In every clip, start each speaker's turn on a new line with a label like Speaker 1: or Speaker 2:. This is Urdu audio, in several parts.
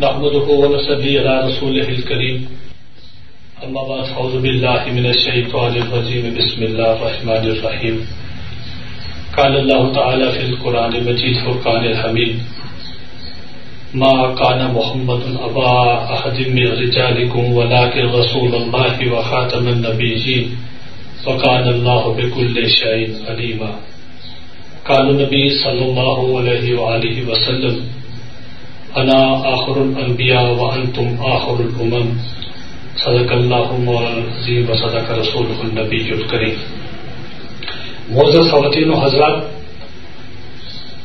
Speaker 1: نحمده ونصلي على رسوله الكريم. أما بعد، أعوذ بالله من الشيطان الرجيم. بسم الله الرحمن الرحيم. قال الله تعالى في القرآن المجيد فرقان الحميد. ما كان محمد أبا أحد من رجالكم، ولكن رسول الله وخاتم النبيين. وكان الله بكل شيء عليما. قال النبي صلى الله عليه وآله وسلم انا آخر الانبیاء وانتم آخر الامم صدق اللہ العظیم و صدق رسول النبی الکریم. معزز خواتین و حضرات،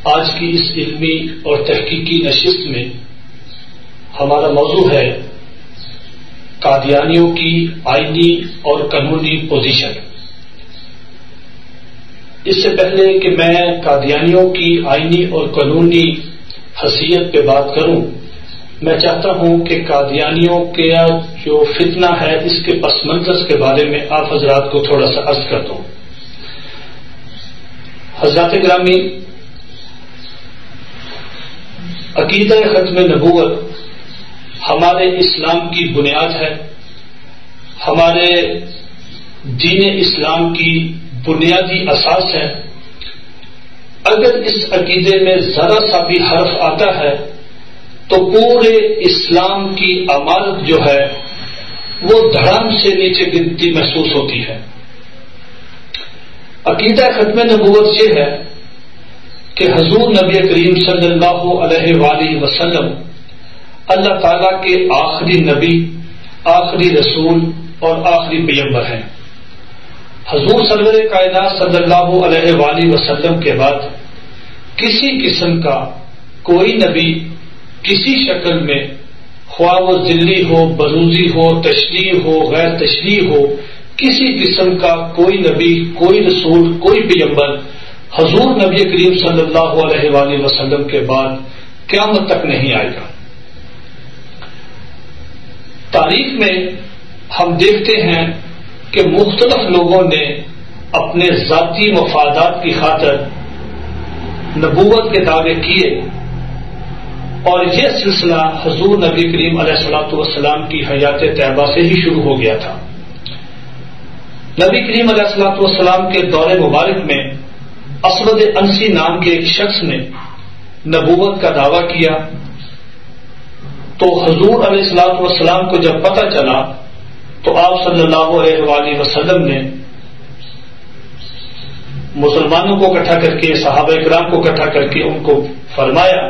Speaker 1: آج کی اس علمی اور تحقیقی نشست میں ہمارا موضوع ہے قادیانیوں کی آئینی اور قانونی پوزیشن۔ اس سے پہلے کہ میں قادیانیوں کی آئینی اور قانونی حیثیت پہ بات کروں، میں چاہتا ہوں کہ قادیانیوں کا جو فتنہ ہے، اس کے پس منظر کے بارے میں آپ حضرات کو تھوڑا سا عرض کر دوں۔ حضرات گرامی، عقیدہ ختم نبوت ہمارے اسلام کی بنیاد ہے۔ ہمارے دین اسلام کی بنیادی اساس ہے۔ اگر اس عقیدے میں ذرا سا بھی حرف آتا ہے، تو پورے اسلام کی عمارت جو ہے، وہ دھڑام سے نیچے گنتی محسوس ہوتی ہے۔ عقیدہ ختم نبوت یہ ہے کہ حضور نبی کریم صلی اللہ علیہ وآلہ وسلم، اللہ تعالی کے آخری نبی، آخری رسول اور آخری پیمبر ہیں۔ حضور سرور کائنات صلی اللہ علیہ وآلہ وسلم کے بعد کسی قسم کا کوئی نبی کسی شکل میں خواہ و ذلی ہو، بروزی ہو، تشریح ہو، غیر تشریح ہو، کسی قسم کا کوئی نبی، کوئی رسول، کوئی پیمبر حضور نبی کریم صلی اللہ علیہ وآلہ وسلم کے بعد قیامت تک نہیں آئے گا۔ تاریخ میں ہم دیکھتے ہیں کہ مختلف لوگوں نے اپنے ذاتی مفادات کی خاطر نبوت کے دعوے کیے اور یہ سلسلہ حضور نبی کریم علیہ السلاۃ والسلام کی حیات طیبہ سے ہی شروع ہو گیا تھا۔ نبی کریم علیہ السلاۃ والسلام کے دور مبارک میں اسود انسی نام کے ایک شخص نے نبوت کا دعویٰ کیا۔ تو حضور علیہ السلاط والسلام کو جب پتہ چلا تو آپ صلی اللہ علیہ وآلہ وسلم نے مسلمانوں کو اکٹھا کر کے، صحابہ اکرام کو اکٹھا کر کے ان کو فرمایا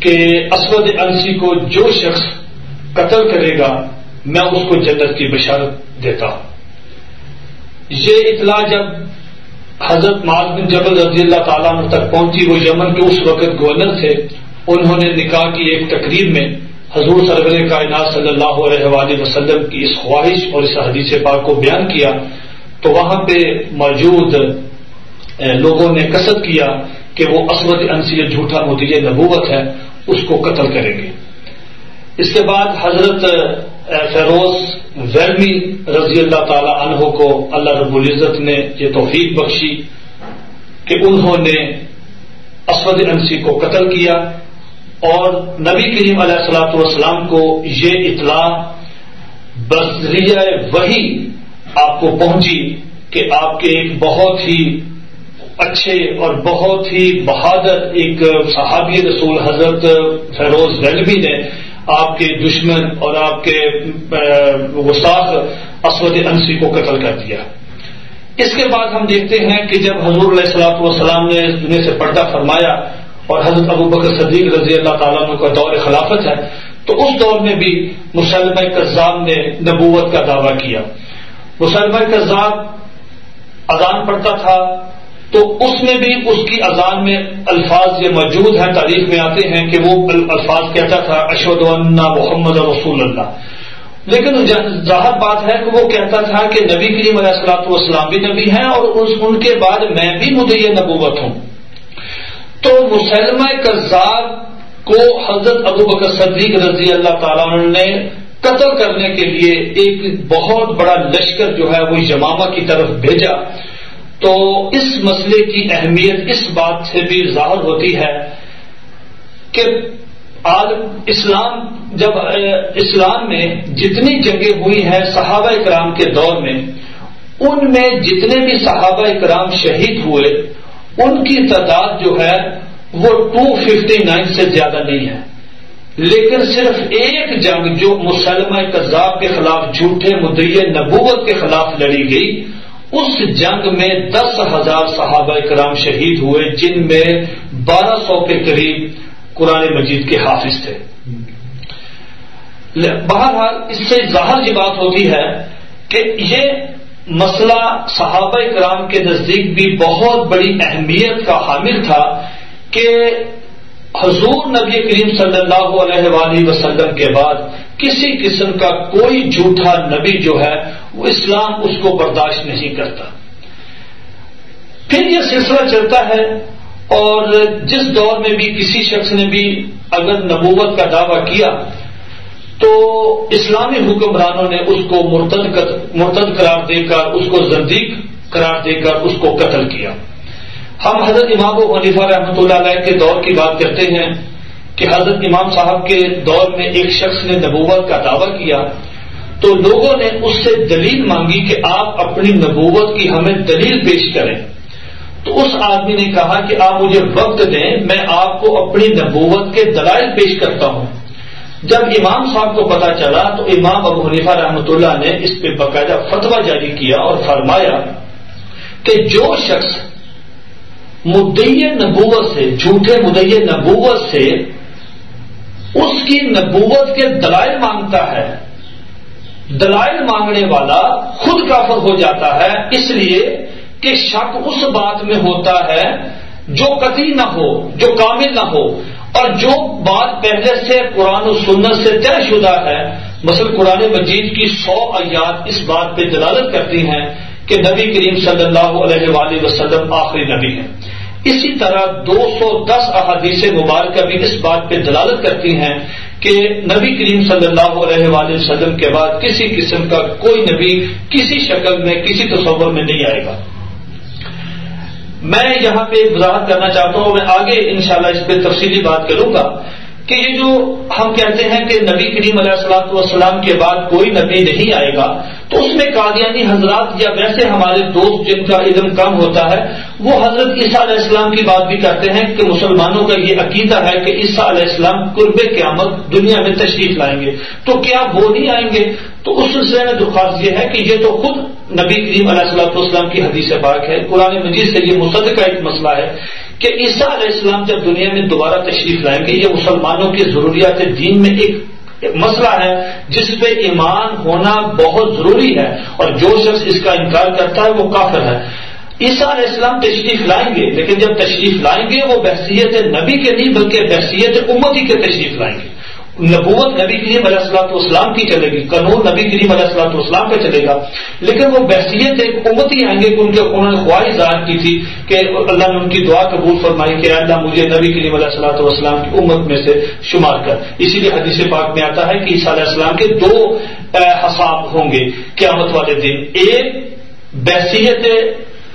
Speaker 1: کہ اسود انسی کو جو شخص قتل کرے گا، میں اس کو جنت کی بشارت دیتا ہوں۔ یہ اطلاع جب حضرت معاذ بن جبل رضی اللہ تعالیٰ تک پہنچی، وہ یمن کے اس وقت گورنر تھے، انہوں نے نکاح کی ایک تقریب میں حضور سرور کائنات صلی اللہ علیہ وآلہ وسلم کی اس خواہش اور اس حدیث پاک کو بیان کیا تو وہاں پہ موجود لوگوں نے کسر کیا کہ وہ اسود انسی جھوٹا مدیج نبوت ہے، اس کو قتل کریں گے۔ اس کے بعد حضرت فیروز ویلمی رضی اللہ تعالی عنہ کو اللہ رب العزت نے یہ توفیق بخشی کہ انہوں نے اسود انسی کو قتل کیا۔ اور نبی کریم علیہ السلاۃ والسلام کو یہ اطلاع بذریعہ وہی آپ کو پہنچی کہ آپ کے ایک بہت ہی اچھے اور بہت ہی بہادر ایک صحابی رسول حضرت فیروز ویلوی نے آپ کے دشمن اور آپ کے وساخ اسود انسی کو قتل کر دیا۔ اس کے بعد ہم دیکھتے ہیں کہ جب حضور علیہ السلاط والسلام نے اس دنیا سے پردہ فرمایا اور حضرت ابو بکر صدیق رضی اللہ تعالیٰ عنہ کا دور خلافت ہے، تو اس دور میں بھی مسلمہ کزاب نے نبوت کا دعویٰ کیا۔ مسلمہ کزاب اذان پڑھتا تھا، تو اس میں بھی اس کی اذان میں الفاظ یہ موجود ہیں، تاریخ میں آتے ہیں کہ وہ الفاظ کہتا تھا اشود اللہ محمد رسول اللہ۔ لیکن ظاہر بات ہے کہ وہ کہتا تھا کہ نبی کریم علیہ السلاط والسلام بھی نبی ہیں اور ان کے بعد میں بھی مجھے یہ نبوت ہوں۔ تو مسلمہ کزاب کو حضرت ابو بکر صدیق رضی اللہ تعالیٰ نے قتل کرنے کے لیے ایک بہت بڑا لشکر جو ہے وہ یمامہ کی طرف بھیجا۔ تو اس مسئلے کی اہمیت اس بات سے بھی ظاہر ہوتی ہے کہ عالم اسلام جب، اسلام میں جتنی جنگیں ہوئی ہیں صحابہ کرام کے دور میں، ان میں جتنے بھی صحابہ کرام شہید ہوئے ان کی تعداد جو ہے وہ ٹو ففٹی نائن سے زیادہ نہیں ہے۔ لیکن صرف ایک جنگ جو مسلمہ کذاب کے خلاف جھوٹے مدعی نبوت کے خلاف لڑی گئی، اس جنگ میں دس ہزار صحابہ کرام شہید ہوئے، جن میں بارہ سو کے قریب قرآن مجید کے حافظ تھے۔ بہرحال اس سے ظاہر یہ بات ہوتی ہے کہ یہ مسئلہ صحابہ کرام کے نزدیک بھی بہت بڑی اہمیت کا حامل تھا کہ حضور نبی کریم صلی اللہ علیہ وآلہ وسلم کے بعد کسی قسم کا کوئی جھوٹا نبی جو ہے وہ اسلام اس کو برداشت نہیں کرتا۔ پھر یہ سلسلہ چلتا ہے اور جس دور میں بھی کسی شخص نے بھی اگر نبوت کا دعویٰ کیا تو اسلامی حکمرانوں نے اس کو مرتد قرار دے کر، اس کو زندیق قرار دے کر اس کو قتل کیا۔ ہم حضرت امام و حنیفہ رحمۃ اللہ علیہ کے دور کی بات کرتے ہیں کہ حضرت امام صاحب کے دور میں ایک شخص نے نبوت کا دعویٰ کیا تو لوگوں نے اس سے دلیل مانگی کہ آپ اپنی نبوت کی ہمیں دلیل پیش کریں۔ تو اس آدمی نے کہا کہ آپ مجھے وقت دیں، میں آپ کو اپنی نبوت کے دلائل پیش کرتا ہوں۔ جب امام صاحب کو پتا چلا تو امام ابو حنیفہ رحمۃ اللہ نے اس پہ باقاعدہ فتویٰ جاری کیا اور فرمایا کہ جو شخص مدئی نبوت سے، جھوٹے مدئی نبوت سے اس کی نبوت کے دلائل مانگتا ہے، دلائل مانگنے والا خود کافر ہو جاتا ہے، اس لیے کہ شک اس بات میں ہوتا ہے جو قطعی نہ ہو، جو کامل نہ ہو۔ اور جو بات پہلے سے قرآن و سنت سے طے شدہ ہے، مثلا قرآن مجید کی سو ایات اس بات پہ دلالت کرتی ہیں کہ نبی کریم صلی اللہ علیہ وآلہ وسلم آخری نبی ہیں۔ اسی طرح دو سو دس احادیث مبارکہ بھی اس بات پہ دلالت کرتی ہیں کہ نبی کریم صلی اللہ علیہ وآلہ وسلم کے بعد کسی قسم کا کوئی نبی کسی شکل میں، کسی تصور میں نہیں آئے گا۔ میں یہاں پہ وضاحت کرنا چاہتا ہوں میں آگے انشاءاللہ اس پہ تفصیلی بات کروں گا۔ کہ یہ جو ہم کہتے ہیں کہ نبی کریم علیہ السلاۃ والسلام کے بعد کوئی نبی نہیں آئے گا، تو اس میں قادیانی حضرات یا ویسے ہمارے دوست جن کا علم کم ہوتا ہے، وہ حضرت عیسیٰ علیہ السلام کی بات بھی کرتے ہیں کہ مسلمانوں کا یہ عقیدہ ہے کہ عیسیٰ علیہ السلام قرب قیامت دنیا میں تشریف لائیں گے۔ تو کیا وہ نہیں آئیں گے؟ تو اس سلسلے میں درخواست یہ ہے کہ یہ تو خود نبی کریم علیہ السلام والسلام کی حدیث پاک ہے۔ قرآن مجید سے یہ مصدقہ ایک مسئلہ ہے کہ عیسیٰ علیہ السلام جب دنیا میں دوبارہ تشریف لائیں گے، یہ مسلمانوں کی ضروریات دین میں ایک مسئلہ ہے، جس پہ ایمان ہونا بہت ضروری ہے اور جو شخص اس کا انکار کرتا ہے وہ کافر ہے۔ عیسیٰ علیہ السلام تشریف لائیں گے، لیکن جب تشریف لائیں گے، وہ بحثیت نبی کے نہیں، بلکہ بحثیت امتی کے تشریف لائیں گے۔ نبوت نبی کریم علیہ السلاط اسلام کی چلے گی، قانون نبی کریم علیہ السلاط اسلام کا چلے گا۔ لیکن وہ بحثیت ایک امت ہی آئیں گے کہ ان کے انہوں نے خواہش ظاہر کی تھی کہ اللہ نے ان کی دعا قبول فرمائی کہ اللہ مجھے نبی کریم علیہ السلاط والسلام کی امت میں سے شمار کر۔ اسی لیے حدیث پاک میں آتا ہے کہ عیسیٰ علیہ السلام کے دو حساب ہوں گے قیامت والے دن۔ ایک بحثیت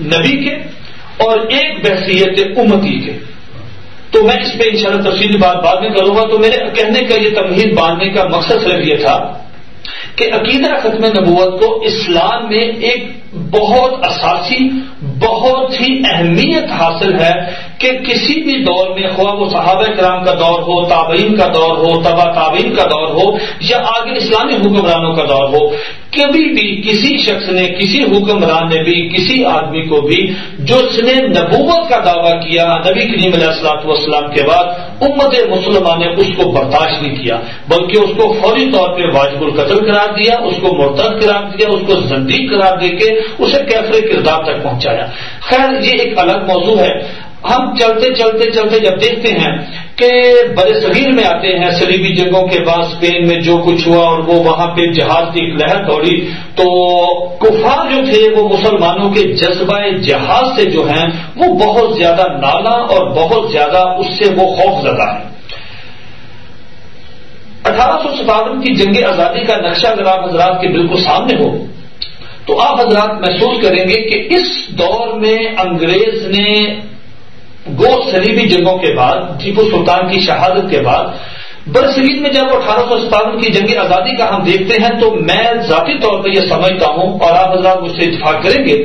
Speaker 1: نبی کے اور ایک بحثیت امتی کے۔ تو میں اس پہ انشاءاللہ تفصیلی بات بعد میں کروں گا۔ تو میرے کہنے کا یہ تمہید باندھنے کا مقصد صرف یہ تھا کہ عقیدہ ختم نبوت کو اسلام میں ایک بہت اساسی بہت ہی اہمیت حاصل ہے کہ کسی بھی دور میں خواہ وہ صحابہ کرام کا دور ہو، تابعین کا دور ہو تبا تابعین کا دور ہو یا آگے اسلامی حکمرانوں کا دور ہو، کبھی بھی کسی شخص نے، کسی حکمران نے بھی، کسی آدمی کو بھی جو اس نے نبوت کا دعویٰ کیا نبی کریم علیہ السلاط والسلام کے بعد، امت مسلمان نے اس کو برداشت نہیں کیا، بلکہ اس کو فوری طور پہ واجب القتل قرار دیا، اس کو مرتد قرار دیا، اس کو زندگی قرار دے کے اسے کیفر کردار تک پہنچا پہنچایا خیر، یہ ایک الگ موضوع ہے۔ ہم چلتے چلتے چلتے جب دیکھتے ہیں کہ بڑے صغیر میں آتے ہیں سلیبی جنگوں کے بعد اسپین میں جو کچھ ہوا اور وہ وہاں پہ جہاز کی ایک لہر دوڑی، تو کفار جو تھے، وہ مسلمانوں کے جذبہ جہاز سے جو ہیں، وہ بہت زیادہ نالا اور بہت زیادہ اس سے وہ خوف زدہ ہے اٹھارہ سو ستاون کی جنگ آزادی کا نقشہ اگر آپ حضرات کے بالکل سامنے ہو تو آپ حضرات محسوس کریں گے کہ اس دور میں انگریز نے گو سلیبی جنگوں کے بعد، ٹیپو سلطان کی شہادت کے بعد، برصغیر میں جب اٹھارہ سو ستاون کی جنگ آزادی کا ہم دیکھتے ہیں، تو میں ذاتی طور پر یہ سمجھتا ہوں اور آپ حضرات مجھ سے اتفاق کریں گے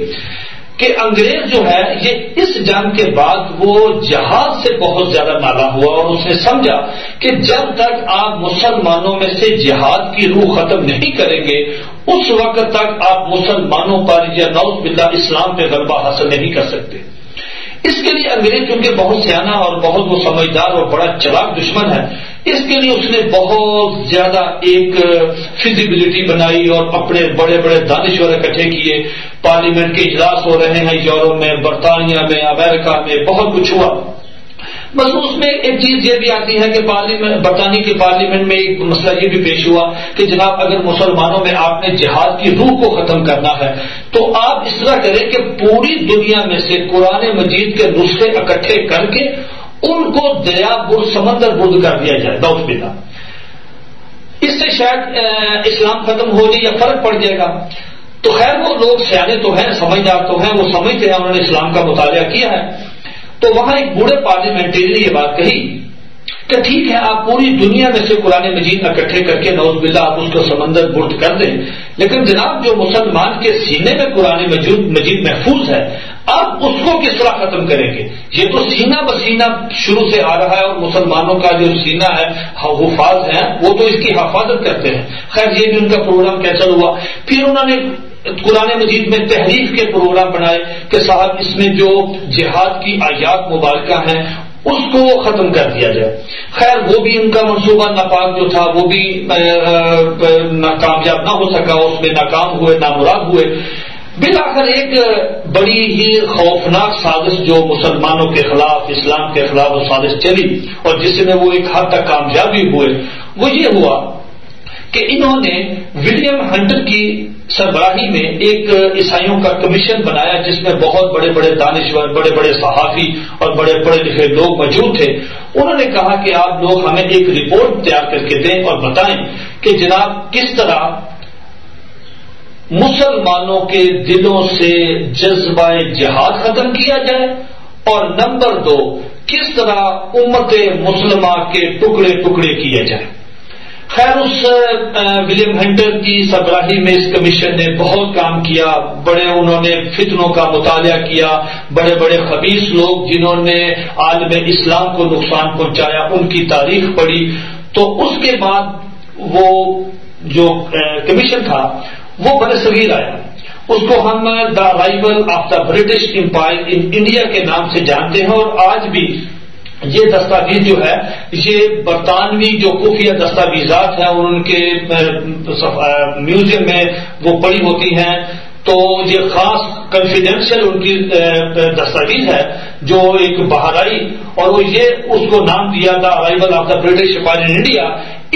Speaker 1: کہ انگریز جو ہے، یہ اس جنگ کے بعد وہ جہاز سے بہت زیادہ نالا ہوا اور اس نے سمجھا کہ جب تک آپ مسلمانوں میں سے جہاد کی روح ختم نہیں کریں گے، اس وقت تک آپ مسلمانوں پر یا نوز باللہ اسلام پہ غلبہ حاصل نہیں کر سکتے۔ اس کے لیے انگریز کیونکہ بہت سیاح اور بہت وہ سمجھدار اور بڑا چلاک دشمن ہے اس کے لیے اس نے بہت زیادہ ایک فزیبلٹی بنائی اور اپنے بڑے بڑے دانشور اکٹھے کیے۔ پارلیمنٹ کے اجلاس ہو رہے ہیں یورپ میں، برطانیہ میں، امریکہ میں، بہت کچھ ہوا۔ بس اس میں ایک چیز یہ بھی آتی ہے کہ پارلیمنٹ، برطانیہ کی پارلیمنٹ میں ایک مسئلہ یہ بھی پیش ہوا کہ جناب اگر مسلمانوں میں آپ نے جہاد کی روح کو ختم کرنا ہے تو آپ اس طرح کریں کہ پوری دنیا میں سے قرآن مجید کے نسخے اکٹھے کر کے ان کو دریا بر سمندر برد کر دیا جائے دو پتا اس سے شاید اسلام ختم ہو جائے یا فرق پڑ جائے گا۔ تو خیر، وہ لوگ سیانے تو ہیں، سمجھدار تو ہیں، وہ سمجھتے ہیں، انہوں نے اسلام کا مطالعہ کیا ہے۔ تو وہاں ایک بوڑھے پارلیمنٹری نے یہ بات کہی کہ ٹھیک ہے، آپ پوری دنیا میں سے قرآن مجید اکٹھے کر کے نوز بلّہ آپ اس کو سمندر برد کر دیں۔ لیکن جناب، جو مسلمان کے سینے میں قرآن مجید محفوظ ہے آپ اس کو کس طرح ختم کریں گے؟ یہ تو سینہ بسینہ شروع سے آ رہا ہے اور مسلمانوں کا جو سینہ ہے ہاں، حفاظ ہے وہ تو اس کی حفاظت کرتے ہیں۔ خیر، یہ بھی ان کا پروگرام کیسا ہوا۔ پھر انہوں نے قرآن مجید میں تحریف کے پروگرام بنائے کہ صاحب، اس میں جو جہاد کی آیات مبارکہ ہیں، اس کو ختم کر دیا جائے۔ خیر، وہ بھی ان کا منصوبہ ناپاک جو تھا، وہ بھی کامیاب نہ ہو سکا، اس میں ناکام ہوئے، نامراد ہوئے۔ بلاخر ایک بڑی ہی خوفناک سازش جو مسلمانوں کے خلاف، اسلام کے خلاف وہ سازش چلی اور جس میں وہ ایک حد تک کامیابی ہوئے، وہ یہ ہوا کہ انہوں نے ولیم ہنٹر کی سربراہی میں ایک عیسائیوں کا کمیشن بنایا جس میں بہت بڑے بڑے دانشور، بڑے بڑے صحافی اور بڑے پڑھے لکھے لوگ موجود تھے۔ انہوں نے کہا کہ آپ لوگ ہمیں ایک رپورٹ تیار کر کے دیں اور بتائیں کہ جناب کس طرح مسلمانوں کے دلوں سے جذبہ جہاد ختم کیا جائے اور نمبر دو، کس طرح امت مسلمہ کے ٹکڑے ٹکڑے کیے جائیں۔ خیر، اس ولیم ہنٹر کی سربراہی میں اس کمیشن نے بہت کام کیا۔ بڑے انہوں نے فتنوں کا مطالعہ کیا۔ بڑے بڑے خبیص لوگ جنہوں نے عالم اسلام کو نقصان پہنچایا، ان کی تاریخ پڑھی۔ تو اس کے بعد وہ جو کمیشن تھا وہ بڑے صغیر آیا اس کو ہم the arrival of the British empire in India کے نام سے جانتے ہیں اور آج بھی یہ دستاویز جو ہے، یہ برطانوی جو خفیہ دستاویزات ہیں ان کے میوزیم میں وہ پڑی ہوتی ہیں۔ تو یہ خاص کنفیڈینشیل ان کی دستاویز ہے جو ایک بہارائی اور وہ یہ اس کو نام دیا تھا arrival of the British in India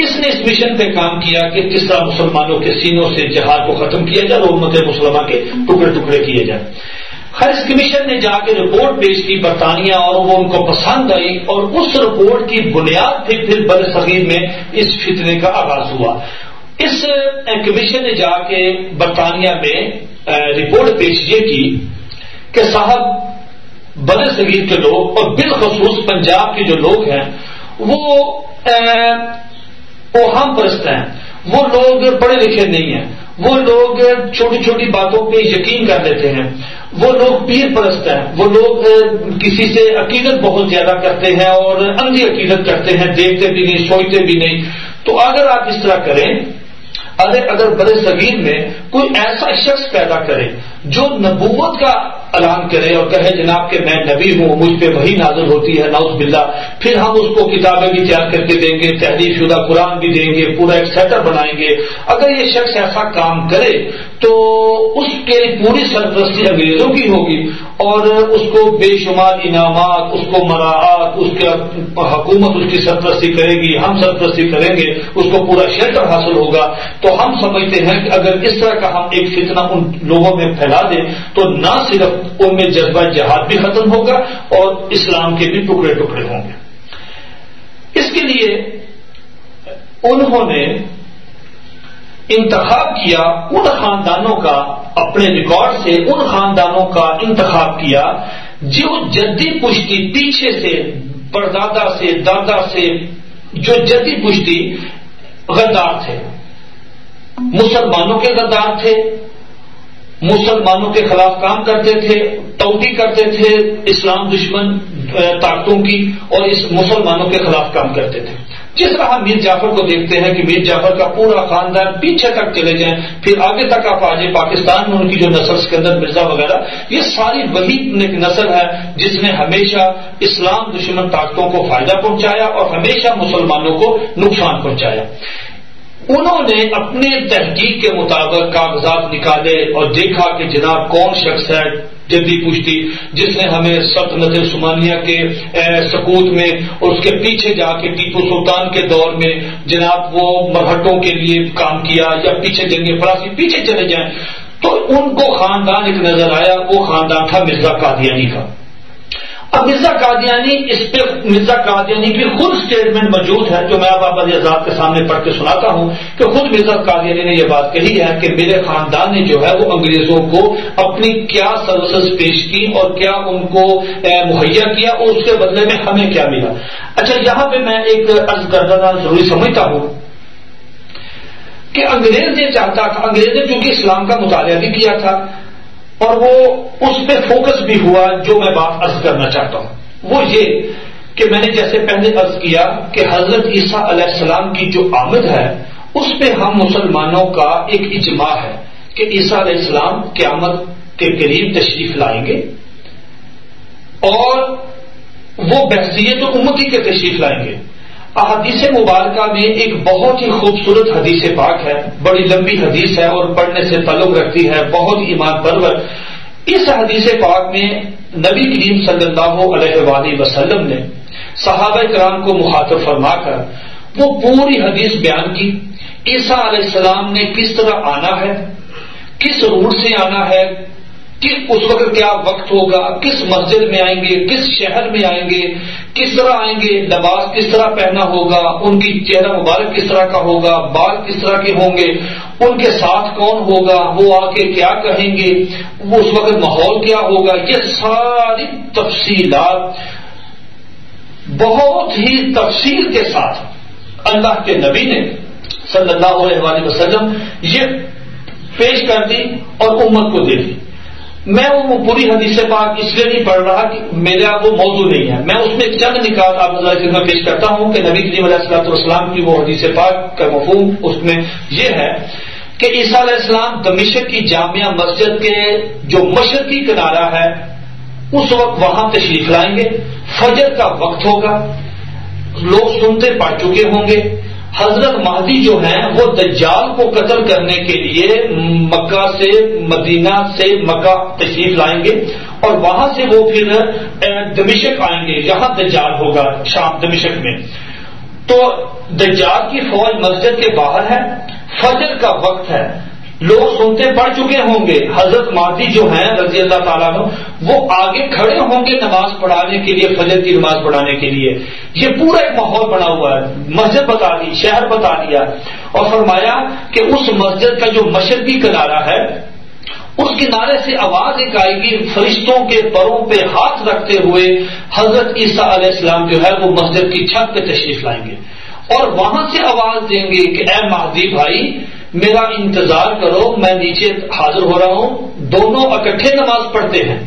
Speaker 1: اس نے اس مشن پہ کام کیا کہ کس طرح مسلمانوں کے سینوں سے جہاد کو ختم کیا جائے اور امت مسلمان کے ٹکڑے ٹکڑے کیے جائیں؟ خیر، اس کمیشن نے جا کے رپورٹ پیش کی برطانیہ اور وہ ان کو پسند آئی اور اس رپورٹ کی بنیاد پھر پھر بر صغیر میں اس فتنے کا آغاز ہوا۔ اس کمیشن نے جا کے برطانیہ میں رپورٹ پیش یہ کی کہ صاحب، بر صغیر کے لوگ اور بالخصوص پنجاب کے جو لوگ ہیں، وہ وہ ہم پرست ہیں۔ وہ لوگ پڑھے لکھے نہیں ہیں۔ وہ لوگ چھوٹی چھوٹی باتوں پہ یقین کر لیتے ہیں۔ وہ لوگ پیر پرست ہیں۔ وہ لوگ کسی سے عقیدت بہت زیادہ کرتے ہیں اور اندھی عقیدت کرتے ہیں، دیکھتے بھی نہیں، سوچتے بھی نہیں۔ تو اگر آپ اس طرح کریں اگر اگر بڑے صغیر میں کوئی ایسا شخص پیدا کرے جو نبوت کا اعلان کرے اور کہے جناب کہ میں نبی ہوں، مجھ پہ وہی نازل ہوتی ہے ناؤز باللہ۔ پھر ہم اس کو کتابیں بھی تیار کر کے دیں گے تحریر شدہ قرآن بھی دیں گے، پورا ایک سیٹر بنائیں گے۔ اگر یہ شخص ایسا کام کرے تو اس کے پوری سرپرستی انگریزوں کی ہوگی اور اس کو بے شمار انعامات، اس کو مراعات، اس کے حکومت اس کی سرپرستی کرے گی، ہم سرپرستی کریں گے، اس کو پورا شیلٹر حاصل ہوگا۔ تو ہم سمجھتے ہیں کہ اگر اس طرح کا ہم ایک فتنہ ان لوگوں میں پھیلا دیں تو نہ صرف ان میں جذبہ جہاد بھی ختم ہوگا اور اسلام کے بھی ٹکڑے ٹکڑے ہوں گے۔ اس کے لیے انہوں نے انتخاب کیا، ان خاندانوں کا، اپنے ریکارڈ سے ان خاندانوں کا انتخاب کیا، جو جدید پشتی پیچھے سے، پردادا سے، دادا سے، جو جدی پشتی غدار تھے۔ مسلمانوں کے غدار تھے، مسلمانوں کے خلاف کام کرتے تھے توٹی کرتے تھے، اسلام دشمن طاقتوں کی، اور اس مسلمانوں کے خلاف کام کرتے تھے۔ جس طرح میر جعفر کو دیکھتے ہیں کہ میر جعفر کا پورا خاندان پیچھے تک چلے جائیں، پھر آگے تک آپ آ جائیں پاکستان میں ان کی جو نسل سکندر مرزا وغیرہ، یہ ساری وہی نسل ہے جس نے ہمیشہ اسلام دشمن طاقتوں کو فائدہ پہنچایا اور ہمیشہ مسلمانوں کو نقصان پہنچایا۔ انہوں نے اپنے تحقیق کے مطابق کاغذات نکالے اور دیکھا کہ جناب کون شخص ہے جدی پوچھتی، جس نے ہمیں سلطنت سمانیہ کے سکوت میں اور اس کے پیچھے جا کے ٹیپو سلطان کے دور میں جناب وہ مرہٹوں کے لیے کام کیا یا پیچھے جنگ فراسی، پیچھے چلے جائیں۔ تو ان کو خاندان ایک نظر آیا، وہ خاندان تھا مرزا قادیانی کا۔ اب مرزا قادیانی اس پہ مرزا قادیانی کی خود اسٹیٹمنٹ موجود ہے جو میں اب آپ آزاد کے سامنے پڑھ کے سناتا ہوں کہ خود مرزا قادیانی نے یہ بات کہی ہے کہ میرے خاندان نے جو ہے وہ انگریزوں کو اپنی کیا سروسز پیش کی اور کیا ان کو مہیا کیا اور اس کے بدلے میں ہمیں کیا ملا۔ اچھا یہاں پہ میں ایک عرض کردہ ضروری سمجھتا ہوں کہ انگریز یہ چاہتا تھا انگریز نے چونکہ اسلام کا مطالعہ بھی کیا تھا اور وہ اس پہ فوکس بھی ہوا جو میں بات عرض کرنا چاہتا ہوں۔ وہ یہ کہ میں نے جیسے پہلے عرض کیا کہ حضرت عیسیٰ علیہ السلام کی جو آمد ہے، اس پہ ہم مسلمانوں کا ایک اجماع ہے کہ عیسیٰ علیہ السلام قیامت کے قریب تشریف لائیں گے اور وہ بحثیت امتی کے تشریف لائیں گے۔ احادیث مبارکہ میں ایک بہت ہی خوبصورت حدیث پاک ہے، بڑی لمبی حدیث ہے اور پڑھنے سے تعلق رکھتی ہے، بہت ایمان پرور۔ اس حدیث پاک میں نبی کریم صلی اللہ علیہ وآلہ وسلم نے صحابہ کرام کو مخاطب فرما کر وہ پوری حدیث بیان کی، عیسیٰ علیہ السلام نے کس طرح آنا ہے، کس روٹ سے آنا ہے کہ اس وقت کیا وقت ہوگا؟ کس مسجد میں آئیں گے؟ کس شہر میں آئیں گے؟ کس طرح آئیں گے؟ لباس کس طرح پہنا ہوگا؟ ان کی چہرہ مبارک کس طرح کا ہوگا؟ بال کس طرح کے ہوں گے؟ ان کے ساتھ کون ہوگا؟ وہ آ کے کیا کہیں گے؟ وہ اس وقت ماحول کیا ہوگا؟ یہ ساری تفصیلات بہت ہی تفصیل کے ساتھ اللہ کے نبی نے صلی اللہ علیہ وسلم یہ پیش کر دی اور امت کو دے دی۔ میں وہ پوری حدیث پاک اس لیے نہیں پڑھ رہا کہ میرا وہ موضوع نہیں ہے۔ میں اس میں چند نکات آپ خدمت پیش کرتا ہوں کہ نبی کریم علیہ السلط والسلام کی وہ حدیث پاک کا مفہوم اس میں یہ ہے کہ عیسیٰ علیہ السلام دمشق کی جامعہ مسجد کے جو مشرقی کنارہ ہے، اس وقت وہاں تشریف لائیں گے۔ فجر کا وقت ہوگا۔ لوگ سنتے پڑ چکے ہوں گے۔ حضرت مہدی جو ہیں، وہ دجال کو قتل کرنے کے لیے مکہ سے، مدینہ سے مکہ تشریف لائیں گے اور وہاں سے وہ پھر دمشق آئیں گے جہاں دجال ہوگا شام دمشق میں۔ تو دجال کی فوج مسجد کے باہر ہے، فجر کا وقت ہے۔ لوگ سنتے پڑھ چکے ہوں گے۔ حضرت مادی جو ہیں رضی اللہ تعالیٰ وہ آگے کھڑے ہوں گے نماز پڑھانے کے لیے، فجر کی نماز پڑھانے کے لیے۔ یہ پورا ایک ماحول بنا ہوا ہے۔ مسجد بتا دی، شہر بتا دیا۔ اور فرمایا کہ اس مسجد کا جو مشرقی کنارہ ہے، اس کنارے سے آواز ایک آئے گی، فرشتوں کے پروں پہ ہاتھ رکھتے ہوئے حضرت عیسیٰ علیہ السلام جو ہے، وہ مسجد کی چھت پہ تشریف لائیں گے۔ اور وہاں سے آواز دیں گے کہ اے مہدی بھائی میرا انتظار کرو، میں نیچے حاضر ہو رہا ہوں، دونوں اکٹھے نماز پڑھتے ہیں۔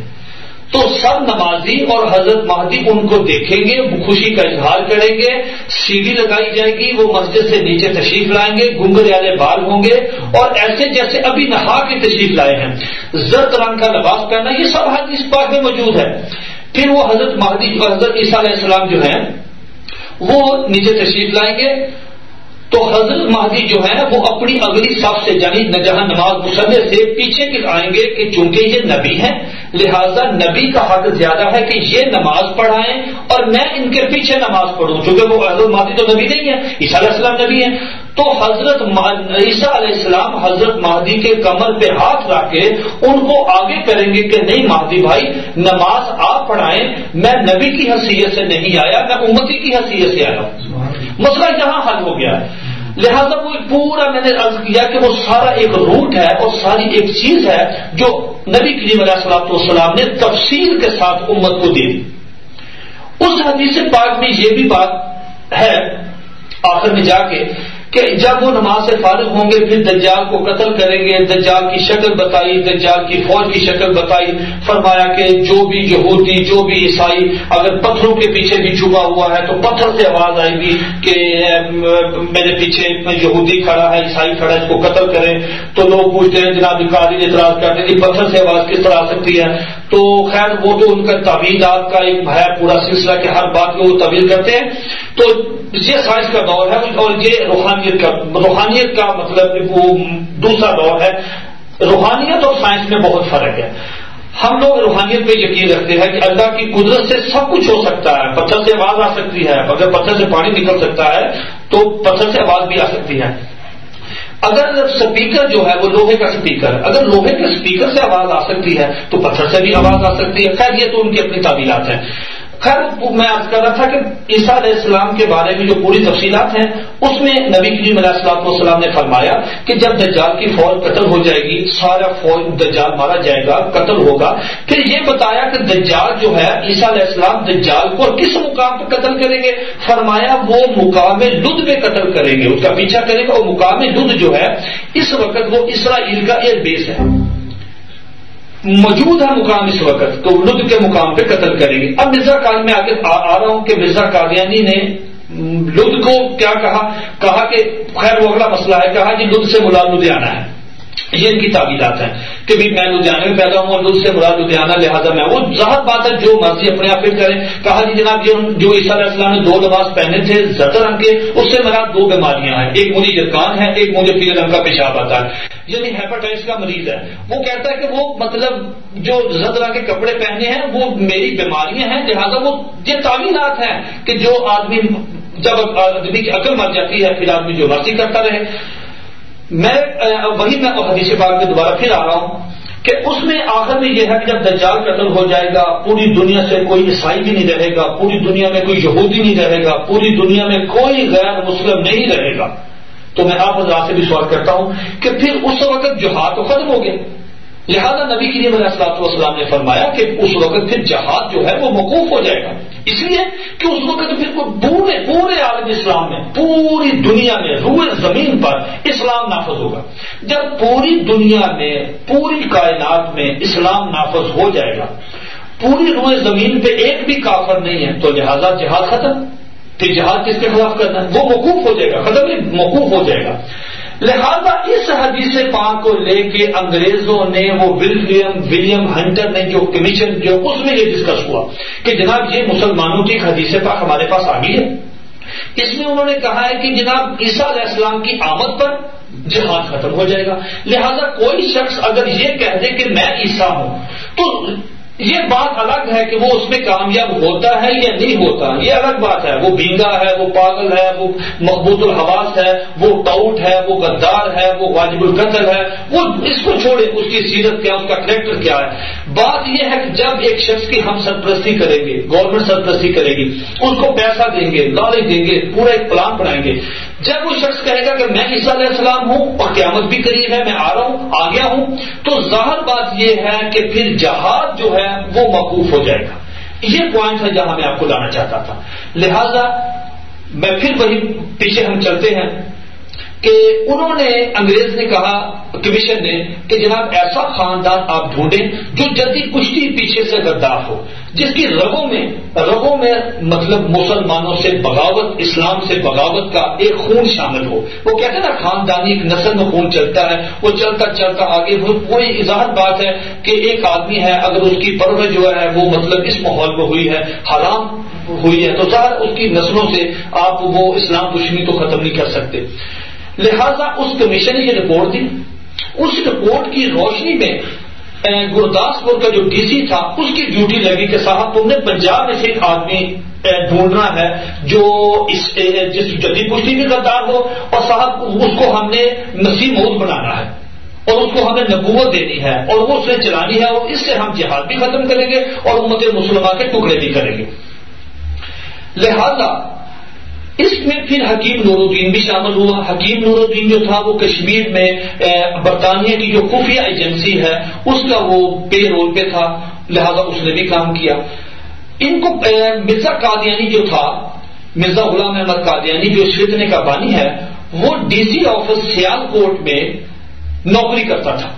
Speaker 1: تو سب نمازی اور حضرت مہدی ان کو دیکھیں گے، خوشی کا اظہار کریں گے، سیڑھی لگائی جائے گی، وہ مسجد سے نیچے تشریف لائیں گے گنگر والے بال ہوں گے اور ایسے جیسے ابھی نہا کے تشریف لائے ہیں۔ زرد رنگ کا لباس پہننا، یہ سب حد اس پاک میں موجود ہے۔ پھر وہ حضرت مہدی حضرت عیسیٰ علیہ السلام جو ہیں، وہ نیچے تشریف لائیں گے۔ تو حضرت مہدی جو ہے وہ اپنی اگلی صف سے یعنی جہاں نماز مسلح سے پیچھے کے آئیں گے کہ چونکہ یہ نبی ہیں لہذا نبی کا حق زیادہ ہے کہ یہ نماز پڑھائیں اور میں ان کے پیچھے نماز پڑھوں چونکہ وہ حضرت مہدی تو نبی نہیں ہے عیسیٰ علیہ السلام نبی ہیں۔ تو حضرت عیسیٰ علیہ السلام حضرت مہدی کے کمر پہ ہاتھ رکھ کے ان کو آگے کریں گے کہ نہیں مہدی بھائی نماز آپ پڑھائیں میں نبی کی حیثیت سے نہیں آیا میں امتی کی حیثیت سے آیا ہوں۔ مسئلہ یہاں حل ہو گیا ہے۔ لہذا وہ پورا میں نے عرض کیا کہ وہ سارا ایک روٹ ہے اور ساری ایک چیز ہے جو نبی کریم علیہ السلام والسلام نے تفصیل کے ساتھ امت کو دی۔ اس حدیث پاک میں یہ بھی بات ہے آخر میں جا کے کہ جب وہ نماز سے فارغ ہوں گے، پھر دجال کو قتل کریں گے۔ دجال کی شکل بتائی، دجال کی فوج کی شکل بتائی۔ فرمایا کہ جو بھی یہودی، جو بھی عیسائی اگر پتھروں کے پیچھے بھی چھپا ہوا ہے، تو پتھر سے آواز آئے گی کہ میرے پیچھے یہودی کھڑا ہے، عیسائی کھڑا ہے، اس کو قتل کریں۔ تو لوگ پوچھتے ہیں، جناب قاری اعتراض کرتے ہیں کہ پتھر سے آواز کس طرح آ سکتی ہے؟ تو خیر وہ تو ان کا تعویلات کا ایک ہے، پورا سلسلہ کہ ہر بات کو وہ طویل کرتے ہیں۔ تو یہ سائنس کا دور ہے اور یہ روحانیت کا روحانیت کا مطلب وہ دوسرا دور ہے۔ روحانیت اور سائنس میں بہت فرق ہے۔ ہم لوگ روحانیت پہ یقین رکھتے ہیں کہ اللہ کی قدرت سے سب کچھ ہو سکتا ہے۔ پتھر سے آواز آ سکتی ہے، اگر پتھر سے پانی نکل سکتا ہے تو پتھر سے آواز بھی آ سکتی ہے۔ اگر سپیکر جو ہے وہ لوہے کا سپیکر اگر لوہے کے سپیکر سے آواز آ سکتی ہے تو پتھر سے بھی آواز آ سکتی ہے۔ خیر، یہ تو ان کی اپنی تعبیرات ہیں۔ خیر میں آپ کر رہا تھا کہ عیسیٰ علیہ السلام کے بارے میں جو پوری تفصیلات ہیں، اس میں نبی کریم علیہ السلام والسلام نے فرمایا کہ جب دجال کی فوج قتل ہو جائے گی، سارا فوج دجال مارا جائے گا، قتل ہوگا۔ پھر یہ بتایا کہ دجال جو ہے، عیسیٰ علیہ السلام دجال کو کس مقام پہ قتل کریں گے؟ فرمایا وہ مقام لد میں قتل کریں گے۔ اس کا پیچھا کرے گا، وہ مقام لد جو ہے، اس وقت وہ اسرائیل کا ایئر بیس ہے۔ موجود ہے مقام اس وقت، تو لد کے مقام پہ قتل کریں گے اب مرزا کال میں آگے آ رہا ہوں کہ مرزا قادیانی نے لد کو کیا کہا؟ کہا کہ خیر وہ اگلا مسئلہ ہے، کہا جی لد سے ملا لدھیانہ ہے۔ یہ ان کی تعبیرات ہیں کہ میں لدھیانے میں پیدا ہوں اور سے مراد لدھیانہ، لہٰذا میں وہ ظاہر بات ہے، جو مرضی اپنے آپ پھر کریں کہا جی جناب، جو عیسیٰ علیہ السلام نے دو لباس پہنے تھے زدر رنگ کے، اس سے مراد دو بیماریاں ہیں۔ ایک مجھے جرکان ہے، ایک مجھے پیلے رنگ کا پیشاب آتا ہے۔ یعنی ہیپاٹائٹس کا مریض ہے۔ وہ کہتا ہے کہ وہ مطلب جو زد رنگ کے کپڑے پہنے ہیں، وہ میری بیماریاں ہیں، لہٰذا وہ یہ تعمیرات ہیں کہ جو آدمی جب آدمی کی عقل مر جاتی ہے، پھر آدمی جو مرضی کرتا رہے۔ میں وہی میں حدیث پاک میں دوبارہ پھر آ رہا ہوں کہ اس میں آخر میں یہ ہے کہ جب دجال قتل ہو جائے گا، پوری دنیا سے کوئی عیسائی بھی نہیں رہے گا، پوری دنیا میں کوئی یہودی نہیں رہے گا، پوری دنیا میں کوئی غیر مسلم نہیں رہے گا۔ تو میں آپ حضرات سے بھی سوال کرتا ہوں کہ پھر اس وقت جہاد تو ختم ہو گئے لہذا نبی کی علیہ السلاط والسلام نے فرمایا کہ اس وقت پھر جہاد جو ہے وہ موقوف ہو جائے گا۔ اس لیے کہ اس وقت پھر پورے پورے عالم اسلام میں، پوری دنیا میں روئے زمین پر اسلام نافذ ہوگا۔ جب پوری دنیا میں، پوری کائنات میں اسلام نافذ ہو جائے گا، پوری روئے زمین پہ ایک بھی کافر نہیں ہے، تو لہذا جہاد ختم۔ پھر جہاد کس کے خلاف کرنا ہے؟ وہ موقوف ہو جائے گا، ختم نہیں، موقوف ہو جائے گا۔ لہذا اس حدیث پاک کو لے کے انگریزوں نے وہ ولیم ولیم ہنٹر نے جو کمیشن جو اس میں یہ ڈسکس ہوا کہ جناب یہ مسلمانوں کی حدیث پاک ہمارے پاس آ گئی ہے۔ اس میں انہوں نے کہا ہے کہ جناب عیسیٰ علیہ السلام کی آمد پر جہاد ختم ہو جائے گا۔ لہذا کوئی شخص اگر یہ کہہ دے کہ میں عیسیٰ ہوں، تو یہ بات الگ ہے کہ وہ اس میں کامیاب ہوتا ہے یا نہیں ہوتا، یہ الگ بات ہے۔ وہ بینگا ہے، وہ پاگل ہے، وہ مقبوط الحواس ہے، وہ ٹاؤٹ ہے، وہ غدار ہے، وہ واجب القتل ہے۔ وہ اس کو چھوڑے، اس کی سیرت کیا، اس کا کریکٹر کیا ہے؟ بات یہ ہے کہ جب ایک شخص کی ہم سرپرستی کریں گے گورنمنٹ سرپرستی کرے گی، اس کو پیسہ دیں گے لالچ دیں گے، پورا ایک پلان بنائیں گے۔ جب وہ شخص کہے گا کہ میں عیسیٰ علیہ السلام ہوں اور قیامت بھی قریب ہے، میں آ رہا ہوں آ گیا ہوں، تو ظاہر بات یہ ہے کہ پھر جہاد جو ہے وہ موقوف ہو جائے گا۔ یہ پوائنٹ ہے جہاں میں آپ کو لانا چاہتا تھا۔ لہذا میں پھر وہی پیچھے ہم چلتے ہیں۔ کہ انہوں نے انگریز نے کہا، کمیشن نے، کہ جناب ایسا خاندان آپ ڈھونڈیں جو جلدی کشتی پیچھے سے غدار ہو، جس کی رگوں میں رگوں میں مطلب مسلمانوں سے بغاوت، اسلام سے بغاوت کا ایک خون شامل ہو۔ وہ کہتے ہیں نا، خاندانی ایک نسل میں خون چلتا ہے، وہ چلتا چلتا آگے کوئی اظہار بات ہے کہ ایک آدمی ہے، اگر اس کی پرورش جو ہے وہ مطلب اس ماحول میں ہوئی ہے، حرام ہوئی ہے، تو ظاہر اس کی نسلوں سے آپ وہ اسلام دشمنی تو ختم نہیں کر سکتے۔ لہذا اس کمیشن نے یہ رپورٹ دی۔ اس رپورٹ کی روشنی میں گرداسپور کا جو ڈی سی تھا، اس کی ڈیوٹی لگی کہ صاحب، تم نے پنجاب میں سے ایک آدمی ڈھونڈنا ہے جو اس جس جدید پشتی بھی غدار ہو اور صاحب، اس کو ہم نے نصیب موت بنانا ہے اور اس کو ہمیں نبوت دینی ہے اور وہ اس نے چلانی ہے اور اس سے ہم جہاد بھی ختم کریں گے اور امت مسلمہ کے ٹکڑے بھی کریں گے۔ لہذا اس میں پھر حکیم نور الدین بھی شامل ہوا۔ حکیم نور الدین جو تھا وہ کشمیر میں برطانیہ کی جو خفیہ ایجنسی ہے، اس کا وہ پے رول پہ تھا، لہذا اس نے بھی کام کیا۔ ان کو مرزا قادیانی جو تھا، مرزا غلام احمد قادیانی جو فتنے کا بانی ہے، وہ ڈی سی آفس سیال کوٹ میں نوکری کرتا تھا۔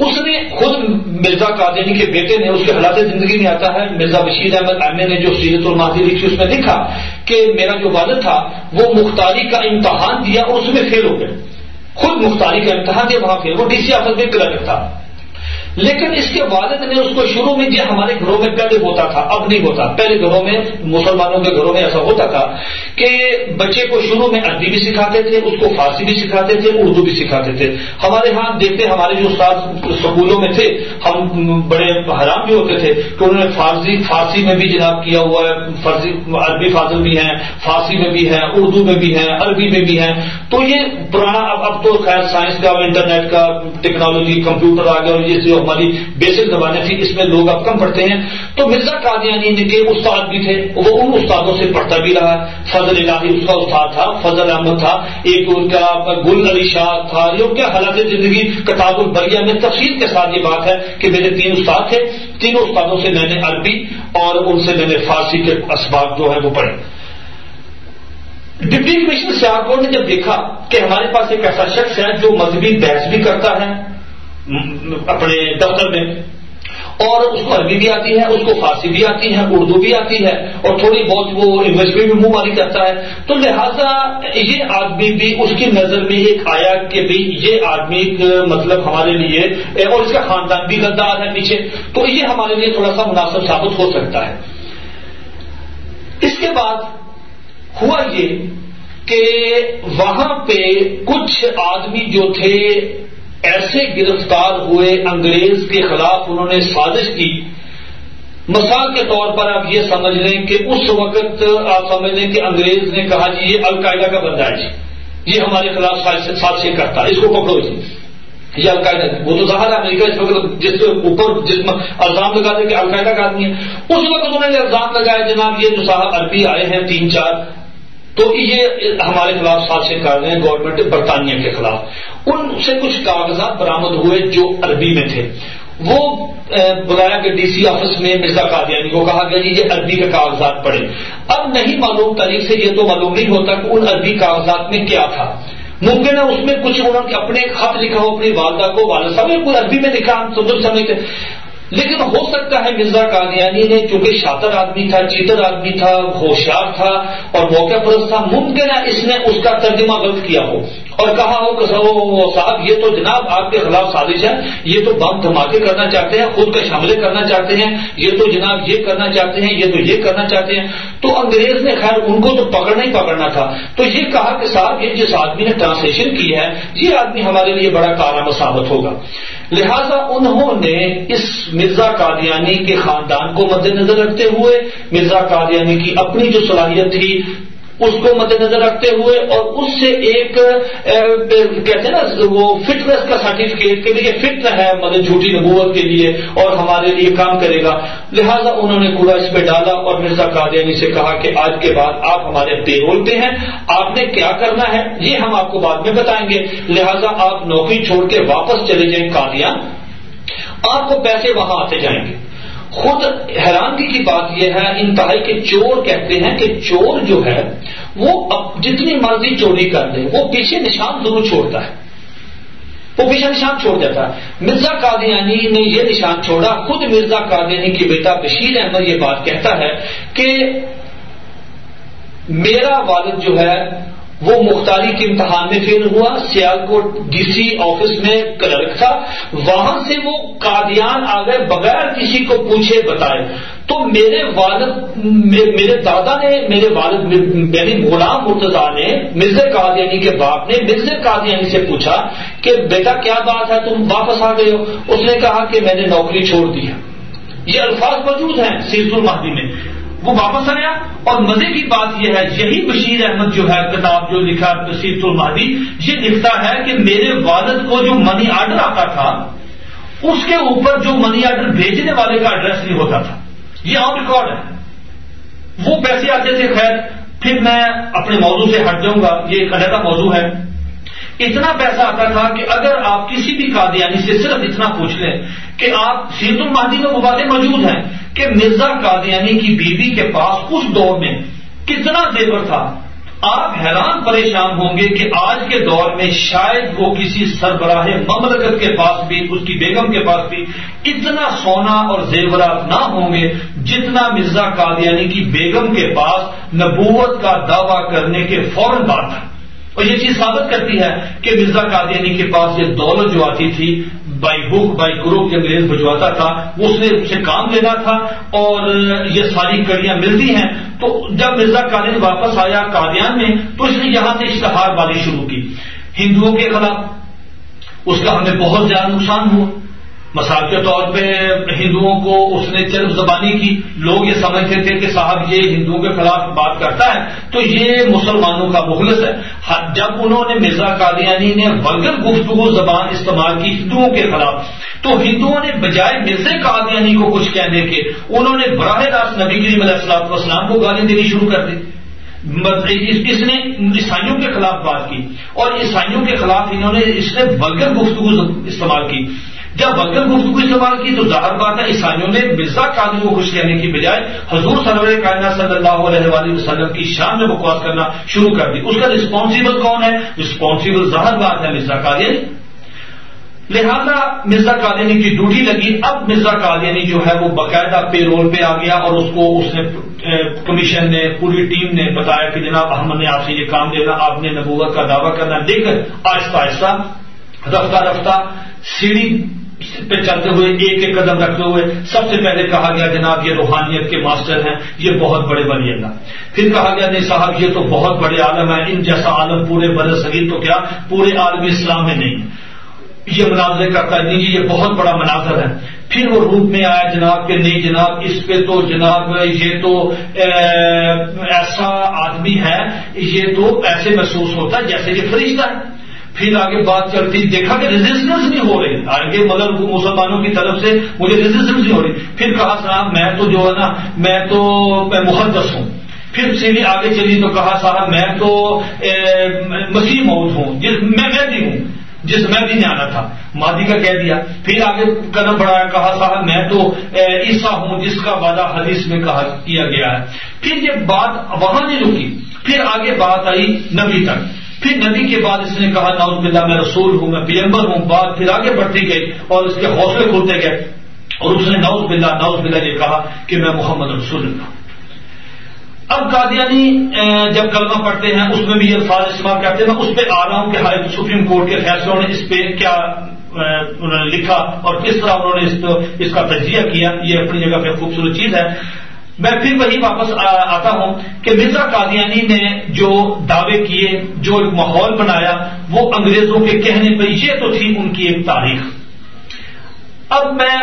Speaker 1: اس نے خود مرزا قادیانی کے بیٹے نے اس کے حالات زندگی میں آتا ہے۔ مرزا بشیر احمد ایم نے جو سیرت الماضی لکھی، اس میں لکھا کہ میرا جو والد تھا، وہ مختاری کا امتحان دیا اور اس میں فیل ہو گئے۔ خود مختاری کا امتحان دیا، وہاں فیل وہ ڈی سی آفس میں کلرک تھا۔ لیکن اس کے والد نے اس کو شروع میں جو ہمارے گھروں میں پہلے ہوتا تھا، اب نہیں ہوتا۔ پہلے گھروں میں، مسلمانوں کے گھروں میں ایسا ہوتا تھا کہ بچے کو شروع میں عربی بھی سکھاتے تھے، اس کو فارسی بھی سکھاتے تھے، اردو بھی سکھاتے تھے۔ ہمارے ہاں دیکھتے، ہمارے جو استاد اسکولوں میں تھے، ہم بڑے حیران بھی ہوتے تھے کہ انہوں نے فارسی فارسی میں بھی جناب کیا ہوا ہے عربی فاضل بھی ہیں، فارسی میں بھی ہیں، اردو میں بھی ہیں، عربی میں بھی ہیں۔ تو یہ پرانا، اب تو خیر سائنس کا، انٹرنیٹ کا، ٹیکنالوجی، کمپیوٹر آ گیا اور یہ جو ہماری بیسک زبانیں تھیں، اس میں لوگ اب کم پڑھتے ہیں۔ تو مرزا قادیانی یعنی کے استاد بھی تھے، وہ ان استادوں سے پڑھتا بھی رہا۔ فضل الہی، اس کا استاد تھا، فضل احمد تھا، ایک ان کا گل علی شاہ تھا۔ یہ کیا حالات زندگی کتاب البریہ میں؟ تفصیل کے ساتھ یہ بات ہے کہ میرے تین استاد تھے۔ تینوں استادوں سے میں نے عربی اور ان سے میں نے فارسی کے اسباب جو ہے وہ پڑھے۔ ڈپٹی کمشنر سیاحت نے جب دیکھا کہ ہمارے پاس ایک ایسا شخص ہے جو مذہبی بحث بھی کرتا ہے اپنے دفتر میں۔ اور اس کو عربی بھی آتی ہے، اس کو فارسی بھی آتی ہے، اردو بھی آتی ہے، اور تھوڑی بہت وہ انگلش میں بھی منہ ماری کرتا ہے۔ تو لہذا یہ آدمی بھی اس کی نظر میں ایک آیا کہ بھی یہ آدمی مطلب ہمارے لیے، اور اس کا خاندان بھی غدار ہے پیچھے۔ تو یہ ہمارے لیے تھوڑا سا مناسب ثابت ہو سکتا ہے۔ اس کے بعد ہوا یہ کہ وہاں پہ کچھ آدمی جو تھے ایسے گرفتار ہوئے انگریز کے خلاف انہوں نے سازش کی۔ مثال کے طور پر آپ یہ سمجھ لیں کہ اس وقت آپ سمجھ لیں کہ انگریز نے کہا جی یہ القاعدہ کا بندہ ہے جی۔ یہ ہمارے خلاف سازشیں کرتا ہے۔ اس کو پکڑو جی۔ یہ القاعدہ وہ تو ظاہر امریکہ اس وقت جس اوپر جس الزام لگا دے کہ القاعدہ کا آدمی ہے۔ اس وقت انہوں نے الزام لگایا جناب، یہ جو صاحب عربی آئے ہیں، تین چار۔ تو یہ ہمارے خلاف سازشیں کر رہے ہیں گورنمنٹ برطانیہ کے خلاف۔ ان سے کچھ کاغذات برامد ہوئے جو عربی میں تھے۔ وہ بلایا کہ ڈی سی آفس میں مرزا قادیانی کو کہا گیا جی یہ عربی کے کاغذات پڑھے اب نہیں معلوم، تاریخ سے یہ تو معلوم نہیں ہوتا کہ ان عربی کاغذات میں کیا تھا۔ ممکن ہے اس میں کچھ انہوں نے اپنے خط لکھا ہو، اپنی والدہ کو والد صاحب کوئی عربی میں لکھا ہم سمجھ سمجھتے۔ لیکن ہو سکتا ہے مرزا قادیانی نے، چونکہ شاطر آدمی تھا، چیتر آدمی تھا، ہوشیار تھا اور موقع پرست تھا ممکن ہے اس نے اس کا ترجمہ غلط کیا ہو۔ اور کہا ہو کہ صاحب، یہ تو جناب آپ کے خلاف سازش ہے، یہ تو بم دھماکے کرنا چاہتے ہیں، خود کا شاملے کرنا چاہتے ہیں، یہ تو جناب یہ کرنا چاہتے ہیں، یہ تو یہ کرنا چاہتے ہیں۔ تو انگریز نے خیر ان کو تو پکڑنا ہی پکڑنا تھا۔ تو یہ کہا کہ صاحب، یہ جس آدمی نے ٹرانسلیشن کی ہے، یہ آدمی ہمارے لیے بڑا کارآمد ثابت ہوگا۔ لہذا انہوں نے اس مرزا قادیانی کے خاندان کو مد نظر رکھتے ہوئے، مرزا قادیانی کی اپنی جو صلاحیت تھی اس کو مد نظر رکھتے ہوئے اور اس سے ایک کہتے ہیں نا، وہ فٹنس کا سرٹیفکیٹ کے لیے فٹ ہے مطلب جھوٹی نبوت کے لیے اور ہمارے لیے کام کرے گا۔ لہذا انہوں نے کوڑا اس پہ ڈالا اور مرزا قادیانی سے کہا کہ آج کے بعد آپ ہمارے پے رول پہ ہیں، آپ نے کیا کرنا ہے؟ یہ ہم آپ کو بعد میں بتائیں گے۔ لہذا آپ نوکری چھوڑ کے واپس چلے جائیں کادیاں آپ کو پیسے وہاں آتے جائیں گے۔ خود حیرانگی کی بات یہ ہے، انتہائی کے چور کہتے ہیں کہ چور جو ہے، وہ جتنی مرضی چوری کر لے، وہ پیچھے نشان ضرور چھوڑتا ہے۔ وہ پیچھے نشان چھوڑ دیتا ہے۔ مرزا قادیانی نے یہ نشان چھوڑا، خود مرزا قادیانی کی بیٹا بشیر احمد یہ بات کہتا ہے کہ میرا والد جو ہے وہ مختاری کے امتحان میں فیل ہوا Sialkot D C office میں کلرک تھا۔ وہاں سے وہ قادیان آ گئے، بغیر کسی کو پوچھے بتائے۔ تو میرے والد، میرے دادا نے، میرے والد میری غلام مرتضا نے مرزا قادیانی کے باپ نے مرزا قادیانی سے پوچھا کہ بیٹا کیا بات ہے، تم واپس آ گئے ہو؟ اس نے کہا کہ میں نے نوکری چھوڑ دی ہے۔ یہ الفاظ موجود ہیں سیز المہدی میں۔ وہ واپس آیا اور مزے کی بات یہ ہے، یہی بشیر احمد جو ہے، کتاب جو لکھا سیت المادی یہ لکھتا ہے کہ میرے والد کو جو منی آرڈر آتا تھا، اس کے اوپر جو منی آرڈر بھیجنے والے کا ایڈریس نہیں ہوتا تھا۔ یہ آن ریکارڈ ہے۔ وہ پیسے آتے تھے، خیر، پھر میں اپنے موضوع سے ہٹ جاؤں گا۔ یہ ایک علیحدہ موضوع ہے۔ اتنا پیسہ آتا تھا کہ اگر آپ کسی بھی قادیانی یعنی سے صرف اتنا پوچھ لیں کہ آپ سیت المہدی میں وہ باتیں موجود ہیں کہ مرزا قادیانی کی بیوی کے پاس اس دور میں کتنا زیور تھا؟ آپ حیران پریشان ہوں گے کہ آج کے دور میں شاید وہ کسی سربراہ مملکت کے پاس بھی، اس کی بیگم کے پاس بھی اتنا سونا اور زیورات نہ ہوں گے جتنا مرزا قادیانی کی بیگم کے پاس نبوت کا دعویٰ کرنے کے فوراً بعد تھا۔ اور یہ چیز ثابت کرتی ہے کہ مرزا قادیانی کے پاس یہ دولت جو آتی تھی بائی بک بائی گروپ کے انگریز بھجواتا تھا اس نے اسے کام لینا تھا اور یہ ساری کڑیاں ملتی ہیں۔ تو جب مرزا قادیانی واپس آیا قادیان میں، تو اس نے یہاں سے اشتہار بازی شروع کی۔ ہندوؤں کے خلاف اس کا ہمیں بہت زیادہ نقصان ہوا۔ مثال کے طور پہ ہندوؤں کو اس نے چرب زبانی کی، لوگ یہ سمجھتے تھے کہ صاحب یہ ہندوؤں کے خلاف بات کرتا ہے، تو یہ مسلمانوں کا مخلص ہے۔ جب انہوں نے مرزا قادیانی نے وغیر گفتگو زبان استعمال کی ہندوؤں کے خلاف، تو ہندوؤں نے بجائے مرزا قادیانی کو کچھ کہنے کے، انہوں نے براہ راست نبی کریم علیہ السلام وسلام کو گالی دینی شروع کر دی۔ اس نے عیسائیوں کے خلاف بات کی اور عیسائیوں کے خلاف انہوں نے اس نے بلگر گفتگو استعمال کی۔ جب وقت گفتگو استعمال کی تو ظاہر بات ہے عیسائیوں نے مرزا قادری کو خوش کہنے کی بجائے حضور سرور کائنہ صلی اللہ علیہ وآلہ وسلم کی شان میں بکواس کرنا شروع کر دی۔ اس کا رسپانسبل کون ہے؟ رسپانسبل ظاہر بات ہے مرزا قادری۔ لہذا مرزا قادیانی کی ڈیوٹی لگی۔ اب مرزا قادیانی جو ہے وہ باقاعدہ پے رول پہ آ گیا اور اس کو اس نے کمیشن نے، پوری ٹیم نے بتایا کہ جناب احمد نے آپ سے یہ کام دینا آپ نے نبوت کا دعویٰ کرنا۔ لیکن آہستہ آہستہ، رفتہ رفتہ سیڑھی پہ چلتے ہوئے ایک ایک قدم رکھتے ہوئے سب سے پہلے کہا گیا جناب یہ روحانیت کے ماسٹر ہیں، یہ بہت بڑے بلی اللہ۔ پھر کہا گیا نہیں صاحب، یہ تو بہت بڑے عالم ہیں، ان جیسا عالم پورے بر صغیر تو کیا پورے عالم اسلام میں نہیں۔ یہ مناظر کرتا ہے، نہیں، یہ بہت بڑا مناظر ہے۔ پھر وہ روپ میں آیا جناب کہ نہیں جناب، اس پہ تو جناب یہ تو ایسا آدمی ہے، یہ تو ایسے محسوس ہوتا ہے جیسے یہ فرشتہ ہے۔ پھر آگے بات کرتی دیکھا کہ ریزسٹنس نہیں ہو رہی آگے مگر مسلمانوں کی طرف سے مجھے ریزسٹنس نہیں ہو رہی پھر کہا صاحب، میں تو جو ہے نا، میں تو، میں محدث ہوں۔ پھر سیڑھی آگے چلی تو کہا صاحب، میں تو مسیح موت ہوں، جس، میں بھی ہوں، جس میں بھی نہیں آنا تھا۔ مادی کا کہہ دیا۔ پھر آگے قدم بڑھایا، کہا صاحب، میں تو عیسا ہوں، جس کا وعدہ حدیث میں کہا، کیا گیا ہے۔ پھر یہ بات وہاں نہیں رکی۔ پھر آگے بات آئی نبی تک۔ پھر نبی کے بعد اس نے کہا ناؤز بلّہ میں رسول ہوں، میں پیمبر ہوں بات پھر آگے بڑھتی گئی اور اس کے حوصلے کھلتے گئے اور اس نے ناؤز بلّہ ناؤز بلّہ یہ کہا کہ میں محمد رسول اللہ اب قادیانی جب کلمہ پڑھتے ہیں، اس میں بھی یہ الفاظ استعمال کرتے ہیں، میں اس پہ آ رہا ہوں کہ ہائی سپریم کورٹ کے فیصلوں نے اس پہ کیا انہوں نے لکھا اور کس طرح انہوں نے اس کا تجزیہ کیا، یہ اپنی جگہ پہ خوبصورت چیز ہے۔ میں پھر وہی واپس آتا ہوں کہ مرزا قادیانی نے جو دعوے کیے، جو ایک ماحول بنایا، وہ انگریزوں کے کہنے پہ یہ تو تھی ان کی ایک تاریخ۔ اب میں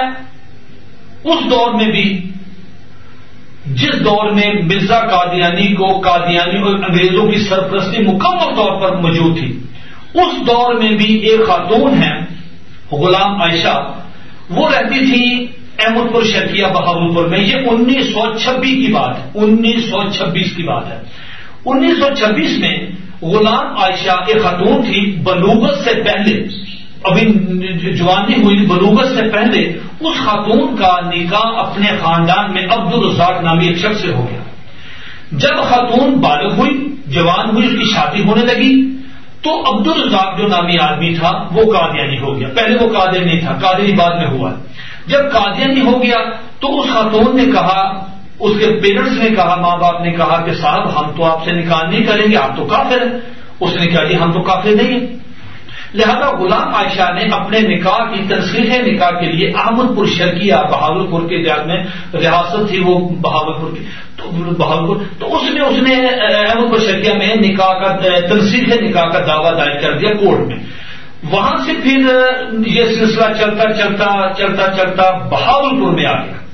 Speaker 1: اس دور میں بھی، جس دور میں مرزا قادیانی کو قادیانی اور انگریزوں کی سرپرستی مکمل طور پر موجود تھی، اس دور میں بھی ایک خاتون ہے، غلام عائشہ۔ وہ رہتی تھی احمد پور شرکیہ بہاول پور میں یہ انیس سو چھبیس کی بات ہے انیس سو چھبیس کی بات ہے۔ انیس سو چھبیس میں غلام عائشہ ایک خاتون تھی بلوغت سے پہلے۔ ابھی جوانی ہوئی بلوغت سے پہلے اس خاتون کا نکاح اپنے خاندان میں عبد الرزاق نامی ایک شخص سے ہو گیا۔ جب خاتون بالغ ہوئی، جوان ہوئی، اس کی شادی ہونے لگی، تو عبد الرزاق جو نامی آدمی تھا، وہ قادیانی ہو گیا۔ پہلے وہ قادر نہیں تھا، قادری بعد میں ہوا۔ جب قادیانی ہو گیا تو اس خاتون نے کہا، اس کے پیرنٹس نے کہا، ماں باپ نے کہا کہ صاحب، ہم تو آپ سے نکاح نہیں کریں گے، آپ تو کافر ہیں۔ اس نے کہا جی ہم تو کافر نہیں ہیں۔ لہذا غلام عائشہ نے اپنے نکاح کی تصریح نکاح کے لیے احمد پور شرکیہ بہاول پور کے دیہات میں ریاست تھی وہ بہاول پور کی۔ تو بہاول پور تو اس نے اس نے احمد پور شرکیہ میں نکاح کا تنصیح نکاح کا دعویٰ دائر کر دیا کورٹ میں۔ وہاں سے پھر یہ سلسلہ چلتا چلتا چلتا چلتا بہاول پور میں آ گیا۔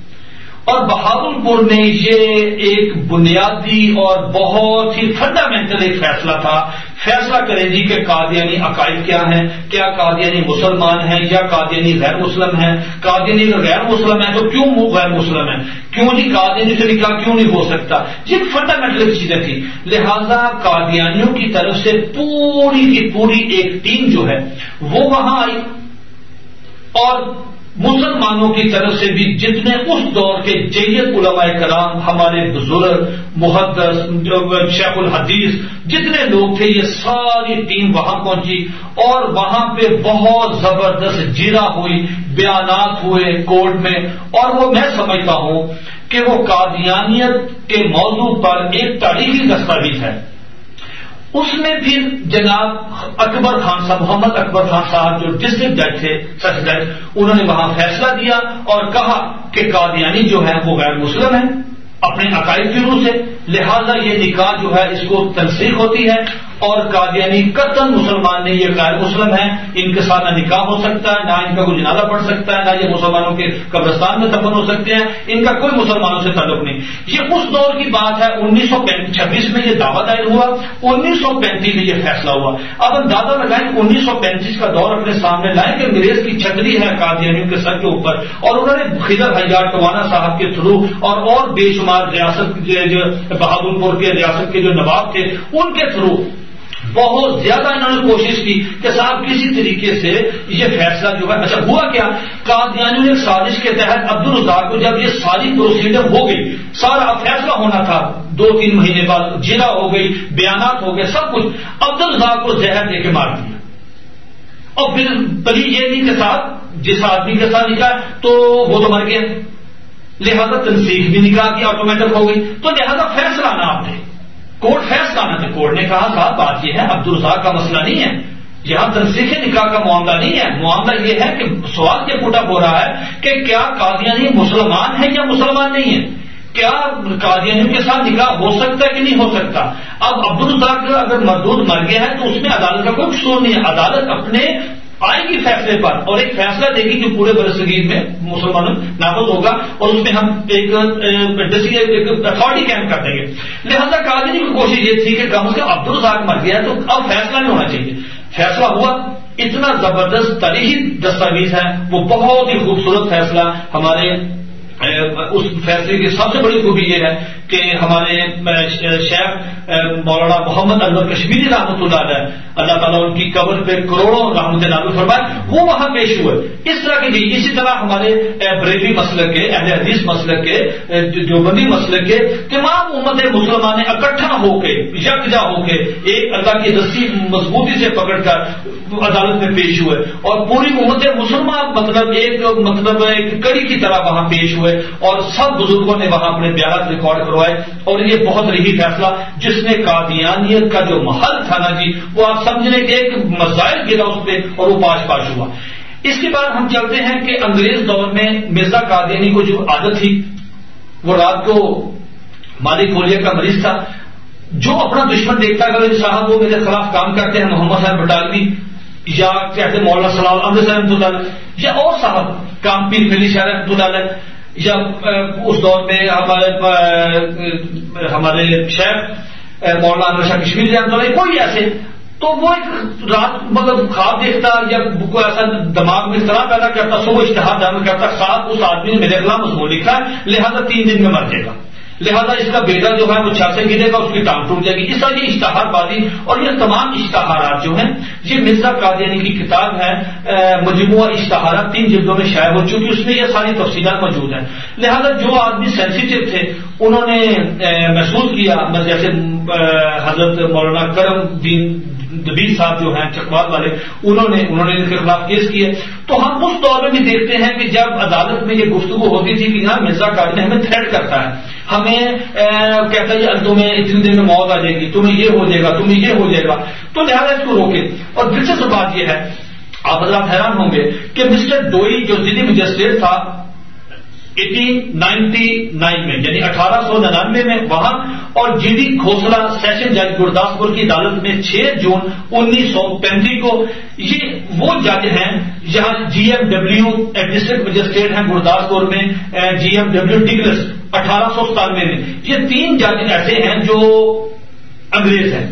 Speaker 1: اور بہاول پور میں یہ ایک بنیادی اور بہت ہی فنڈامنٹل ایک فیصلہ تھا۔ فیصلہ کرے جی کہ قادیانی عقائد کیا ہیں، کیا قادیانی مسلمان ہیں، یا قادیانی غیر مسلم ہیں۔ قادیانی غیر مسلم ہے تو کیوں وہ غیر مسلم ہے کیوں جی قادیانی سے نکاح کیوں نہیں ہو سکتا؟ یہ فنڈامنٹل چیزیں تھیں۔ لہذا قادیانیوں کی طرف سے پوری کی پوری ایک ٹیم جو ہے، وہ وہاں آئی اور مسلمانوں کی طرف سے بھی جتنے اس دور کے جیت علماء کرام، ہمارے بزرگ، محدث، شیخ الحدیث، جتنے لوگ تھے، یہ ساری ٹیم وہاں پہنچی اور وہاں پہ بہت زبردست جیرا ہوئی، بیانات ہوئے کورٹ میں اور وہ میں سمجھتا ہوں کہ وہ قادیانیت کے موضوع پر ایک تاریخی دستاویز ہے۔ اس میں پھر جناب اکبر خان صاحب، محمد اکبر خان صاحب جو ڈسٹرکٹ جج تھے، سچ جج، انہوں نے وہاں فیصلہ دیا اور کہا کہ قادیانی جو ہے وہ غیر مسلم ہے اپنے عقائد کی روح سے، لہذا یہ نکاح جو ہے، اس کو تنسیخ ہوتی ہے۔ اور قادیانی قطن مسلمان نے یہ غیر مسلم ہے ان کے ساتھ نہ نکاح ہو سکتا ہے، نہ ان کا کوئی جنازہ پڑھ سکتا ہے، نہ یہ مسلمانوں کے قبرستان میں دفن ہو سکتے ہیں۔ ان کا کوئی مسلمانوں سے تعلق نہیں۔ یہ اس دور کی بات ہے، انیس سو چھبیس میں یہ دعویٰ دائر ہوا۔ انیس سو پینتیس میں یہ فیصلہ ہوا۔ اب ہم دادا لگائیں، انیس سو پینتیس کا دور اپنے سامنے لائیں کہ انگریز کی چھتری ہے قادیانیوں کے سر کے اوپر اور انہوں نے خدر حجار ٹوانا صاحب کے تھرو اور اور بے شمار ریاست بہادر پور کے ریاست کے جو نواب تھے، ان کے تھرو بہت زیادہ انہوں نے کوشش کی کہ صاحب کسی طریقے سے یہ فیصلہ جو ہے اچھا ہوا کیا؟ قادیانیوں نے سازش کے تحت عبد الرزاق کو جب یہ ساری پروسیڈر ہو گئی، سارا فیصلہ ہونا تھا، دو تین مہینے بعد جرا ہو گئی، بیانات ہو گئے، سب کچھ عبد الرزاق کو زہر دے کے مار دیا۔ اور پھر پری یہ کے ساتھ جس آدمی کے ساتھ نکلا، تو وہ تو مر گیا۔ لہذا تنسیخ بھی نکال کی آٹومیٹک ہو گئی۔ تو لہذا فیصلہ نہ آپ نے کورٹ فیصلہ نہ تھے کورٹ نے کہا صاحب بات یہ ہے، عبد الرزاق کا مسئلہ نہیں ہے۔ یہاں تنسیخ نکاح کا معاملہ نہیں ہے۔ معاملہ یہ ہے کہ سوال یہ پوٹا ہو رہا ہے کہ کیا قادیانی مسلمان ہے یا مسلمان نہیں ہے کیا قادیانیوں کے ساتھ نکاح ہو سکتا ہے کہ نہیں ہو سکتا؟ اب عبد الرزاق اگر مردود مر گیا ہے تو اس میں عدالت کا کوئی قصور نہیں ہے۔ عدالت اپنے آئے گی فیصلے پر اور ایک فیصلہ دے گی جو پورے برصغیر میں مسلمانوں نافذ ہوگا اور اس میں ہم ایک اتھارٹی قائم کر دیں گے۔ لہٰذا قادری کی کوشش یہ تھی کہ کم از کم عبد الرزاق مر گیا تو اب فیصلہ نہیں ہونا چاہیے۔ فیصلہ ہوا۔ اتنا زبردست تاریخی دستاویز ہے۔ وہ بہت ہی خوبصورت فیصلہ ہمارے اس فیصلے کی سب سے بڑی خوبی یہ ہے کہ ہمارے شیخ مولانا محمد انور کشمیری رحمۃ اللہ علیہ، اللہ تعالیٰ ان کی قبر پہ کروڑوں رحمت اللہ فرمائے، وہ وہاں پیش ہوئے۔ اس طرح کی اسی طرح ہمارے بریلی مسلک کے، اہل حدیث مسلک کے دیوبندی مسلک کے تمام امت مسلمان اکٹھا ہو کے، یکجا ہو کے ایک اللہ کی رسی مضبوطی سے پکڑ کر عدالت میں پیش ہوئے۔ اور پوری امت مسلمان مطلب ایک مطلب ایک کڑی کی طرح وہاں پیش ہوئے۔ ہوئے اور سب بزرگوں نے وہاں اپنے بیانات ریکارڈ کروائے اور یہ بہت رہی فیصلہ جس نے قادیانیت کا جو محل تھا نا جی وہ آپ سمجھنے کے ایک مسائل گرا اس پہ اور وہ پاش پاش ہوا۔ اس کے بعد ہم چلتے ہیں کہ انگریز دور میں مرزا قادیانی کو جو عادت تھی، وہ رات کو مالک گولیا کا مریض تھا، جو اپنا دشمن دیکھتا اگر صاحب وہ میرے خلاف کام کرتے ہیں، محمد صاحب بٹالوی یا کہتے مولانا صلاح امر صاحب اللہ یا اور صاحب کام پیر ملی شہر رحمۃ اللہ یا اس دور میں ہمارے ہمارے شہر مولانا شاہ کشمیر جی رحمۃ اللہ کوئی ایسے، تو وہ ایک رات مطلب خواب دیکھتا، یا کوئی ایسا دماغ میں طرح پیدا کرتا سو اشتہار جانا کرتا، خواب اس آدمی نے میرے خلاف مضمون لکھا ہے، لہٰذا تین دن میں مر جائے گا۔ لہذا اس کا بیٹا جو ہے وہ چھت سے گرے گا، اس کی ٹانگ ٹوٹ جائے گی۔ اس طرح یہ اشتہار بازی اور یہ تمام اشتہارات جو ہیں، یہ مرزا قادیانی کی کتاب ہے مجموعہ اشتہارات، تین جلدوں میں شائع ہو چکی، اس میں یہ ساری تفصیلات موجود ہیں۔ لہذا جو آدمی سینسیٹیو تھے، انہوں نے محسوس کیا جیسے حضرت مولانا کرم دین دبیر صاحب جو ہیں، چکوال والے، انہوں نے انہوں نے ان کے خلاف کیس کیے تو ہم اس دور میں بھی دیکھتے ہیں کہ جب عدالت میں یہ گفتگو ہوتی تھی کہ یہاں مرزا کاری ہمیں تھریٹ کرتا ہے، ہمیں کہتا ہے تمہیں اتنی دن میں موت آ جائے گی، تمہیں یہ ہو جائے گا، تمہیں یہ ہو جائے گا۔ تو لہٰذا اس کو روکے۔ اور دلچسپ بات یہ ہے، آپ حضرات حیران ہوں گے کہ مسٹر ڈوئی جو ضلع مجسٹریٹ تھا ایٹین نائنٹی نائن میں یعنی اٹھارہ سو ننانوے میں وہاں اور جی ڈی کھوسلا سیشن جج گرداسپور کی عدالت میں چھ جون انیس سو پینتیس کو یہ وہ جج ہیں جہاں G M W district magistrate ہیں گرداسپور میں جی ایم ڈبلو ڈگلس اٹھارہ سو ستانوے میں۔ یہ تین جج ایسے ہیں جو انگریز ہیں،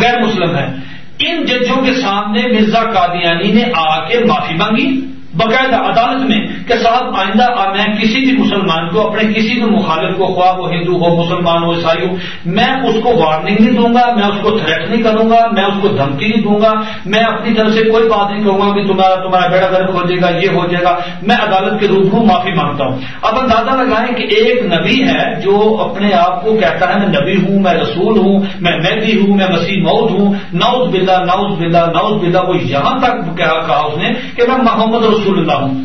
Speaker 1: غیر مسلم ہیں۔ ان ججوں کے سامنے مرزا قادیانی نے آ کے معافی مانگی۔ باقاعدہ عدالت میں کہ صاحب آئندہ میں کسی بھی مسلمان کو، اپنے کسی بھی مخالف کو، خواہ وہ ہندو ہو، مسلمان ہو، عیسائی ہو، میں اس کو وارننگ نہیں دوں گا، میں اس کو تھریٹ نہیں کروں گا، میں اس کو دھمکی نہیں دوں گا، میں اپنی طرف سے کوئی بات نہیں کروں گا کہ تمہارا تمہارا بیڑا گرم ہو جائے گا، یہ ہو جائے گا۔ میں عدالت کے روبرو معافی مانگتا ہوں۔ اب اندازہ لگائیں کہ ایک نبی ہے جو اپنے آپ کو کہتا ہے، میں نبی ہوں، میں رسول ہوں، میں مہدی ہوں، میں مسیح مود ہوں ناؤز بلا ناؤز بلا ناؤز بلا وہ یہاں تک کہا اس نے کہ میں محمد رسول اللہ ہوں۔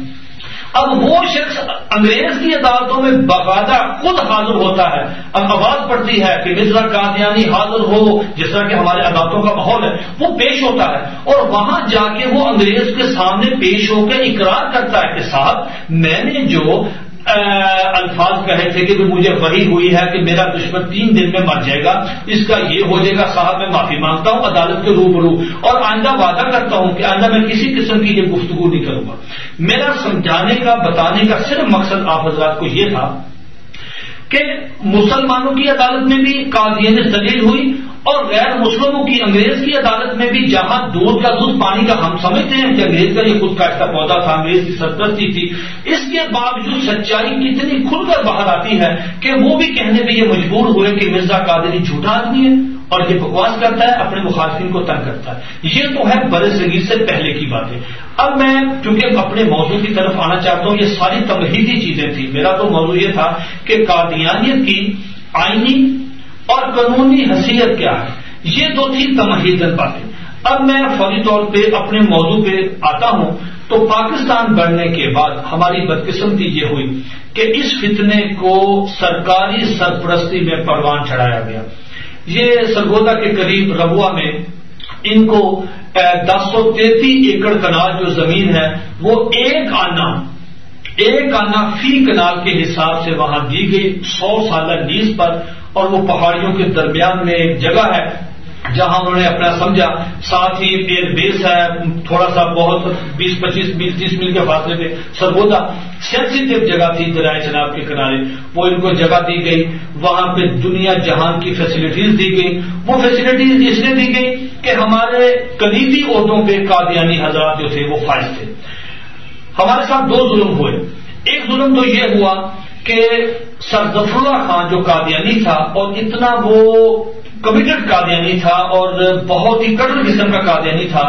Speaker 1: اب وہ شخص انگریز کی عدالتوں میں باقاعدہ خود حاضر ہوتا ہے۔ اب آواز پڑتی ہے کہ مزرا قادیانی حاضر ہو، جس طرح کہ ہمارے عدالتوں کا ماحول ہے، وہ پیش ہوتا ہے۔ اور وہاں جا کے وہ انگریز کے سامنے پیش ہو کے اقرار کرتا ہے کہ صاحب، میں نے جو الفاظ کہے تھے کہ مجھے وہی ہوئی ہے کہ میرا دشمن تین دن میں مر جائے گا، اس کا یہ ہو جائے گا، صاحب، میں معافی مانگتا ہوں، عدالت کے روبرو، اور آئندہ وعدہ کرتا ہوں کہ آئندہ میں کسی قسم کی یہ گفتگو نہیں کروں گا۔ میرا سمجھانے کا، بتانے کا صرف مقصد آپ حضرات کو یہ تھا کہ مسلمانوں کی عدالت میں بھی قاضی دلیل ہوئی اور غیر مسلموں کی انگریز کی عدالت میں بھی جہاں دودھ کا دودھ پانی کا ہم سمجھتے ہیں کہ انگریز کا یہ خود کاشتہ پودا تھا، انگریز کی سرپرستی تھی۔ اس کے باوجود سچائی کتنی کھل کر باہر آتی ہے کہ وہ بھی کہنے پہ یہ مجبور ہوئے کہ مرزا قادری جھوٹا آدمی ہے۔ اور یہ بکواس کرتا ہے، اپنے مخالفین کو تنگ کرتا ہے۔ یہ تو ہے بر صغیر سے پہلے کی بات ہے اب میں چونکہ اپنے موضوع کی طرف آنا چاہتا ہوں، یہ ساری تمہیدی چیزیں تھیں۔ میرا تو موضوع یہ تھا کہ قادیانیت کی آئینی اور قانونی حیثیت کیا ہے۔ یہ دو تھی تمہیدن باتیں۔ اب میں فوری طور پہ اپنے موضوع پہ آتا ہوں۔ تو پاکستان بڑھنے کے بعد ہماری بدقسمتی یہ ہوئی کہ اس فتنے کو سرکاری سرپرستی میں پروان چڑھایا گیا۔ یہ سرگودا کے قریب ربوا میں ان کو دس سو تینتیس ایکڑ کنال جو زمین ہے، وہ ایک آنا ایک آنا فی کنال کے حساب سے وہاں دی گئی، سو سالہ لیز پر، اور وہ پہاڑیوں کے درمیان میں ایک جگہ ہے۔ جہاں انہوں نے اپنا سمجھا۔ ساتھ ہی ایئر بیس ہے تھوڑا سا بہت بیس پچیس بیس تیس میل کے فاصلے پہ سرگودا سینسیٹیو جگہ تھی درائے جناب کے کنارے، وہ ان کو جگہ دی گئی۔ وہاں پہ دنیا جہان کی فیسلٹیز دی گئی۔ وہ فیسلٹیز اس لیے دی گئی کہ ہمارے کلیدی عہدوں پہ قادیانی حضرات جو تھے وہ فائز تھے۔ ہمارے ساتھ دو ظلم ہوئے۔ ایک ظلم تو یہ ہوا کہ سر اللہ خان جو قادیانی تھا اور اتنا وہ کمیٹڈ قادیانی تھا اور بہت ہی کٹر قسم کا قادیانی تھا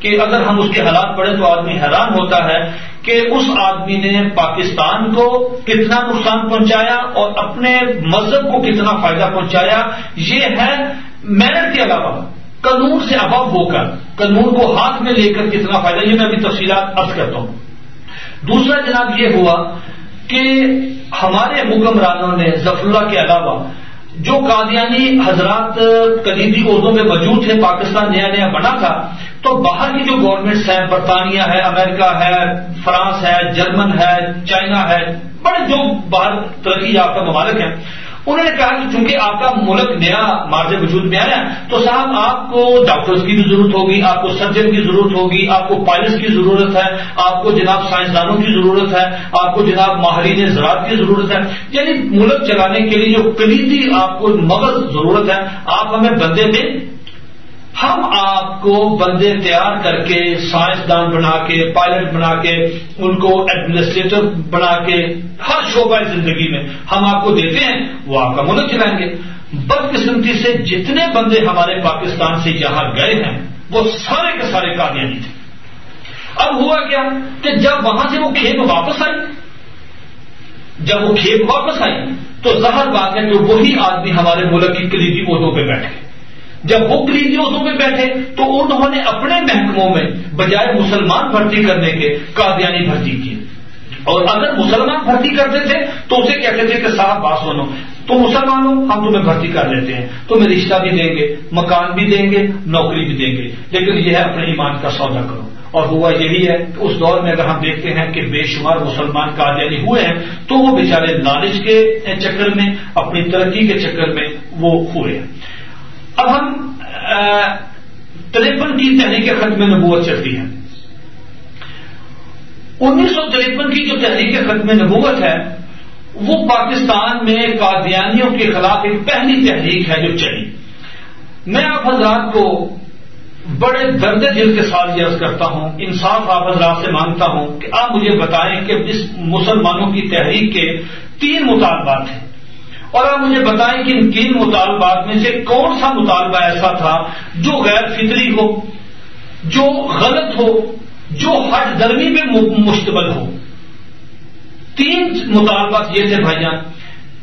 Speaker 1: کہ اگر ہم اس کے حالات پڑھیں تو آدمی حیران ہوتا ہے کہ اس آدمی نے پاکستان کو کتنا نقصان پہنچایا اور اپنے مذہب کو کتنا فائدہ پہنچایا۔ یہ ہے محنت کے علاوہ، قانون سے ابو ہو کر، قانون کو ہاتھ میں لے کر کتنا فائدہ، یہ میں ابھی تفصیلات ارض کرتا ہوں۔ دوسرا جناب یہ ہوا کہ ہمارے حکمرانوں نے ظفر اللہ کے علاوہ جو قادیانی حضرات قدیمی اردو میں موجود تھے، پاکستان نیا نیا بنا تھا، تو باہر کی جو گورنمنٹس ہیں، برطانیہ ہے، امریکہ ہے، فرانس ہے، جرمن ہے، چائنا ہے، بڑے جو باہر ترقی یافتہ ممالک ہیں انہوں نے کہا کہ چونکہ آپ کا ملک نیا مارج وجود میں آیا تو صاحب آپ کو ڈاکٹرز کی بھی ضرورت ہوگی، آپ کو سرجن کی ضرورت ہوگی، آپ کو پائلٹس کی ضرورت ہے، آپ کو جناب سائنسدانوں کی ضرورت ہے، آپ کو جناب ماہرین زراعت کی ضرورت ہے۔ یعنی ملک چلانے کے لیے جو کلیدی آپ کو مغز ضرورت ہے، آپ ہمیں بندے دیں۔ ہم آپ کو بندے تیار کر کے سائنسدان بنا کے پائلٹ بنا کے، ان کو ایڈمنسٹریٹر بنا کے ہر شعبہ زندگی میں ہم آپ کو دیتے ہیں، وہ آپ کا ملک چلائیں گے۔ بدقسمتی سے جتنے بندے ہمارے پاکستان سے یہاں گئے ہیں، وہ سارے کے سارے کامیابی تھے۔ اب ہوا کیا کہ جب وہاں سے وہ کھیپ واپس آئی، جب وہ کھیپ واپس آئی، تو ظاہر بات ہے کہ وہی آدمی ہمارے ملک کی کلیدی عہدوں پہ بیٹھے۔ جب وہ کلیدی عہدوں پہ بیٹھے تو انہوں نے اپنے محکموں میں بجائے مسلمان بھرتی کرنے کے قادیانی بھرتی کی۔ اور اگر مسلمان بھرتی کرتے تھے تو اسے کہتے تھے کہ صاحب بات سنو۔ تو مسلمان ہو ہم تمہیں بھرتی کر لیتے ہیں۔ تمہیں رشتہ بھی دیں گے، مکان بھی دیں گے، نوکری بھی دیں گے۔ لیکن یہ ہے اپنے ایمان کا سودا کرو۔ اور ہوا یہی ہے کہ اس دور میں اگر ہم دیکھتے ہیں کہ بے شمار مسلمان قادیانی ہوئے ہیں، تو وہ بیچارے لالچ کے چکر میں، اپنی ترقی کے چکر میں وہ ہوئے ہیں۔ اب ہم تریپن کی تحریک ختم نبوت چلتی ہے۔ انیس سو تریپن کی جو تحریک ختم نبوت ہے، وہ پاکستان میں قادیانیوں کے خلاف ایک پہلی تحریک ہے جو چلی۔ میں آپ حضرات کو بڑے درد دل کے ساتھ یہ کرتا ہوں، انصاف آپ حضرات سے مانگتا ہوں کہ آپ مجھے بتائیں کہ اس مسلمانوں کی تحریک کے تین مطالبات ہیں۔ اور آپ مجھے بتائیں کہ ان تین مطالبات میں سے کون سا مطالبہ ایسا تھا جو غیر فطری ہو، جو غلط ہو، جو حج درمی میں مشتبل ہو؟ تین مطالبات یہ تھے بھائی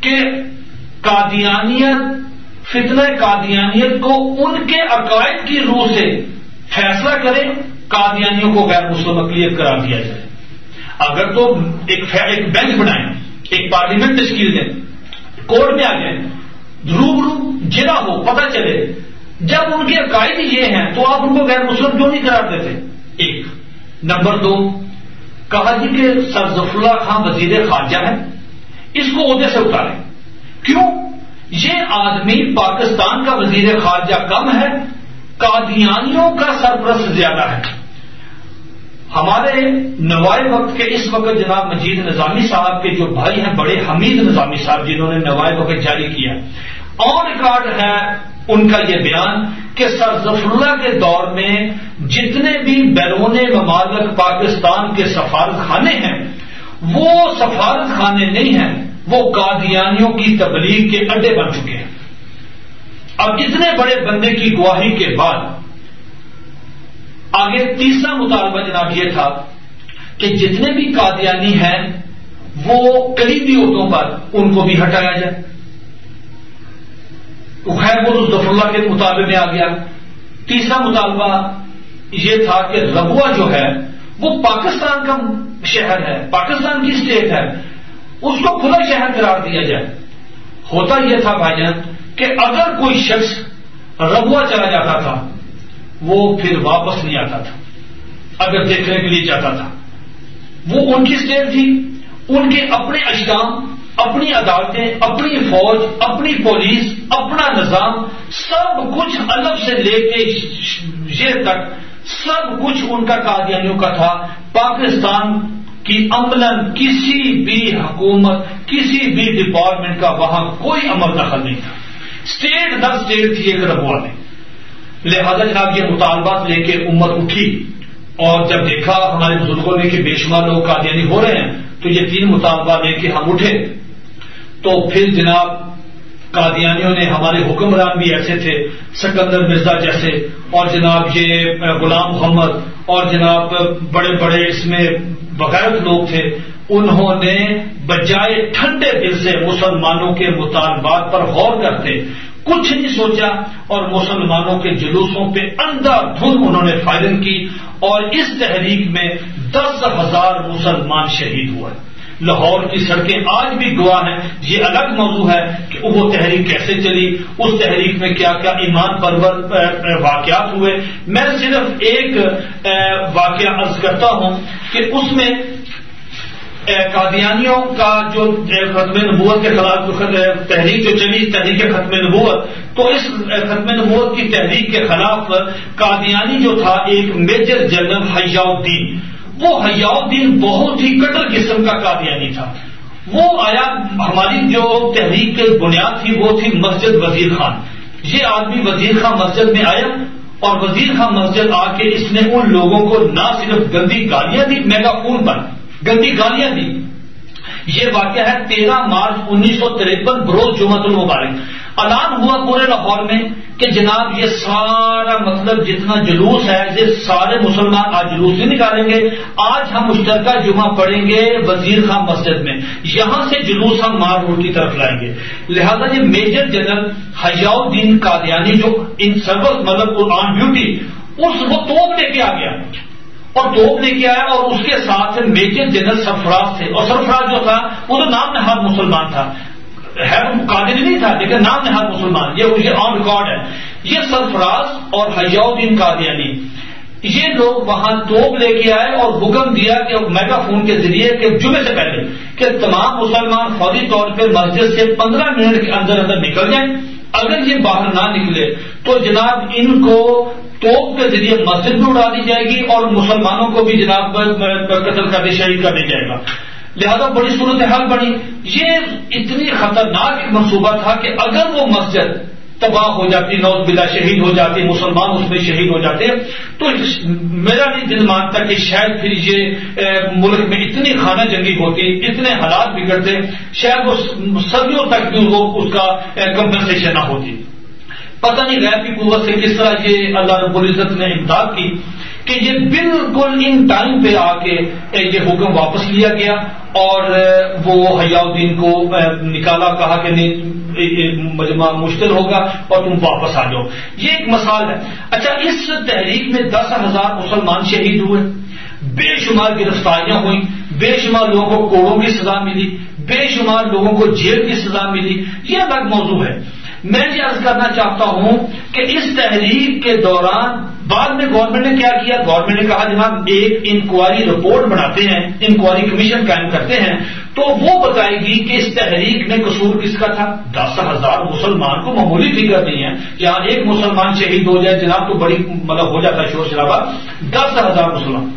Speaker 1: کہ قادیانیت، فتنہ قادیانیت کو ان کے عقائد کی روح سے فیصلہ کرے، قادیانیوں کو غیر مسلم اقلیت قرار دیا جائے۔ اگر تو ایک بینچ بنائیں، ایک پارلیمنٹ تشکیل دیں۔ کورٹ میں آ جائیں روبرو جنا ہو، پتہ چلے۔ جب ان کے عقائد یہ ہیں تو آپ ان کو غیر مسلم کیوں نہیں قرار دیتے؟ ایک، نمبر دو، کہا جی کہ سر ظفر اللہ خان وزیر خارجہ ہے اس کو عہدے سے اتاریں کیوں؟ یہ آدمی پاکستان کا وزیر خارجہ کم ہے، قادیانیوں کا سرپرست زیادہ ہے۔ ہمارے نوائے وقت کے اس وقت جناب مجید نظامی صاحب کے جو بھائی ہیں، بڑے حمید نظامی صاحب، جنہوں نے نوائے وقت جاری کیا آن ریکارڈ ہے ان کا یہ بیان کہ سر ظفر اللہ کے دور میں جتنے بھی بیرون ممالک پاکستان کے سفارت خانے ہیں، وہ سفارت خانے نہیں ہیں، وہ قادیانیوں کی تبلیغ کے اڈے بن چکے ہیں۔ اب اتنے بڑے بندے کی گواہی کے بعد آگے تیسرا مطالبہ جناب یہ تھا کہ جتنے بھی قادیانی ہیں، وہ قریبی عہدوں پر ان کو بھی ہٹایا جائے۔ خیر، وہ ظفر اللہ کے مطالبے میں آ گیا۔ تیسرا مطالبہ یہ تھا کہ ربوا جو ہے، وہ پاکستان کا شہر ہے، پاکستان کی اسٹیٹ ہے۔ اس کو کھلا شہر قرار دیا جائے۔ ہوتا یہ تھا بھائی جان کہ اگر کوئی شخص ربوا چلا جاتا تھا وہ پھر واپس نہیں آتا تھا، اگر دیکھنے کے لیے جاتا تھا۔ وہ ان کی اسٹیٹ تھی، ان کے اپنے اجتام اپنی عدالتیں، اپنی فوج، اپنی پولیس، اپنا نظام، سب کچھ الگ سے لے کے یہ تک، سب کچھ ان کا قادیانیوں کا تھا۔ پاکستان کہ عملاً کسی بھی حکومت، کسی بھی ڈپارٹمنٹ کا وہاں کوئی عمل دخل نہیں تھا۔ اسٹیٹ در اسٹیٹ تھی ایک ربوا میں۔ لہذا جناب یہ مطالبات لے کے امت اٹھی اور جب دیکھا ہمارے بزرگوں نے کہ بے شمار لوگ قادیانی ہو رہے ہیں، تو یہ تین مطالبات لے کے ہم اٹھے۔ تو پھر جناب قادیانیوں نے ہمارے حکمران بھی ایسے تھے، سکندر مرزا جیسے، اور جناب یہ غلام محمد اور جناب بڑے بڑے اس میں بغیر لوگ تھے، انہوں نے بجائے ٹھنڈے دل سے مسلمانوں کے مطالبات پر غور کرتے کچھ نہیں سوچا اور مسلمانوں کے جلوسوں پہ اندھا دھن انہوں نے فائرنگ کی اور اس تحریک میں دس ہزار مسلمان شہید ہوئے۔ لاہور کی سڑکیں آج بھی گواہ ہیں۔ یہ الگ موضوع ہے کہ وہ تحریک کیسے چلی، اس تحریک میں کیا کیا ایمان پرور واقعات ہوئے۔ میں صرف ایک واقعہ عرض کرتا ہوں کہ اس میں قادیانیوں کا جو ختم نبوت کے خلاف تحریک جو چلی، تحریک ختم نبوت، تو اس ختم نبوت کی تحریک کے خلاف قادیانی جو تھا، ایک میجر جنرل حیا الدین وہ حیا الدین بہت ہی کٹر قسم کا قادیانی تھا۔ وہ آیا، ہماری جو تحریک کی بنیاد تھی، وہ تھی مسجد وزیر خان۔ یہ آدمی وزیر خان مسجد میں آیا اور وزیر خان مسجد آ کے اس نے ان لوگوں کو نہ صرف گندی گالیاں دی، میگا فون پر گندی گالیاں دی۔ یہ واقعہ ہے تیرہ مارچ انیس سو تریپن بروز جمعت المبارک۔ اعلان ہوا پورے لاہور میں کہ جناب یہ سارا مطلب جتنا جلوس ہے، یہ سارے مسلمان آج جلوس نہیں نکالیں گے۔ آج ہم مشترکہ جمعہ پڑھیں گے وزیر خان مسجد میں۔ یہاں سے جلوس ہم مار روڈ کی طرف لائیں گے۔ لہذا یہ میجر جنرل حیا الدین قادیانی جو ان سروس مطلب آن ڈیوٹی اس وہ توپ لے کے آ گیا۔ اور توپ لے کے آیا اور اس کے ساتھ میجر جنرل سرفراز تھے۔ اور سرفراز جو تھا، وہ تو نام نہاد مسلمان تھا۔ ہے قادری نہیں تھا، لیکن نام نہاد مسلمان۔ یہ آن ریکارڈ ہے۔ یہ سرفراز اور حیا الدین قادیانی۔ یہ لوگ وہاں توپ لے کے آئے اور حکم دیا کہ میگا فون کے ذریعے کہ جمعے سے پہلے کہ تمام مسلمان فوری طور پہ مسجد سے پندرہ منٹ کے اندر اندر نکل جائیں۔ اگر یہ باہر نہ نکلے تو جناب ان کو توپ کے ذریعے مسجد میں اڑا دی جائے گی اور مسلمانوں کو بھی جناب قتل کر شہید کر دیا جائے گا۔ لہذا بڑی صورتحال بڑی یہ اتنی خطرناک منصوبہ تھا کہ اگر وہ مسجد تباہ ہو جاتی، نوز بلا شہید ہو جاتے مسلمان اس میں شہید ہو جاتے۔ تو میرا نہیں دل مانتا کہ شاید پھر یہ ملک میں اتنی خانہ جنگی ہوتی، اتنے حالات بگڑتے، شاید وہ صدیوں تک بھی وہ اس کا کمپنسیشن نہ ہوتی۔ پتہ نہیں غیر کی قوت سے کس طرح یہ اللہ رب العزت نے امداد کی۔ کہ یہ بالکل ان ٹائم پہ آ کے یہ حکم واپس لیا گیا اور وہ حیا الدین کو نکالا، کہا کہ نہیں مجمع مشکل ہوگا اور تم واپس آ جاؤ۔ یہ ایک مثال ہے۔ اچھا اس تحریک میں دس ہزار مسلمان شہید ہوئے۔ بے شمار گرفتاریاں ہوئیں۔ بے شمار لوگوں کو کوڑوں کی سزا ملی۔ بے شمار لوگوں کو جیل کی سزا ملی۔ یہ الگ موضوع ہے۔ میں یہ عرض کرنا چاہتا ہوں کہ اس تحریک کے دوران بعد میں گورنمنٹ نے کیا کیا؟ گورنمنٹ نے کہا، جناب، ایک انکوائری رپورٹ بناتے ہیں انکوائری کمیشن قائم کرتے ہیں، تو وہ بتائے گی کہ اس تحریک میں قصور کس کا تھا؟ دس ہزار مسلمان کو معمولی فکر نہیں ہے یہاں ایک مسلمان شہید ہو جائے، جناب، تو بڑی مطلب ہو جاتا ہے شور شرابہ۔ دس ہزار مسلمان۔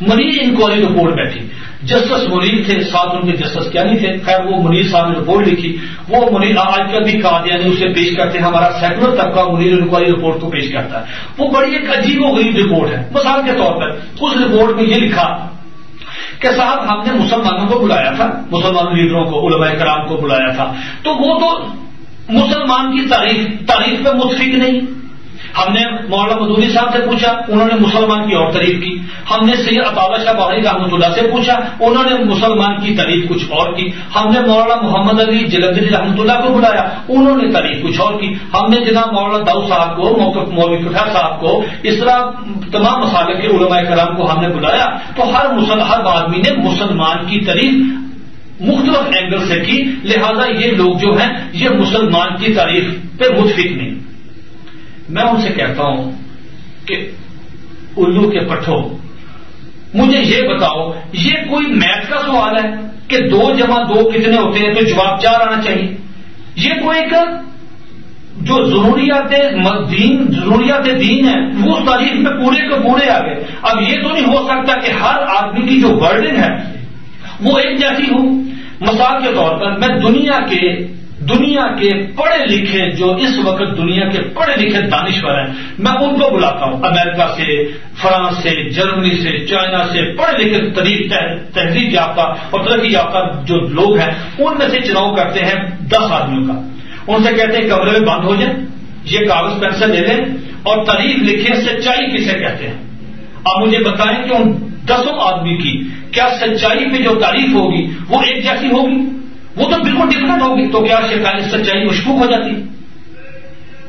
Speaker 1: مریض انکوائری رپورٹ بیٹھی۔ جسٹس منیر تھے، ساتھ ان کے جسٹس کیا نہیں تھے؟ خیر، وہ منیر صاحب نے رپورٹ لکھی، وہ منیر آج کل بھی کہا دیا اسے پیش کرتے ہیں۔ ہمارا سیکولر طبقہ منیر انکوائری رپورٹ کو پیش کرتا ہے۔ وہ بڑی ایک عجیب و غریب رپورٹ ہے۔ مثال کے طور پر، اس رپورٹ میں یہ لکھا کہ صاحب، ہم نے مسلمانوں کو بلایا تھا، مسلمان لیڈروں کو، علماء کرام کو بلایا تھا۔ تو وہ تو مسلمان کی تعریف تعریف پہ متفق نہیں۔ ہم نے مولانا مدوری صاحب سے پوچھا، انہوں نے مسلمان کی اور تعریف کی۔ ہم نے سید اطالہ شاہ بہاری رحمۃ اللہ سے پوچھا، انہوں نے مسلمان کی تعریف کچھ اور کی۔ ہم نے مولانا محمد علی جلندری رحمۃ اللہ کو بلایا، انہوں نے تعریف کچھ اور کی۔ ہم نے جناب مولانا داؤ صاحب کو مولوی کٹھا صاحب کو اس طرح تمام مسالے کے علماء کرام کو ہم نے بلایا۔ تو ہر مسل، ہر آدمی نے مسلمان کی تعریف مختلف اینگل سے کی، لہذا یہ لوگ جو ہیں، یہ مسلمان کی تعریف پہ متفق نہیں۔ میں ان سے کہتا ہوں کہ الو کے پٹھو، مجھے یہ بتاؤ، یہ کوئی میتھ کا سوال ہے کہ دو جمع دو کتنے ہوتے ہیں تو جواب چار آنا چاہیے؟ یہ کوئی ایک جو ضروریات دین ضروریات دین ہے وہ تاریخ میں پورے کے پورے آ گئے۔ اب یہ تو نہیں ہو سکتا کہ ہر آدمی کی جو برڈن ہے، وہ ایک جیسی ہو۔ مثال کے طور پر میں دنیا کے دنیا کے پڑھے لکھے جو اس وقت دنیا کے پڑھے لکھے دانشور ہیں، میں ان کو بلاتا ہوں۔ امریکہ سے، فرانس سے، جرمنی سے، چائنا سے پڑھے لکھے تحریر یافتہ اور ترقی یافتہ جو لوگ ہیں، ان میں سے چناؤ کرتے ہیں دس آدمیوں کا۔ ان سے کہتے ہیں کمرے میں بند ہو جائیں، یہ کاغذ پینسل لے لیں اور تاریخ لکھیں سچائی کسے کہتے ہیں۔ آپ مجھے بتائیں کہ ان دسوں آدمی کی کیا سچائی پہ جو تعریف ہوگی، وہ ایک جیسی ہوگی؟ وہ تو بالکل ڈفرنٹ ہوگی، تو کیا شکایت سچائی مشکوک ہو جاتی؟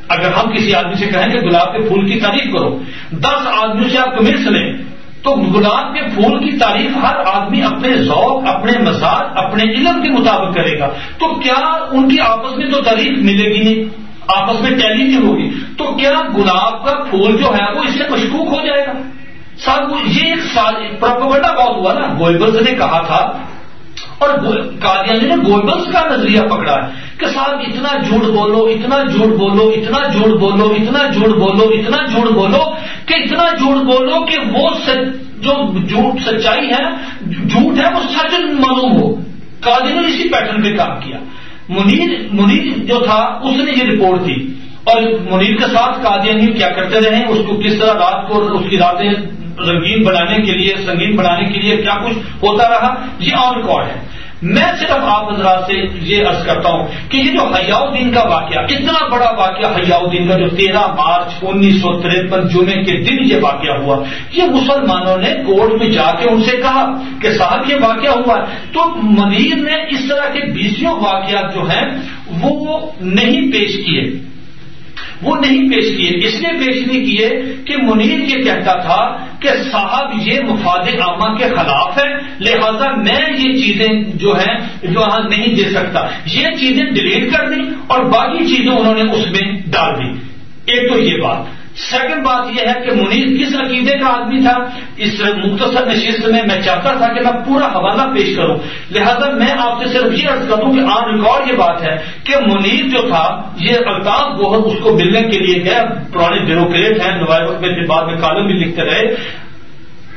Speaker 1: اگر ہم کسی آدمی سے کہیں کہ گلاب کے پھول کی تعریف کرو، دس آدمیوں سے آپ کمنٹس لیں، تو گلاب کے پھول کی تعریف ہر آدمی اپنے ذوق، اپنے مزاج، اپنے علم کے مطابق کرے گا۔ تو کیا ان کی آپس میں تو تعریف ملے گی نہیں؟ آپس میں ٹیلی نہیں ہوگی۔ تو کیا گلاب کا پھول جو ہے، وہ اس سے مشکوک ہو جائے گا؟ صاحب یہ ایک پروپگنڈا بہت ہوا نا گوئبلز نے کہا تھا اور قادیانی نے گولبلس کا نظریہ پکڑا ہے کہ صاحب، اتنا جھوٹ بولو، اتنا جھوٹ بولو، اتنا جھوٹ بولو، اتنا جھوٹ بولو، اتنا جھوٹ بولو کہ اتنا جھوٹ بولو کہ وہ جو جھوٹ سچائی ہے، جھوٹ ہے، وہ سچ معلوم ہو۔ قادی نے اسی پیٹرن پہ کام کیا۔ منیر منیر جو تھا، اس نے یہ رپورٹ دی۔ اور منیر کے ساتھ قادیانی کیا کرتے رہے، اس کو کس طرح رات کو اس کی راتیں رنگین بنانے کے لیے، سنگین بنانے کے لیے کیا کچھ ہوتا رہا؟ یہ آن ریکارڈ ہے۔ میں صرف آپ حضرات سے یہ عرض کرتا ہوں کہ یہ جو حیا الدین کا واقعہ، اتنا بڑا واقعہ حیا الدین کا جو تیرہ مارچ انیس سو ترپن جمعے کے دن یہ واقعہ ہوا، یہ مسلمانوں نے کورٹ میں جا کے ان سے کہا کہ صاحب یہ واقعہ ہوا۔ تو منیر نے اس طرح کے بیسوں واقعات جو ہیں وہ نہیں پیش کیے۔ وہ نہیں پیش کیے۔ اس لیے پیش نہیں کیے کہ منیر یہ کہتا تھا کہ صاحب یہ مفاد عامہ کے خلاف ہے لہذا میں یہ چیزیں جو ہیں وہاں نہیں دے سکتا۔ یہ چیزیں ڈیلیٹ کر دی اور باقی چیزیں انہوں نے اس میں ڈال دی ایک تو یہ بات۔ سیکنڈ بات یہ ہے کہ منیر کس عقیدے کا آدمی تھا؟ اس مختصر نشست میں میں چاہتا تھا کہ میں پورا حوالہ پیش کروں۔ لہذا میں آپ سے صرف یہ عرض کروں کہ آن ریکارڈ یہ بات ہے کہ منیر جو تھا، یہ الطاف گوہر اس کو ملنے کے لیے گیا۔ پرانے بیوروکریٹ ہیں، نوائب میں بعد میں کالم بھی لکھتے رہے۔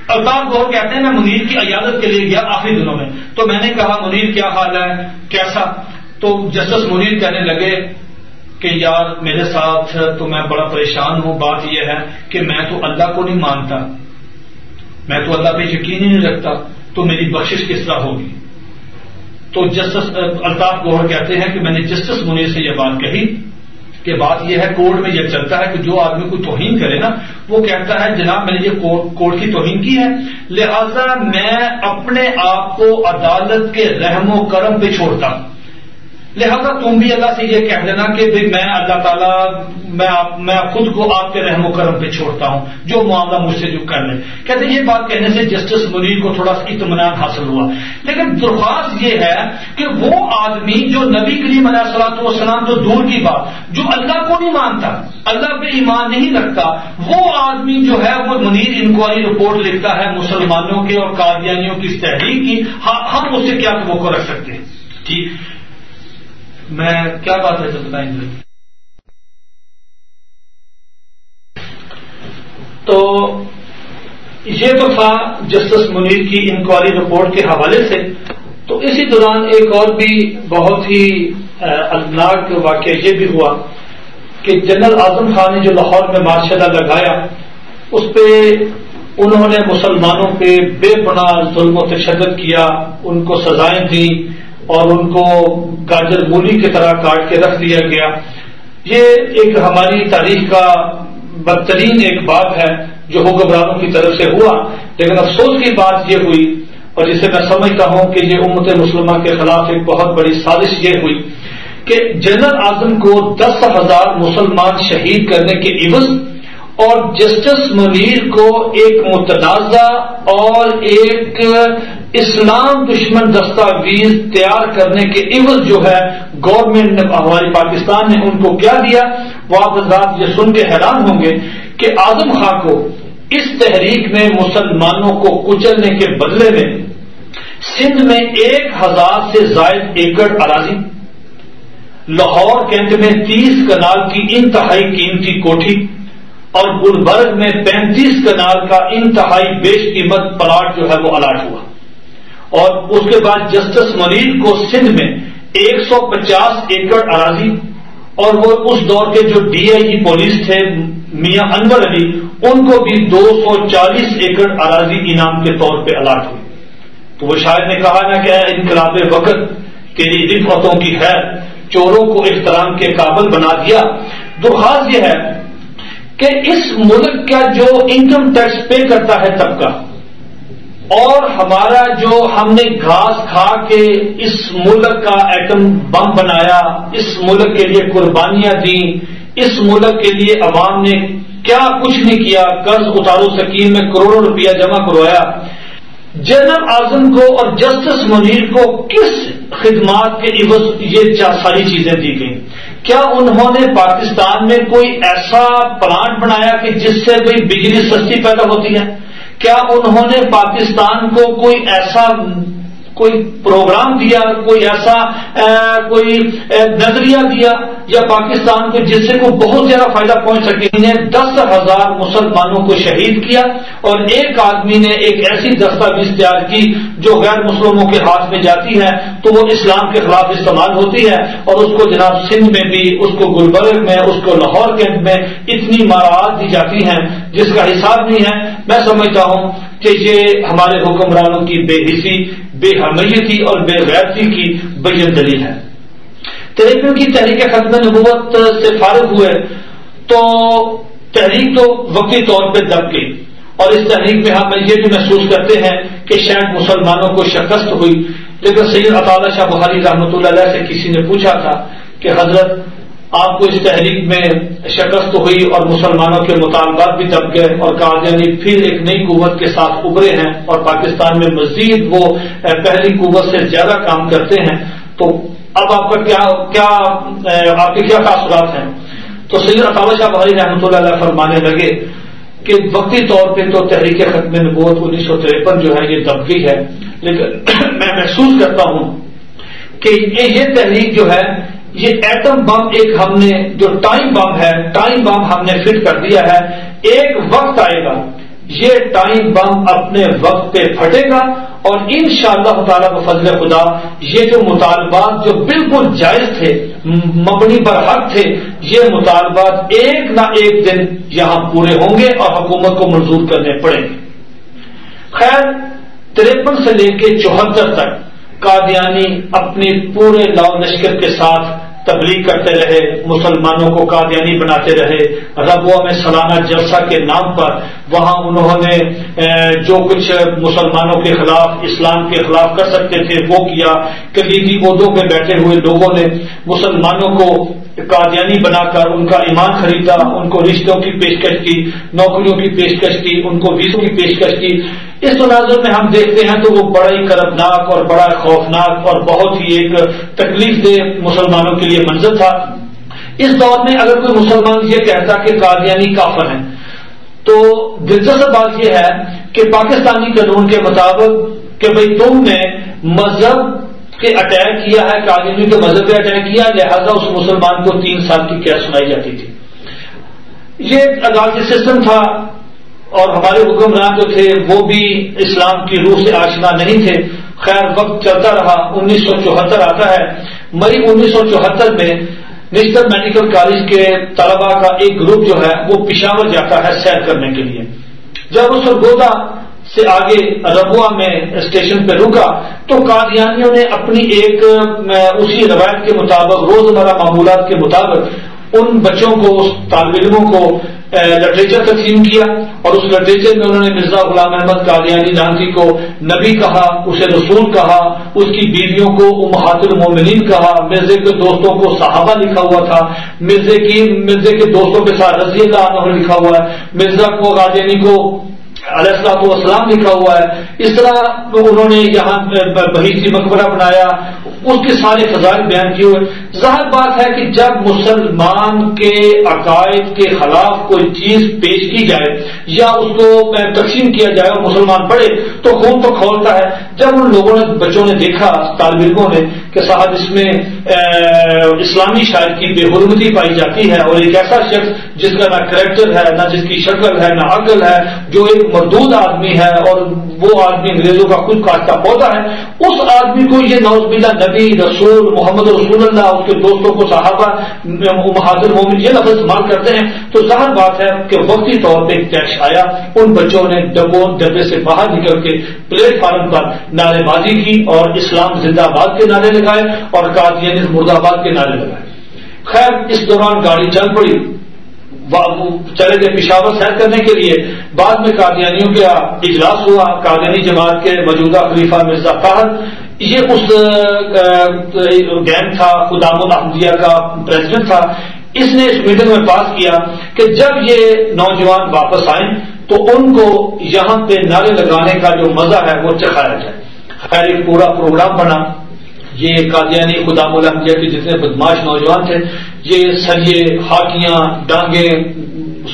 Speaker 1: الطاف گوہر کہتے ہیں، میں منیر کی عیادت کے لیے گیا آخری دنوں میں۔ تو میں نے کہا منیر کیا حال ہے؟ کیسا؟ تو جسٹس منیر کہنے لگے کہ یار میرے ساتھ تو میں بڑا پریشان ہوں، بات یہ ہے کہ میں تو اللہ کو نہیں مانتا۔ میں تو اللہ پہ یقین ہی نہیں رکھتا تو میری بخشش کس طرح ہوگی؟ تو جسٹس الطاف گوہر کہتے ہیں کہ میں نے جسٹس منیر سے یہ بات کہی کہ بات یہ ہے، کورٹ میں یہ چلتا ہے کہ جو آدمی کو توہین کرے نا، وہ کہتا ہے، جناب میں نے یہ کورٹ کی توہین کی ہے، لہذا میں اپنے آپ کو عدالت کے رحم و کرم پہ چھوڑتا ہوں۔ لہذا تم بھی اللہ سے یہ کہہ دینا کہ میں اللہ تعالیٰ، میں خود کو آپ کے رحم و کرم پہ چھوڑتا ہوں، جو معاملہ مجھ سے جو کر لے۔ کہتے یہ بات کہنے سے جسٹس منیر کو تھوڑا سا اطمینان حاصل ہوا۔ لیکن درخواست یہ ہے کہ وہ آدمی جو نبی کریم علیہ السلاط والسلام تو دور کی بات، جو اللہ کو نہیں مانتا، اللہ پہ ایمان نہیں رکھتا، وہ آدمی جو ہے، وہ منیر انکوائری رپورٹ لکھتا ہے مسلمانوں کے اور قادیانیوں کی تحریر کی ہاں، ہم اس سے کیا توقع رکھ سکتے ہیں؟ ٹھیک میں کیا بات ہے بتائیں گے تو یہ تو تھا جسٹس منیر کی انکوائری رپورٹ کے حوالے سے، تو اسی دوران ایک اور بھی بہت ہی الناک واقعہ یہ بھی ہوا کہ جنرل اعظم خان نے جو لاہور میں مارشل لگایا، اس پہ انہوں نے مسلمانوں پہ بے پناہ ظلم و تشدد کیا، ان کو سزائیں دیں اور ان کو گاجر مولی کی طرح کاٹ کے رکھ دیا گیا۔ یہ ایک ہماری تاریخ کا بدترین ایک بات ہے جو حکمرانوں کی طرف سے ہوا۔ لیکن افسوس کی بات یہ ہوئی، اور جسے میں سمجھتا ہوں کہ یہ امت مسلمہ کے خلاف ایک بہت بڑی سازش یہ ہوئی کہ جنرل اعظم کو دس ہزار مسلمان شہید کرنے کے عوض اور جسٹس منیر کو ایک متنازع اور ایک اسلام دشمن دستاویز تیار کرنے کے عوض جو ہے گورنمنٹ نے ہماری پاکستان نے ان کو کیا دیا؟ وہ آپ حضرات یہ سن کے حیران ہوں گے کہ آزم خان کو اس تحریک میں مسلمانوں کو کچلنے کے بدلے میں سندھ میں ایک ہزار سے زائد ایکڑ اراضی، لاہور کینٹ میں تیس کنال کی انتہائی قیمتی کوٹھی اور گلبرگ میں پینتیس کنال کا انتہائی بیش قیمت پلاٹ جو ہے وہ الاٹ ہوا۔ اور اس کے بعد جسٹس مریض کو سندھ میں ایک سو پچاس ایکڑ اراضی اور وہ اس دور کے جو ڈی آئی جی پولیس تھے، میاں انور علی، ان کو بھی دو سو چالیس ایکڑ اراضی انعام کے طور پہ الاٹ ہوئی۔ تو وہ شاید نے کہا نا کہ انقلاب وقت تیری رفتوں کی ہے چوروں کو احترام کے قابل بنا دیا۔ درخواست یہ ہے کہ اس ملک کا جو انکم ٹیکس پے کرتا ہے طبقہ، اور ہمارا جو ہم نے گھاس کھا کے اس ملک کا ایٹم بم بنایا، اس ملک کے لیے قربانیاں دیں، اس ملک کے لیے عوام نے کیا کچھ نہیں کیا، قرض اتارو سکیم میں کروڑوں روپیہ جمع کروایا۔ جنرل اعظم کو اور جسٹس منیر کو کس خدمات کے عوض یہ ساری چیزیں دی گئیں؟ کیا انہوں نے پاکستان میں کوئی ایسا پلانٹ بنایا کہ جس سے کوئی بجلی سستی پیدا ہوتی ہے؟ کیا انہوں نے پاکستان کو کوئی ایسا کوئی پروگرام دیا، کوئی ایسا کوئی نظریہ دیا یا پاکستان کو جس سے کو بہت زیادہ فائدہ پہنچ سکے۔ انہیں دس ہزار مسلمانوں کو شہید کیا اور ایک آدمی نے ایک ایسی دستاویز تیار کی جو غیر مسلموں کے ہاتھ میں جاتی ہے تو وہ اسلام کے خلاف استعمال ہوتی ہے اور اس کو جناب سندھ میں بھی، اس کو گلبرگ میں، اس کو لاہور کیمپ میں اتنی ماراعات دی جاتی ہیں جس کا حساب نہیں ہے۔ میں سمجھتا ہوں کہ یہ ہمارے حکمرانوں کی بے حسی، بے حمیتی اور بے غیرتی کی بین دلیل ہے۔ تریپیوں کی تحریک ختم نبوت سے فارغ ہوئے، تو تحریک تو وقتی طور پہ دب گئی۔ اور اس تحریک میں ہم یہ بھی محسوس کرتے ہیں کہ شاید مسلمانوں کو شکست ہوئی۔ لیکن سید اطالہ شاہ بخاری رحمۃ اللہ علیہ سے کسی نے پوچھا تھا کہ حضرت آپ کو اس تحریک میں شکست ہوئی اور مسلمانوں کے مطالبات بھی دب گئے اور قادیانی پھر ایک نئی قوت کے ساتھ ابھرے ہیں اور پاکستان میں مزید وہ پہلی قوت سے زیادہ کام کرتے ہیں۔ تو اب آپ کا کیا کیا آپ کے کیا تاثرات ہیں؟ تو سید اطالہ شاہ بھائی رحمۃ اللہ علیہ فرمانے لگے کہ وقتی طور پہ تو تحریک ختم نبوت انیس سو تریپن جو ہے یہ دبکی ہے، لیکن میں محسوس کرتا ہوں کہ یہ تحریک جو ہے یہ ایٹم بم ایک ہم نے جو ٹائم بم ہے ٹائم بم ہم نے فٹ کر دیا ہے۔ ایک وقت آئے گا۔ یہ ٹائم بم اپنے وقت پہ پھٹے گا۔ اور ان شاء اللہ تعالیٰ فضل خدا، یہ جو مطالبات جو بالکل جائز تھے، مبنی پر حق تھے، یہ مطالبات ایک نہ ایک دن یہاں پورے ہوں گے اور حکومت کو منظور کرنے پڑیں گے۔ خیر، تریپن سے لے کے چوہتر تک قادیانی اپنی پورے لاؤ لشکر کے ساتھ تبلیغ کرتے رہے، مسلمانوں کو قادیانی بناتے رہے۔ ربوا میں سالانہ جلسہ کے نام پر وہاں انہوں نے جو کچھ مسلمانوں کے خلاف، اسلام کے خلاف کر سکتے تھے، وہ کیا۔ کلیدی عہدوں پہ بیٹھے ہوئے لوگوں نے مسلمانوں کو قادیانی بنا کر ان کا ایمان خریدا، ان کو رشتوں کی پیشکش کی، نوکریوں کی پیشکش کی، ان کو ویزوں کی پیشکش کی۔ اس تناظر میں ہم دیکھتے ہیں تو وہ بڑا ہی کربناک اور بڑا خوفناک اور بہت ہی ایک تکلیف دہ مسلمانوں کے لیے منظر تھا۔ اس دور میں اگر کوئی مسلمان یہ کہتا کہ قادیانی کافر ہیں، تو دلچسپ بات یہ ہے کہ پاکستانی قانون کے مطابق کہ بھئی تم نے مذہب کہ اٹیک کیا ہے قادمی کے مذہب پہ اٹیک کیا، لہذا اس مسلمان کو تین سال کی کیا سنائی جاتی تھی۔ یہ عدالتی سسٹم تھا اور ہمارے حکمران جو تھے وہ بھی اسلام کی روح سے آشنا نہیں تھے۔ خیر، وقت چلتا رہا، انیس سو چوہتر آتا ہے۔ مئی انیس سو چوہتر میں نیشنل میڈیکل کالج کے طلبا کا ایک گروپ جو ہے وہ پشاور جاتا ہے سیر کرنے کے لیے۔ جب اس گودا سے آگے ربوا میں اسٹیشن پہ رکا تو قادیانیوں نے اپنی ایک اسی روایت کے مطابق، روزمرہ معمولات کے مطابق ان بچوں کو، اس طالب علموں کو لٹریچر تقسیم کیا اور اس لٹریچر میں انہوں نے مرزا غلام احمد قادیانی نانسی کو نبی کہا، اسے رسول کہا، اس کی بیویوں کو، امہات المومنین کہا، مرزے کے دوستوں کو صحابہ لکھا ہوا تھا، مرزے کی، مرزے کے دوستوں کے ساتھ رضی اللہ عنہ لکھا ہوا ہے، مرزا کو، قادیانی کو علیہ السلام والسلام لکھا ہوا ہے۔ اس طرح انہوں نے یہاں بہی مقبرہ بنایا، اس کے سارے فضائل بیان کیے ہوئے۔ ظاہر بات ہے کہ جب مسلمان کے عقائد کے خلاف کوئی چیز پیش کی جائے یا اس کو تقسیم کیا جائے اور مسلمان پڑھے تو خون تو کھولتا ہے۔ جب ان لوگوں نے، بچوں نے دیکھا طالب علموں نے کہ صاحب اس میں اسلامی شاعر کی بے حرمتی پائی جاتی ہے اور ایک ایسا شخص جس کا نہ کریکٹر ہے، نہ جس کی شکل ہے، نہ عقل ہے، جو ایک مردود آدمی ہے اور وہ آدمی انگریزوں کا خود کاٹتا پودا ہے، اس آدمی کو یہ نوز بلا نبی رسول محمد رسول اللہ اس کے دوستوں کو صحابہ محاذر مومن یہ لفظ استعمال کرتے ہیں۔ تو ظاہر بات ہے کہ وقتی طور پہ کیش آیا، ان بچوں نے ڈبوں ڈبے سے باہر نکل کے پلیٹ فارم پر نعرے بازی کی اور اسلام زندہ آباد کے نعرے لگائے اور قادیانی مرد آباد کے نعرے لگائے۔ خیر، اس دوران گاڑی چل پڑی۔ چلے گئے پشاور سیر کرنے کے لیے۔ بعد میں قادیانیوں کا اجلاس ہوا، قادیانی جماعت کے موجودہ خلیفہ مرزا فہد یہ اس گینگ تھا خدام الحمدیہ کا پریزیڈنٹ تھا۔ اس نے اس میٹنگ میں پاس کیا کہ جب یہ نوجوان واپس آئیں تو ان کو یہاں پہ نعرے لگانے کا جو مزہ ہے وہ چکھایا جائے۔ خیر، ایک پورا پروگرام بنا۔ یہ قادیانی خدام الحمدیہ کے جتنے بدماش نوجوان تھے، یہ سریے ہاکیاں ڈانگیں،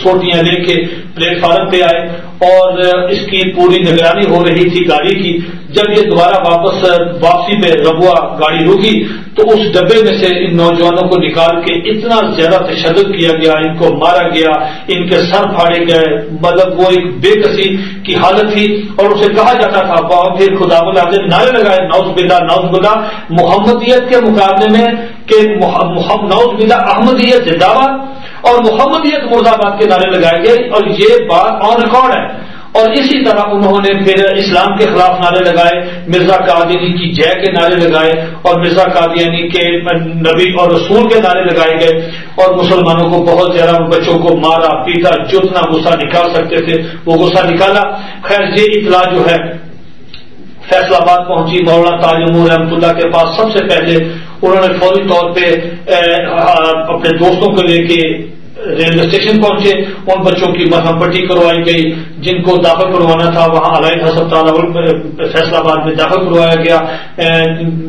Speaker 1: سوٹیاں لے کے پلیٹ فارم پہ آئے۔ اور اس کی پوری نگرانی ہو رہی تھی گاڑی کی۔ جب یہ دوبارہ واپس، واپسی پہ ربوا گاڑی روکی تو اس ڈبے میں سے ان نوجوانوں کو نکال کے اتنا زیادہ تشدد کیا گیا، ان کو مارا گیا، ان کے سر پھاڑے گئے۔ مطلب وہ ایک بے کسی کی حالت تھی اور اسے کہا جاتا تھا پھر خدا بلا نعرے لگائے نوز بلا نوز بلا محمدیت کے مقابلے میں کہ نوز بلا احمدیت زندہ اور محمدیت مرد آباد کے نعرے لگائے گئے اور یہ بات آن ریکارڈ ہے۔ اور اسی طرح انہوں نے پھر اسلام کے خلاف نعرے لگائے، مرزا قادینی کی جے کے نعرے لگائے اور مرزا قادیانی کے نبی اور رسول کے نعرے لگائے گئے۔ اور مسلمانوں کو بہت زیادہ بچوں کو مارا، پیٹا، جتنا غصہ نکال سکتے تھے، وہ غصہ نکالا۔ خیر، یہ اطلاع جو ہے فیصلہ آباد پہنچی، مولانا تاجمور رحمت اللہ کے پاس سب سے پہلے انہوں نے فوری طور پہ اپنے دوستوں کو لے کے ریلوے اسٹیشن پہنچے ان بچوں کی مرہم پٹی کروائی گئی۔ جن کو داخل کروانا تھا، وہاں علائد ہسپتال فیصلہ آباد میں داخل کروایا گیا۔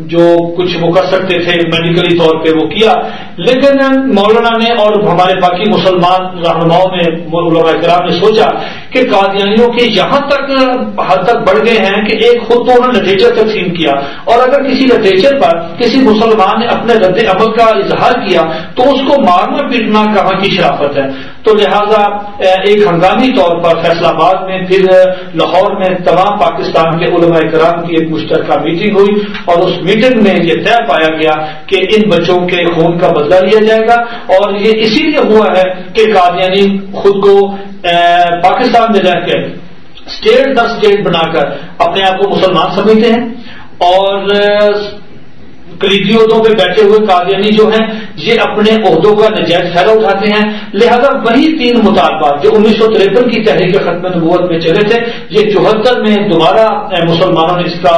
Speaker 1: جو کچھ وہ کر سکتے تھے میڈیکلی طور پہ وہ کیا۔ لیکن مولانا نے اور ہمارے باقی مسلمان رہنماؤں نے علماء کرام نے سوچا کہ قادیانیوں کے یہاں تک، حد تک بڑھ گئے ہیں کہ ایک خود تو انہوں نے لٹریچر تقسیم کیا۔ اور اگر کسی لٹریچر پر کسی مسلمان نے اپنے رد عمل کا اظہار کیا، تو اس کو مارنا، پیٹنا کہاں کی شرافت ہے؟ تو لہذا ایک ہنگامی طور پر فیصلہ آباد میں، پھر لاہور میں تمام پاکستان کے علماء کرام کی ایک مشترکہ میٹنگ ہوئی اور اس میٹنگ میں یہ طے پایا گیا کہ ان بچوں کے خون کا بدلہ لیا جائے گا اور یہ اسی لیے ہوا ہے کہ قادیانی خود کو پاکستان میں رہ کے اسٹیٹ در اسٹیٹ بنا کر اپنے آپ کو مسلمان سمجھتے ہیں اور کلیدی عہدوں پہ بیٹھے ہوئے قادیانی جو ہیں، یہ اپنے عہدوں کا نجائز فائدہ اٹھاتے ہیں۔ لہذا وہی تین مطالبات جو انیس سو تریپن کی تحریک ختم نبوت میں چلے تھے، یہ چوہتر میں دوبارہ مسلمانوں نے اس کا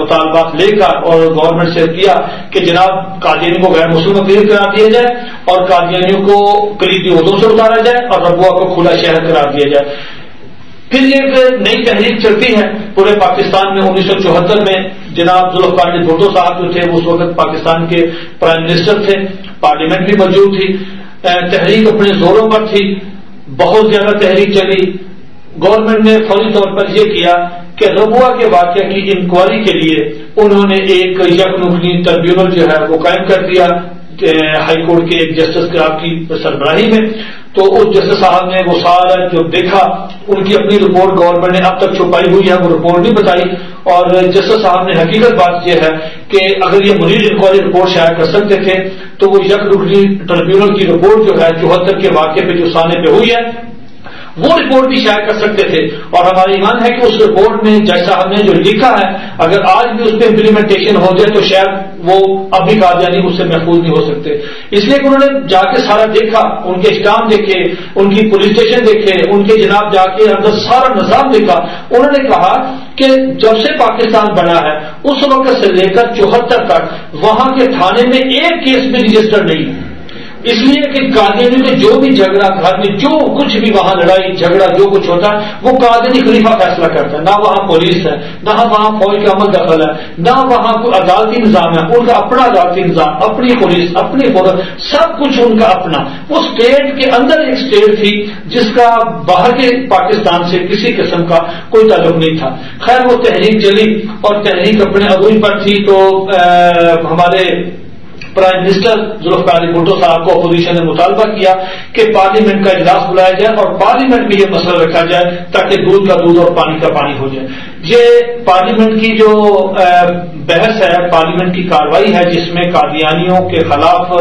Speaker 1: مطالبات لے کر اور گورنمنٹ سے کیا کہ جناب قادیانی کو غیر مسلم اپیل کرا دیا جائے اور قادیانیوں کو کلیدی عہدوں سے اتارا جائے اور ربوا کو کھلا شہر قرار دیا جائے۔ پھر یہ ایک نئی تحریک چلتی ہے۔ پورے پاکستان میں انیس سو چوہتر میں جناب ذوالفقار بھٹو صاحب جو تھے اس وقت پاکستان کے پرائم منسٹر تھے پارلیمنٹ بھی موجود تھی۔ تحریک اپنے زوروں پر تھی۔ بہت زیادہ تحریک چلی۔ گورنمنٹ نے فوری طور پر یہ کیا کہ ربوا کے واقعہ کی انکوائری کے لیے انہوں نے ایک یک نکنی ٹربیونل جو ہے وہ قائم کر دیا۔ ہائی کورٹ کے ایک جسٹس کی سربراہی میں۔ تو اس جسٹس صاحب نے وہ سارا جو دیکھا، ان کی اپنی رپورٹ گورنمنٹ نے اب تک چھپائی ہوئی ہے وہ رپورٹ نہیں بتائی۔ اور جسٹس صاحب نے حقیقت بات یہ ہے کہ اگر یہ مریض انکوائری رپورٹ شائع کر سکتے تھے، تو وہ یک رکنی ٹریبیونل کی رپورٹ جو ہے، چوہتر کے واقعے پہ، جو سانے پہ ہوئی ہے وہ رپورٹ بھی شائع کر سکتے تھے۔ اور ہمارا ایمان ہے کہ اس رپورٹ میں جج صاحب نے جو لکھا ہے، اگر آج بھی اس پہ امپلیمنٹیشن ہو جائے تو شاید وہ ابھی کامیابی یعنی اس سے محفوظ نہیں ہو سکتے۔ اس لیے کہ انہوں نے جا کے سارا دیکھا، ان کے اسٹام دیکھے، ان کی پولیس اسٹیشن دیکھے، ان کے جناب جا کے اندر سارا نظام دیکھا۔ انہوں نے کہا کہ جب سے پاکستان بنا ہے، اس وقت سے لے کر چوہتر تک، وہاں کے تھانے میں ایک کیس بھی رجسٹر نہیں۔ ہے اس لیے کہ قادیانی میں جو بھی جھگڑا گھر میں جو کچھ بھی وہاں لڑائی، جھگڑا، جو کچھ ہوتا ہے وہ قادیانی خلیفہ فیصلہ کرتا ہے۔ نہ وہاں پولیس ہے، نہ وہاں فوج کا عمل دخل ہے، نہ وہاں کوئی عدالتی نظام ہے۔ ان کا اپنا عدالتی نظام، اپنی پولیس، اپنی فوج سب کچھ ان کا اپنا۔ وہ اسٹیٹ کے اندر ایک اسٹیٹ تھی، جس کا باہر کے پاکستان سے کسی قسم کا کوئی تعلق نہیں تھا۔ خیر، وہ تحریک چلی اور تحریک اپنے عبوئی پر تھی تو ہمارے پرائم منسٹر ذوالفقار علی بھٹو صاحب کو اپوزیشن نے مطالبہ کیا کہ پارلیمنٹ کا اجلاس بلایا جائے اور پارلیمنٹ میں یہ مسئلہ رکھا جائے تاکہ دودھ کا دودھ اور پانی کا پانی ہو جائے۔ یہ پارلیمنٹ کی جو بحث ہے، پارلیمنٹ کی کاروائی ہے، جس میں قادیانیوں کے خلاف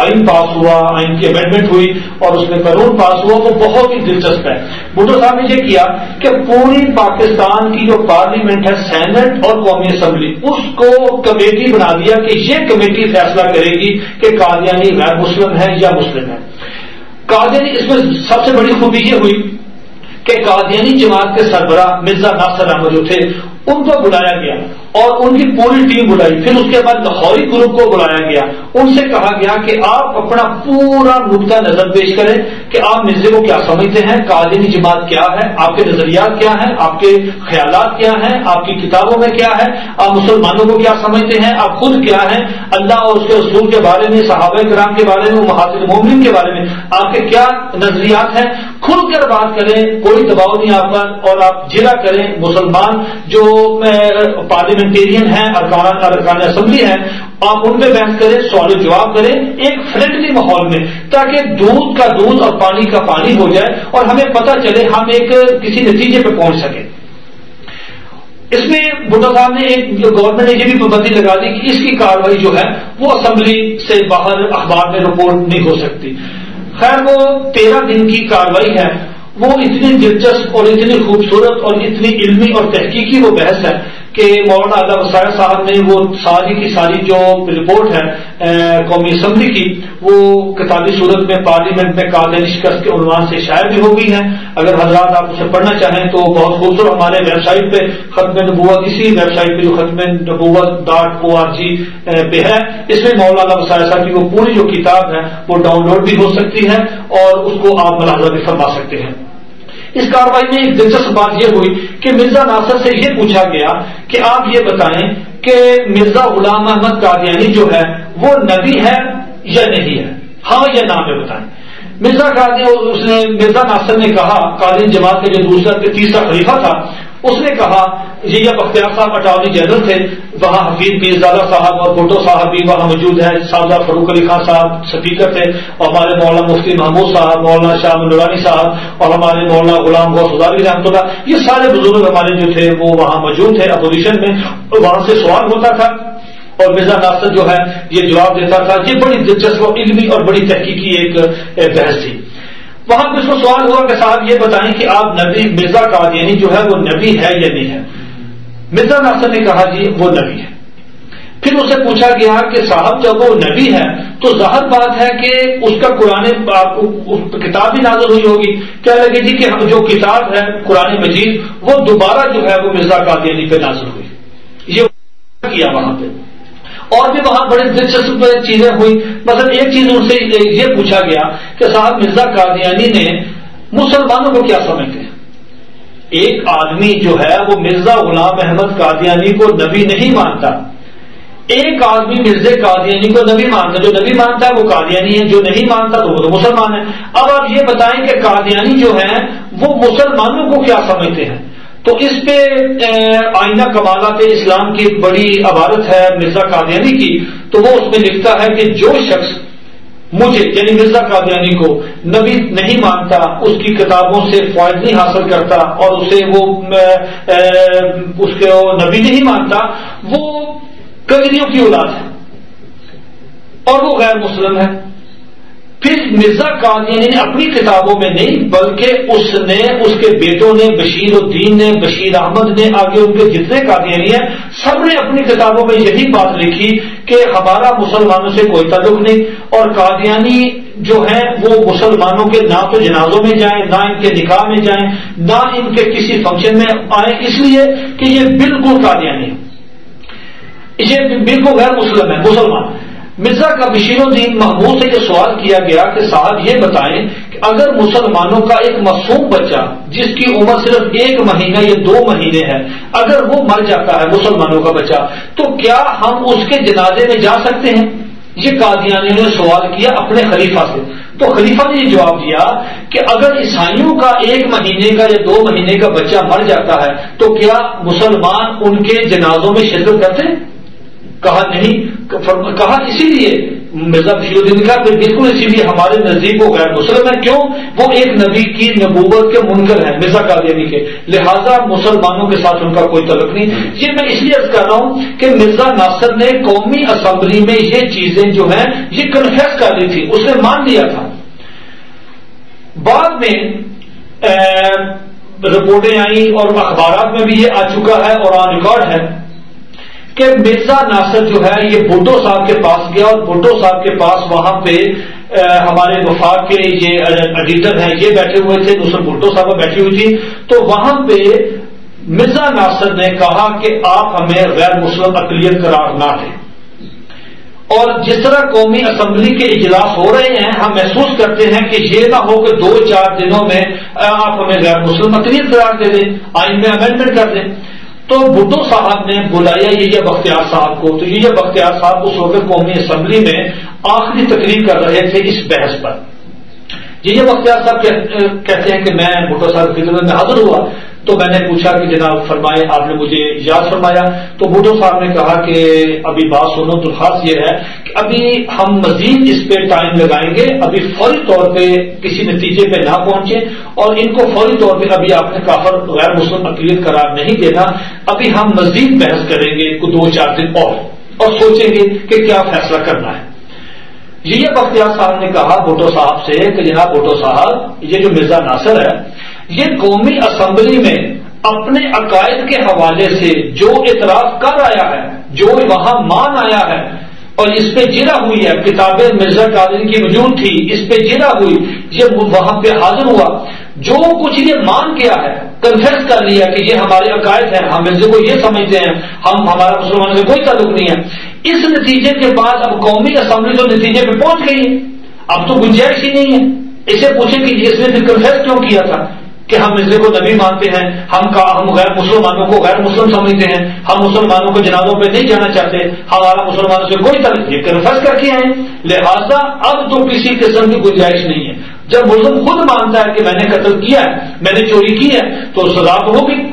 Speaker 1: آئین پاس ہوا، آئین کی امینڈمنٹ ہوئی اور اس میں قانون پاس ہوا، وہ بہت ہی دلچسپ ہے۔ بھٹو صاحب نے یہ کیا کہ پوری پاکستان کی جو پارلیمنٹ ہے، سینٹ اور قومی اسمبلی، اس کو کمیٹی بنا دیا کہ یہ کمیٹی فیصلہ کرے گی کہ قادیانی غیر مسلم ہے یا مسلم ہے۔ قادیانی اس میں سب سے بڑی خوبی یہ ہوئی کہ قادیانی جماعت کے سربراہ مرزا ناصر احمد اٹھے ان کو بلایا گیا اور ان کی پوری ٹیم بلائی۔ پھر اس کے بعد لاہوری گروپ کو بلایا گیا۔ ان سے کہا گیا کہ آپ اپنا پورا نقطہ نظر پیش کریں کہ آپ مرزے کو کیا سمجھتے ہیں قادینی جماعت کیا ہے، آپ کے نظریات کیا ہیں، آپ کے خیالات کیا ہیں، آپ کی کتابوں میں کیا ہے، آپ مسلمانوں کو کیا سمجھتے ہیں، آپ خود کیا ہیں، اللہ اور اس کے اصول کے بارے میں، صحابہ کرام کے بارے میں محاطر مومن کے بارے میں آپ کے کیا نظریات ہیں۔ کھل کر بات کریں، کوئی دباؤ نہیں آپ پر اور آپ جلا کریں، مسلمان جو پارلیمنٹیرین ہیں ارکان ارکان اسمبلی ہیں، آپ ان پہ بحث کریں، سوال جواب کریں، ایک فرینڈلی ماحول میں، تاکہ دودھ کا دودھ اور پانی کا پانی ہو جائے اور ہمیں پتہ چلے ہم ایک کسی نتیجے پہ پہنچ سکیں۔ اس میں بڈا صاحب نے ایک گورنمنٹ نے یہ بھی پابندی لگا دی کہ اس کی کاروائی جو ہے وہ اسمبلی سے باہر اخبار میں رپورٹ نہیں ہو سکتی۔ خیر وہ تیرہ دن کی کاروائی ہے۔ وہ اتنی دلچسپ اور اتنی خوبصورت اور اتنی علمی اور تحقیقی وہ بحث ہے کہ مولانا اللہ وسائر صاحب نے وہ ساری کی ساری جو رپورٹ ہے قومی اسمبلی کی، وہ کتابی صورت میں، پارلیمنٹ میں کال شکست کے عنوان سے شائع بھی ہو گئی ہیں۔ اگر حضرات آپ اسے پڑھنا چاہیں تو بہت خوبصورت، ہمارے ویب سائٹ پہ ختم نبوت، اسی ویب سائٹ پہ جو ختم نبوت ڈاٹ او آر جی پہ ہے، اس میں مولانا وسائر صاحب کی وہ پوری جو کتاب ہے، وہ ڈاؤن لوڈ بھی ہو سکتی ہے اور اس کو آپ ملاحظہ بھی فرما سکتے ہیں۔ اس کاروائی میں ایک دلچسپ بات یہ ہوئی کہ مرزا ناصر سے یہ پوچھا گیا کہ آپ یہ بتائیں کہ مرزا غلام احمد قادیانی جو ہے وہ نبی ہے یا نہیں ہے؟ ہاں یا نام ہے بتائیں۔ مرزا قادی اس نے مرزا ناصر نے کہا قادین جماعت کا جو دوسرا تیسرا خلیفہ تھا۔ اس نے کہا، یہ بختیار صاحب اٹارنی جنرل تھے، وہاں حفیظ پیرزادہ صاحب اور بھٹو صاحب بھی وہاں موجود ہیں صاحبہ فروخ علی خان صاحب اسپیکر تھے، اور ہمارے مولانا مفتی محمود صاحب، مولانا شاہ نورانی صاحب، اور ہمارے مولانا غلام غوث اداری رحمۃ اللہ، یہ سارے بزرگ ہمارے جو تھے، وہ وہاں موجود تھے اپوزیشن میں وہاں سے سوال ہوتا تھا، اور مرزا ناصر جو ہے، یہ جواب دیتا تھا، یہ بڑی دلچسپ علمی اور بڑی تحقیقی ایک بحث تھی۔ وہاں پہ اس کو سوال ہوا کہ صاحب یہ بتائیں کہ آپ نبی مرزا قادیانی جو ہے وہ نبی ہے یا نہیں ہے؟ مرزا ناصر نے کہا جی وہ نبی ہے۔ پھر اسے پوچھا گیا کہ صاحب جب وہ نبی ہے تو ظاہر بات ہے کہ اس کا قرآن کتاب بھی نازل ہوئی ہوگی۔ کیا لگے جی کہ جو کتاب ہے قرآن مجید وہ دوبارہ جو ہے وہ مرزا قادیانی پہ نازل ہوئی۔ یہ کیا وہاں پہ؟ اور بھی وہاں بڑی دلچسپ چیزیں ہوئی مثلا ایک چیز ان سے یہ پوچھا گیا کہ صاحب مرزا قادیانی نے مسلمانوں کو کیا سمجھتے ہیں؟ ایک آدمی جو ہے وہ مرزا غلام احمد قادیانی کو نبی نہیں مانتا۔ ایک آدمی مرزا قادیانی کو نبی مانتا، جو نبی مانتا ہے وہ قادیانی ہے، جو نہیں مانتا تو وہ تو مسلمان ہے۔ اب آپ یہ بتائیں کہ قادیانی جو ہے وہ مسلمانوں کو کیا سمجھتے ہیں؟ تو اس پہ آئینہ کمالات اسلام کی بڑی عبارت ہے مرزا قادیانی کی، تو وہ اس میں لکھتا ہے کہ جو شخص مجھے یعنی مرزا قادیانی کو نبی نہیں مانتا، اس کی کتابوں سے فوائد نہیں حاصل کرتا اور اسے وہ اس کے نبی نہیں مانتا، وہ کجریوں کی اولاد ہے اور وہ غیر مسلم ہے۔ پھر مرزا قادیانی نے اپنی کتابوں میں نہیں، بلکہ اس نے، اس کے بیٹوں نے، بشیر الدین نے، بشیر احمد نے آگے ان کے جتنے قادیانی ہیں، سب نے اپنی کتابوں میں یہی بات لکھی کہ ہمارا مسلمانوں سے کوئی تعلق نہیں، اور قادیانی جو ہیں وہ مسلمانوں کے نہ تو جنازوں میں جائیں، نہ ان کے نکاح میں جائیں، نہ ان کے کسی فنکشن میں آئیں، اس لیے کہ یہ بالکل قادیانی یہ بالکل غیر مسلم ہے مسلمان مرزا کا بشیر الدین محمود سے یہ سوال کیا گیا کہ صاحب یہ بتائیں کہ اگر مسلمانوں کا ایک معصوم بچہ جس کی عمر صرف ایک مہینہ یا دو مہینے ہے، اگر وہ مر جاتا ہے مسلمانوں کا بچہ، تو کیا ہم اس کے جنازے میں جا سکتے ہیں؟ یہ قادیانی نے سوال کیا اپنے خلیفہ سے۔ تو خلیفہ نے یہ جواب دیا کہ اگر عیسائیوں کا ایک مہینے کا یا دو مہینے کا بچہ مر جاتا ہے، تو کیا مسلمان ان کے جنازوں میں شرکت کرتے؟ ہیں کہا نہیں کہا اسی لیے، مرزا بشیر الدین کا بالکل اسی لیے ہمارے نزدیک وہ غیر مسلم ہے کیوں؟ وہ ایک نبی کی نبوت کے منکر ہیں، مرزا قادیانی کے۔ لہذا مسلمانوں کے ساتھ ان کا کوئی تعلق نہیں۔ یہ میں اس لیے کر رہا ہوں کہ مرزا ناصر نے قومی اسمبلی میں یہ چیزیں جو ہیں، یہ کنفیس کر دی تھی، اس نے مان لیا تھا۔ بعد میں رپورٹیں آئیں اور اخبارات میں بھی یہ آ چکا ہے اور آن ریکارڈ ہے۔ کہ مرزا ناصر جو ہے یہ بھٹو صاحب کے پاس گیا اور بھٹو صاحب کے پاس وہاں پہ ہمارے وفاق کے یہ ایڈیٹر ہیں، یہ بیٹھے ہوئے تھے، دوسرے بھٹو صاحب بیٹھی ہوئی تھی۔ تو وہاں پہ مرزا ناصر نے کہا کہ آپ ہمیں غیر مسلم اقلیت قرار نہ دیں۔ اور جس طرح قومی اسمبلی کے اجلاس ہو رہے ہیں، ہم محسوس کرتے ہیں کہ یہ نہ ہو کہ دو چار دنوں میں آپ ہمیں غیر مسلم اقلیت قرار دے دیں آئین میں امینڈمنٹ کر دیں۔ تو بھٹو صاحب نے بلایا یہ بختیار صاحب کو، تو یہ بختیار صاحب اس وقت قومی اسمبلی میں آخری تقریر کر رہے تھے اس بحث پر۔ یہ بختیار صاحب کہتے ہیں کہ میں بھٹو صاحب کی خدمت میں حاضر ہوا۔ تو میں نے پوچھا کہ جناب فرمائے، آپ نے مجھے یاد فرمایا۔ تو بھٹو صاحب نے کہا کہ ابھی بات سنو، تو خاص یہ ہے کہ ابھی ہم مزید اس پہ ٹائم لگائیں گے۔ ابھی فوری طور پہ کسی نتیجے پہ نہ پہنچے۔ اور ان کو فوری طور پہ ابھی آپ نے کافر غیر مسلم اقلیت قرار نہیں دینا۔ ابھی ہم مزید بحث کریں گے دو چار دن اور اور سوچیں گے کہ کیا فیصلہ کرنا ہے۔ یہ بختیار صاحب نے کہا بھٹو صاحب سے کہ جناب بھٹو صاحب، یہ جو مرزا ناصر ہے یہ قومی اسمبلی میں اپنے عقائد کے حوالے سے جو اعتراف کر آیا ہے، جو وہاں مان آیا ہے، اور اس پہ جرا ہوئی ہے کتابیں مرزا قادری کی وجود تھی، اس پہ جرا ہوئی، یہ وہاں پہ حاضر ہوا۔ جو کچھ یہ مان کیا ہے کنفیس کر لیا کہ یہ ہمارے عقائد ہیں، ہم مرزے کو یہ سمجھتے ہیں، ہم ہمارا مسلمانوں سے کوئی تعلق نہیں ہے۔ اس نتیجے کے بعد اب قومی اسمبلی تو نتیجے پہ پہنچ گئی۔ ہے اب تو گنجائش ہی نہیں ہے۔ اسے پوچھیں کہ اس نے کنفیس کیوں کیا تھا؟ کہ ہم مرزے کو نبی مانتے ہیں، ہم کا ہم غیر مسلمانوں کو غیر مسلم سمجھتے ہیں، ہم مسلمانوں کو جنازوں پہ نہیں جانا چاہتے ہمارا مسلمانوں سے کوئی طرح یہ کنفرس کر کے آئے لہذا اب تو کسی قسم کی گنجائش نہیں ہے۔ جب مسلم خود مانتا ہے کہ میں نے قتل کیا ہے، میں نے چوری کی ہے، تو سزا تو ہوگی۔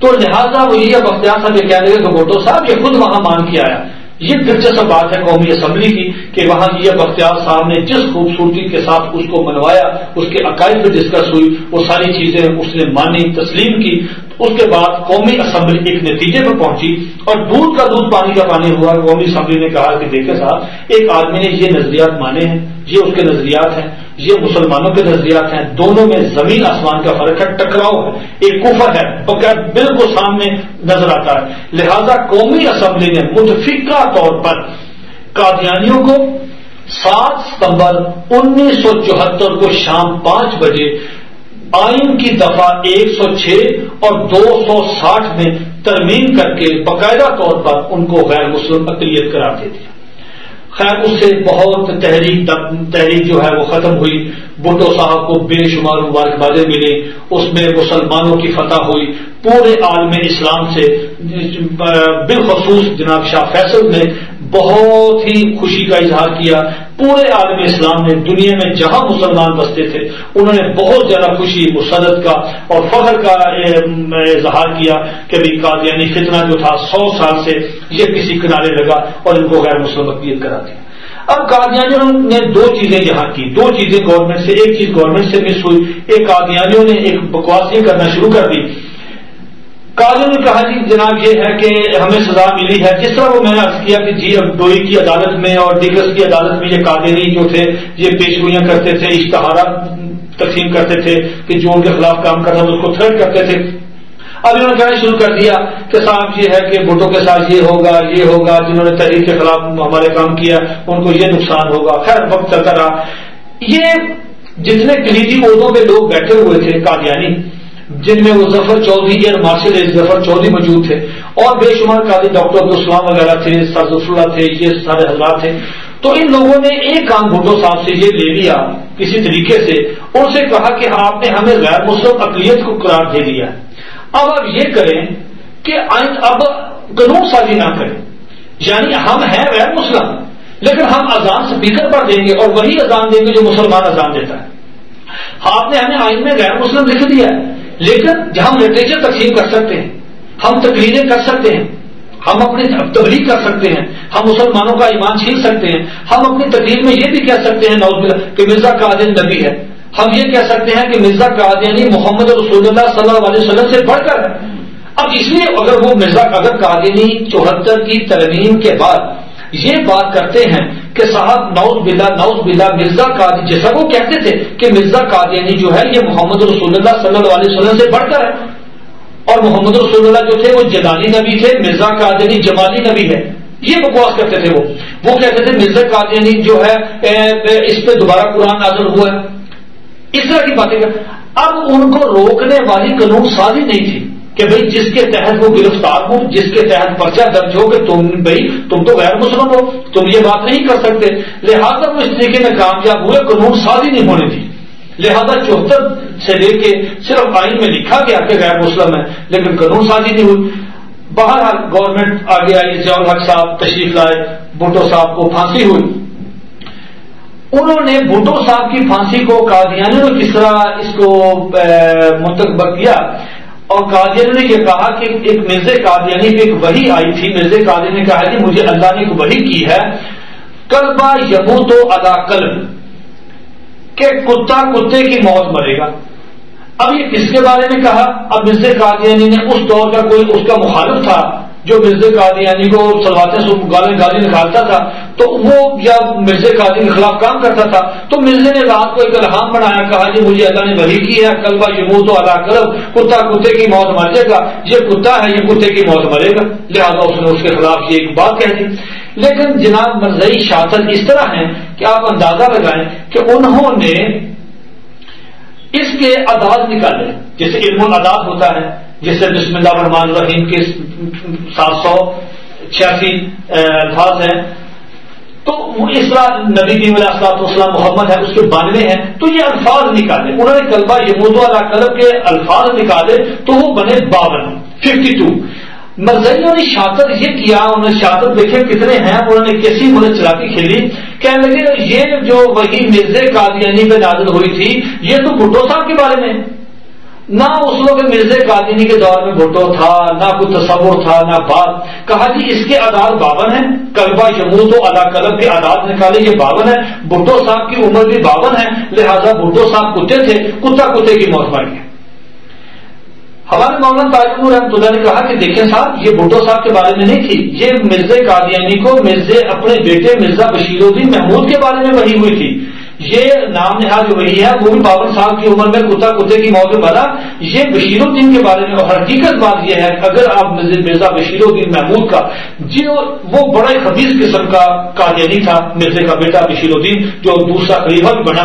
Speaker 1: تو لہٰذا وہ یہ بختیار صاحب یہ کہہ رہے کہ بھٹو صاحب یہ خود وہاں مان کے آیا۔ یہ دلچسپ بات ہے قومی اسمبلی کی کہ وہاں یہ بختیار صاحب نے جس خوبصورتی کے ساتھ اس کو منوایا، اس کے عقائد پہ ڈسکس ہوئی، وہ ساری چیزیں اس نے مانی، تسلیم کی۔ اس کے بعد قومی اسمبلی ایک نتیجے پر پہنچی اور دودھ کا دودھ پانی کا پانی ہوا۔ قومی اسمبلی نے کہا کہ دیکھے صاحب، ایک آدمی نے یہ نظریات مانے ہیں۔ یہ اس کے نظریات ہیں، یہ مسلمانوں کے نظریات ہیں، دونوں میں زمین آسمان کا فرق ہے، ٹکراؤ ہے، ایک کفر ہے، بغیر بالکل سامنے نظر آتا ہے۔ لہذا قومی اسمبلی نے متفقہ طور پر قادیانیوں کو سات ستمبر انیس سو چوہتر کو شام پانچ بجے آئین کی دفعہ ایک سو چھ اور دو سو ساٹھ میں ترمیم کر کے باقاعدہ طور پر ان کو غیر مسلم اقلیت قرار دے دیا۔ خیر، اس سے بہت تحریک تحریک جو ہے وہ ختم ہوئی۔ بھٹو صاحب کو بے شمار مبارکبادیں ملی اس میں مسلمانوں کی فتح ہوئی۔ پورے عالم اسلام سے، بالخصوص جناب شاہ فیصل نے بہت ہی خوشی کا اظہار کیا۔ پورے عالم اسلام نے دنیا میں جہاں مسلمان بستے تھے، انہوں نے بہت زیادہ خوشی مسدت کا اور فخر کا اظہار کیا کہ بھی قادیانی یعنی فتنہ جو تھا، سو سال سے یہ کسی کنارے لگا اور ان کو غیر مسلم اقلیت کرا دیا۔ اب قادیانیوں نے دو چیزیں یہاں کی۔ دو چیزیں گورنمنٹ سے، ایک چیز گورنمنٹ سے مس ہوئی۔ ایک قادیانیوں نے ایک بکواسی کرنا شروع کر دی۔ قاضی نے کہا جی جناب یہ ہے کہ ہمیں سزا ملی ہے۔ جس طرح وہ میں نے عرض کیا کہ جی اب ڈوئی کی عدالت میں اور ڈیگرس کی عدالت میں یہ قادری جو تھے، یہ پیشگوئیاں کرتے تھے، اشتہارات تقسیم کرتے تھے کہ جو ان کے خلاف کام کرتا تھا، اس کو تھرٹ کرتے تھے۔ اب انہوں نے کہنا شروع کر دیا کہ صاحب یہ ہے کہ بھٹو کے ساتھ یہ ہوگا یہ ہوگا، جنہوں نے تحریر کے خلاف ہمارے کام کیا، ان کو یہ نقصان ہوگا۔ خیر، وقت چلتا رہا۔ یہ جتنے کلیدی عہدوں پہ لوگ بیٹھے ہوئے تھے، قادیانی جن میں وہ ظفر چودھری اور یعنی مارشل ظفر چودھری موجود تھے اور بے شمار قاضی ڈاکٹر عبدالسلام وغیرہ تھے اللہ تھے، یہ سارے حضرات تھے۔ تو ان لوگوں نے ایک کام بھٹو صاحب سے یہ لے لیا کسی طریقے سے، ان سے کہا کہ ہاں، آپ نے ہمیں غیر مسلم اقلیت کو قرار دے دیا اب آپ یہ کریں کہ اب قانون سازی نہ کریں۔ یعنی ہم ہیں غیر مسلم، لیکن ہم اذان سپیکر پر دیں گے اور وہی اذان دیں گے جو مسلمان اذان دیتا ہے۔ آپ نے ہمیں آئین میں غیر مسلم لکھ دیا ہے۔ لیکن ہم لٹریچر تقسیم کر سکتے ہیں، ہم تقریریں کر سکتے ہیں، ہم اپنی تبلیغ کر سکتے ہیں، ہم مسلمانوں کا ایمان چھین سکتے ہیں، ہم اپنی تقریر میں یہ بھی کہہ سکتے ہیں نوز کہ مرزا قادن نبی ہے۔ ہم یہ کہہ سکتے ہیں کہ مرزا قادیانی محمد رسول اللہ صلی اللہ علیہ وسلم سے بڑھ کر اب اس لیے اگر وہ مرزا اگر قادینی چوہتر کی ترمیم کے بعد یہ بات کرتے ہیں کہ صاحب نوز بلا نوز بلا مرزا قادی جیسا وہ کہتے تھے کہ مرزا قادیانی یعنی جو ہے یہ محمد رسول اللہ صلی اللہ علیہ وسلم سے بڑھ کر ہے۔ اور محمد رسول اللہ جو تھے وہ جلالی نبی تھے، مرزا قادیانی یعنی جمالی نبی ہے۔ یہ بکواس کرتے تھے وہ۔ وہ کہتے تھے مرزا قادیانی یعنی جو ہے اس پہ دوبارہ قرآن نازل ہوا ہے۔ اس طرح کی باتیں کر اب ان کو روکنے والی قانون سازی نہیں تھی۔ کہ بھئی جس کے تحت وہ گرفتار ہو، جس کے تحت پرچہ درج ہو کہ تم بھائی تم تو غیر مسلم ہو، تم یہ بات نہیں کر سکتے۔ لہذا وہ اس طریقے میں کامیاب ہوئے، قانون سازی نہیں ہونے دی۔ لہذا چوہتر سے لے کے صرف آئین میں لکھا گیا کہ غیر مسلم ہے، لیکن قانون سازی نہیں ہوئی۔ بہرحال گورنمنٹ آگے آئی، ضیاء الحق صاحب تشریف لائے، بھٹو صاحب کو پھانسی ہوئی۔ انہوں نے بھٹو صاحب کی پھانسی کو قادیانیوں نے کس طرح اس کو منتخب کیا؟ اور قادیانی نے یہ کہا کہ ایک مرز قادیانی پہ ایک وہی آئی تھی۔ مرز قادیانی نے کہا کہ مجھے اللہ نے ایک وہی کی ہے۔ کلبا یمو تو ادا کلب کہ کتا کتے کی موت مرے گا۔ اب یہ کس کے بارے میں کہا؟ اب مرز قادیانی نے اس دور کا کوئی، اس کا مخالف تھا۔ جو مرز قادیانی یعنی کو سلواتے گالیں گالی نکالتا تھا، تو وہ یا مرز قادی کے خلاف کام کرتا تھا، تو مرزے نے رات کو ایک الحام بنایا، کہا جی مجھے اللہ نے وہی کی ہے کلبا یہ منہ تو اللہ کلب کتا کتے کی موت مر جائے گا، یہ کتا ہے، یہ کتے کی موت مرے گا۔ لہٰذا اس نے اس کے خلاف یہ ایک بات کہہ دی۔ لیکن جناب مرزئی شاطر اس طرح ہیں کہ آپ اندازہ لگائیں کہ انہوں نے اس کے اداز نکالے، جیسے علم الاداد ہوتا ہے جیسے بسم اللہ الرحمن الرحیم کے سات سو چھیاسی الفاظ ہیں۔ تو اس طرح نبی کی والسلام محمد ہے اس کے بانوے ہیں۔ تو یہ الفاظ نکالے۔ انہوں نے کلبہ یہ مردو اللہ کلب کے الفاظ نکالے، تو وہ بنے باون ففٹی ٹو مرزیوں نے شاطر یہ کیا، انہوں نے شاطر دیکھے کتنے ہیں، انہوں نے کیسی مدد چلا کے کھیلی۔ کہنے لگے، یہ جو وہی مرزے قادیانی پہ نازل ہوئی تھی، یہ تو بھٹو صاحب کے بارے میں۔ نہ اس وقت مرزا قادینی کے دور میں بھٹو تھا، نہ کوئی تصور تھا، نہ بات۔ کہا جی اس کے آداد باون ہیں۔ کلبا یمود و اللہ کلب کے آداد نکالے یہ باون ہے بھٹو صاحب کی عمر بھی باون ہے لہذا بھٹو صاحب کتے تھے، کتا کتے کی موت ماری ہے ہمارے مولانا تاجمور رحمۃ اللہ نے کہا کہ دیکھیں صاحب، یہ بھٹو صاحب کے بارے میں نہیں تھی۔ یہ مرزا قادیانی کو مرزے اپنے بیٹے مرزا بشیر الدین محمود کے بارے میں وہی ہوئی تھی۔ یہ نام نہاد جو وہی ہے، وہ بھی بابر صاحب کی عمر میں کتا کتے کی موت بنا۔ یہ بشیر الدین کے بارے میں، اور حقیقت بات یہ ہے کہ اگر آپ مرزا بشیر الدین محمود کا جی وہ بڑا خبیص قسم کا قادیانی تھا، مرزے کا بیٹا بشیر الدین، جو دوسرا خلیفہ بھی بنا۔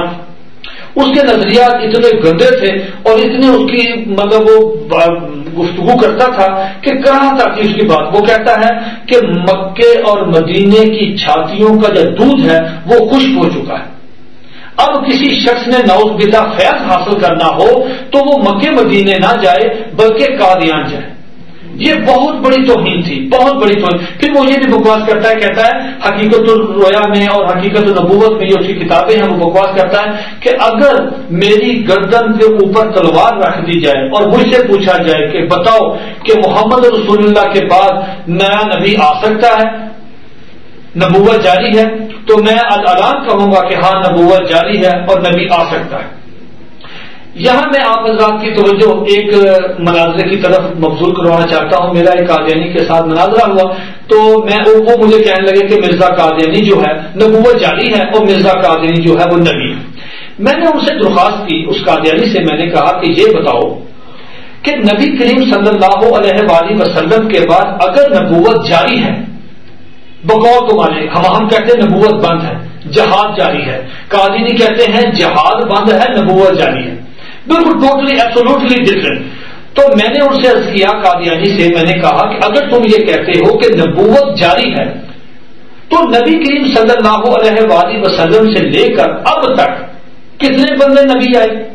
Speaker 1: اس کے نظریات اتنے گندے تھے، اور اتنے اس کی مطلب وہ گفتگو کرتا تھا کہ کہاں تک اس کی بات۔ وہ کہتا ہے کہ مکے اور مدینے کی چھاتیوں کا جو دودھ ہے، وہ خشک ہو چکا ہے۔ اب کسی شخص نے نوز بدا فیض حاصل کرنا ہو تو وہ مکے مدینے نہ جائے بلکہ قادیان جائے۔ یہ بہت بڑی توہین تھی، بہت بڑی توہین۔ پھر وہ یہ بھی بکواس کرتا ہے، کہتا ہے، حقیقت الرویا میں اور حقیقت النبوت میں یہ اس کی کتابیں ہیں وہ بکواس کرتا ہے کہ اگر میری گردن کے اوپر تلوار رکھ دی جائے اور مجھ سے پوچھا جائے کہ بتاؤ کہ محمد رسول اللہ کے بعد نیا نبی آ سکتا ہے؟ نبوت جاری ہے؟ تو میں اعلان کہوں گا کہ ہاں نبوت جاری ہے اور نبی آ سکتا ہے۔ یہاں میں آپ حضرات کی توجہ ایک مناظرے کی طرف مبزول کروانا چاہتا ہوں، میرا ایک قادیانی کے ساتھ مناظرہ ہوا۔ تو میں وہ مجھے کہنے لگے کہ مرزا قادیانی جو ہے، نبوت جاری ہے اور مرزا قادیانی جو ہے، وہ نبی ہے۔ میں نے ان سے درخواست کی، اس قادیانی سے میں نے کہا کہ یہ بتاؤ کہ نبی کریم صلی اللہ علیہ وآلہ وسلم کے بعد اگر نبوت جاری ہے بقول تمہارے ہم کہتے ہیں نبوت بند ہے، جہاد جاری ہے۔ قادینی کہتے ہیں جہاد بند ہے، نبوت جاری ہے۔ بالکل ٹوٹلی ایبسولوٹلی ڈفرینٹ تو میں نے ان سے عرض کیا قادیانی سے میں نے کہا کہ اگر تم یہ کہتے ہو کہ نبوت جاری ہے، تو نبی کریم صلی اللہ علیہ وآلہ وسلم سے لے کر اب تک کتنے بندے نبی آئے؟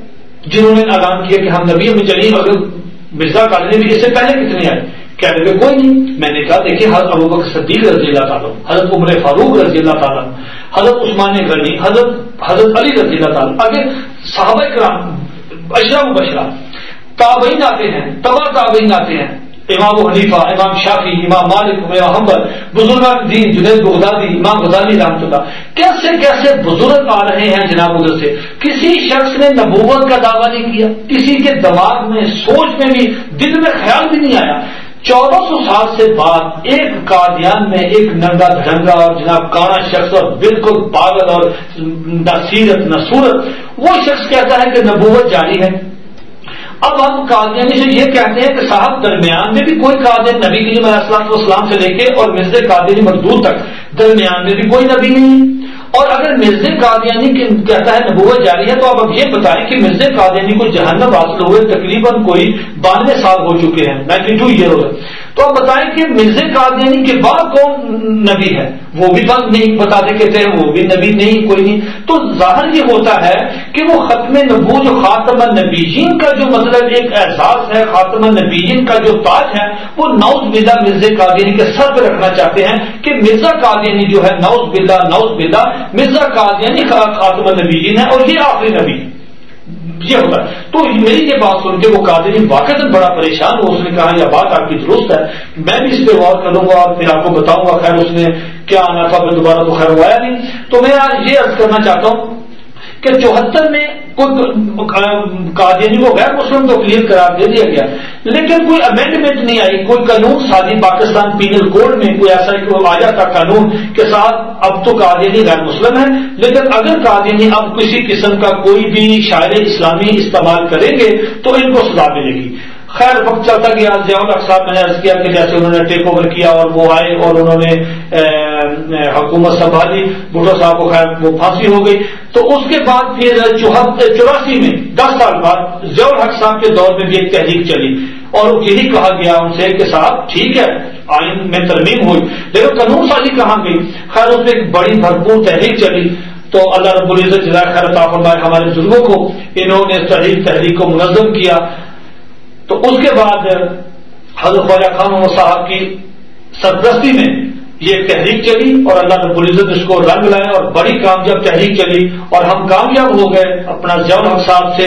Speaker 1: جنہوں نے اعلان کیا کہ ہم نبی میں چلیے اگر مرزا قادری بھی اس سے پہلے کتنے آئے؟ کہنے لگے، کوئی نہیں. میں نے کہا، دیکھیے، حضرت ابو بکر صدیق رضی اللہ تعالیٰ حضرت عمر فاروق رضی اللہ تعالیٰ حضرت عثمان غنی، حضرت حضرت علی رضی اللہ تعالیٰ آگے صحابہ کرام، اشرا بشرا تابعین آتے ہیں تبا تابعین آتے ہیں۔ امام و امام شافی امام مالک، امام حمبر بزرگ دین، جنید بغدادی، امام غزالی رحمۃ اللہ۔ کیسے کیسے بزرگ آ رہے ہیں جناب ادھر سے؟ کسی شخص نے نبوت کا دعویٰ نہیں کیا، کسی کے دماغ میں، سوچ میں بھی، دل میں خیال بھی نہیں آیا۔ چودہ سو سال سے بعد ایک قادیان میں ایک ننگا دھنگا اور جناب کانا شخص اور بالکل پاگل اور نہ سیرت نہ صورت وہ شخص کہتا ہے کہ نبوت جاری ہے۔ اب ہم قادیانی یعنی سے یہ کہتے ہیں کہ صاحب، درمیان میں بھی کوئی قادر نبی کریم علیہ السلام سے لے کے اور مرز قادری مردود تک، درمیان میں بھی کوئی نبی نہیں۔ اور اگر مرزا قادیانی کہتا ہے نبوت جاری ہے تو آپ اب یہ بتائیں کہ مرزا قادیانی کو جہنم حاصل ہوئے تقریباً کوئی بانوے سال ہو چکے ہیں، نائنٹی ٹو ایئر ہو تو آپ بتائیں کہ مرز قادیانی کے بعد کون نبی ہے؟ وہ بھی بند نہیں بتاتے کہتے ہیں وہ بھی نبی نہیں، کوئی نہیں۔ تو ظاہر یہ ہوتا ہے کہ وہ ختم نبو جو خاتم النبیین کا جو مطلب ایک احساس ہے، خاتم النبیین کا جو تاج ہے، وہ نوز بلا مرز قادیانی کے سر پہ رکھنا چاہتے ہیں کہ مرزا قادیانی جو ہے نوز بلا نوز بلا مرزا قادیانی خاتم النبیین ہے اور یہ آخری نبی۔ یہ ہوتا ہے۔ تو میری یہ بات سن کے وہ قادری جی واقع بڑا پریشان ہو اس نے کہا، یہ بات آپ کی درست ہے، میں بھی اس پہ غور کروں گا اور پھر آپ کو بتاؤں گا، خیر اس نے کیا آنا تھا میں دوبارہ تو خیر ہوا نہیں۔ تو میں یہ عرض کرنا چاہتا ہوں کہ چوہتر میں کوئی قادیانی کو غیر مسلم تو کلیئر قرار دے دیا گیا۔ لیکن کوئی امینڈمنٹ نہیں آئی، کوئی قانون سازی پاکستان پینل کوڈ میں کوئی ایسا آیا تھا قانون کے ساتھ اب تو قادیانی غیر مسلم ہے لیکن اگر قادیانی اب کسی قسم کا کوئی بھی شاعر اسلامی استعمال کریں گے تو ان کو سزا ملے گی۔ خیر وقت چلتا گیا۔ ضیاء صاحب میں نے عرض کیا کہ جیسے انہوں نے ٹیک اوور کیا اور وہ آئے اور انہوں نے حکومت سنبھالی بھٹو صاحب کو خیر، وہ پھانسی ہو گئی۔ تو اس کے بعد پھر چوراسی میں، دس سال بعد ضیاء الحق صاحب کے دور میں بھی ایک تحریک چلی۔ اور یہی کہا گیا ان سے کہ صاحب، ٹھیک ہے، آئین میں ترمیم ہوئی۔ لیکن قانون سازی کہاں گئی؟ خیر، اس میں ایک بڑی بھرپور تحریک چلی۔ تو اللہ رب العزت جزائے خیر فرمائے ہمارے بزرگوں کو۔ انہوں نے تحریک تحریک کو منظم کیا۔ تو اس کے بعد حضرت خواجہ خان صاحب کی سرپرستی میں یہ تحریک چلی اور اللہ رب العزت اس کو رنگ لائے اور بڑی کامیاب تحریک چلی اور ہم کامیاب ہو گئے اپنا ضیاء الحق صاحب سے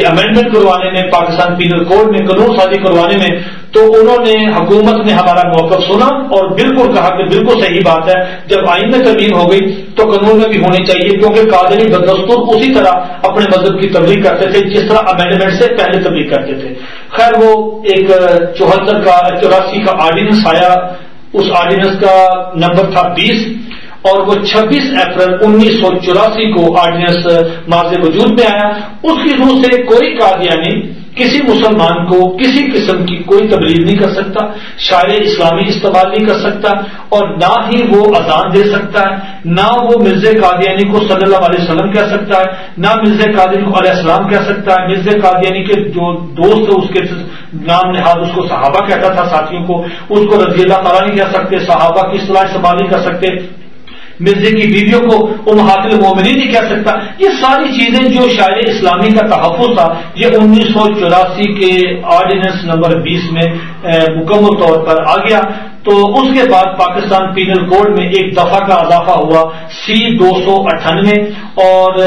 Speaker 1: یہ امینڈمنٹ کروانے میں، پاکستان پینل کوڈ میں، قانون سازی کروانے میں۔ تو انہوں نے، حکومت نے ہمارا موقف سنا اور بالکل کہا کہ بالکل صحیح بات ہے، جب آئین میں تبدیل ہو گئی تو قانون میں بھی ہونی چاہیے کیونکہ قادری بدستور اسی طرح اپنے مذہب کی تبلیغ کرتے تھے، جس طرح امینڈمنٹ سے پہلے تبلیغ کرتے تھے۔ خیر وہ ایک، چوہتر کا، چوراسی کا آرڈیننس آیا۔ اس آرڈیننس کا نمبر تھا بیس اور وہ چھبیس اپریل انیس سو چوراسی کو آرڈیننس ماضی وجود میں آیا۔ اس کی روح سے کوئی قادیانی کسی مسلمان کو کسی قسم کی کوئی تبلیغ نہیں کر سکتا، شاعر اسلامی استعمال نہیں کر سکتا، اور نہ ہی وہ اذان دے سکتا ہے، نہ وہ مرزا قادیانی یعنی کو صلی اللہ علیہ وسلم کہہ سکتا ہے، نہ مرزا قادیانی کو علیہ السلام کہہ سکتا ہے، مرزا قادیانی یعنی کے جو دوست اس کے نام نہاد اس کو صحابہ کہتا تھا، ساتھیوں کو، اس کو رضی اللہ تعالیٰ نہیں کہہ سکتے، صحابہ کی اصلاح استعمال نہیں کر سکتے مرزے کی بیویوں کو وہ محافل مومنی نہیں کہہ سکتا۔ یہ ساری چیزیں جو شاعر اسلامی کا تحفظ تھا، یہ انیس سو چوراسی کے آرڈیننس نمبر بیس میں مکمل طور پر آ گیا۔ تو اس کے بعد پاکستان پینل کوڈ میں ایک دفعہ کا اضافہ ہوا سی دو سو اٹھانوے اور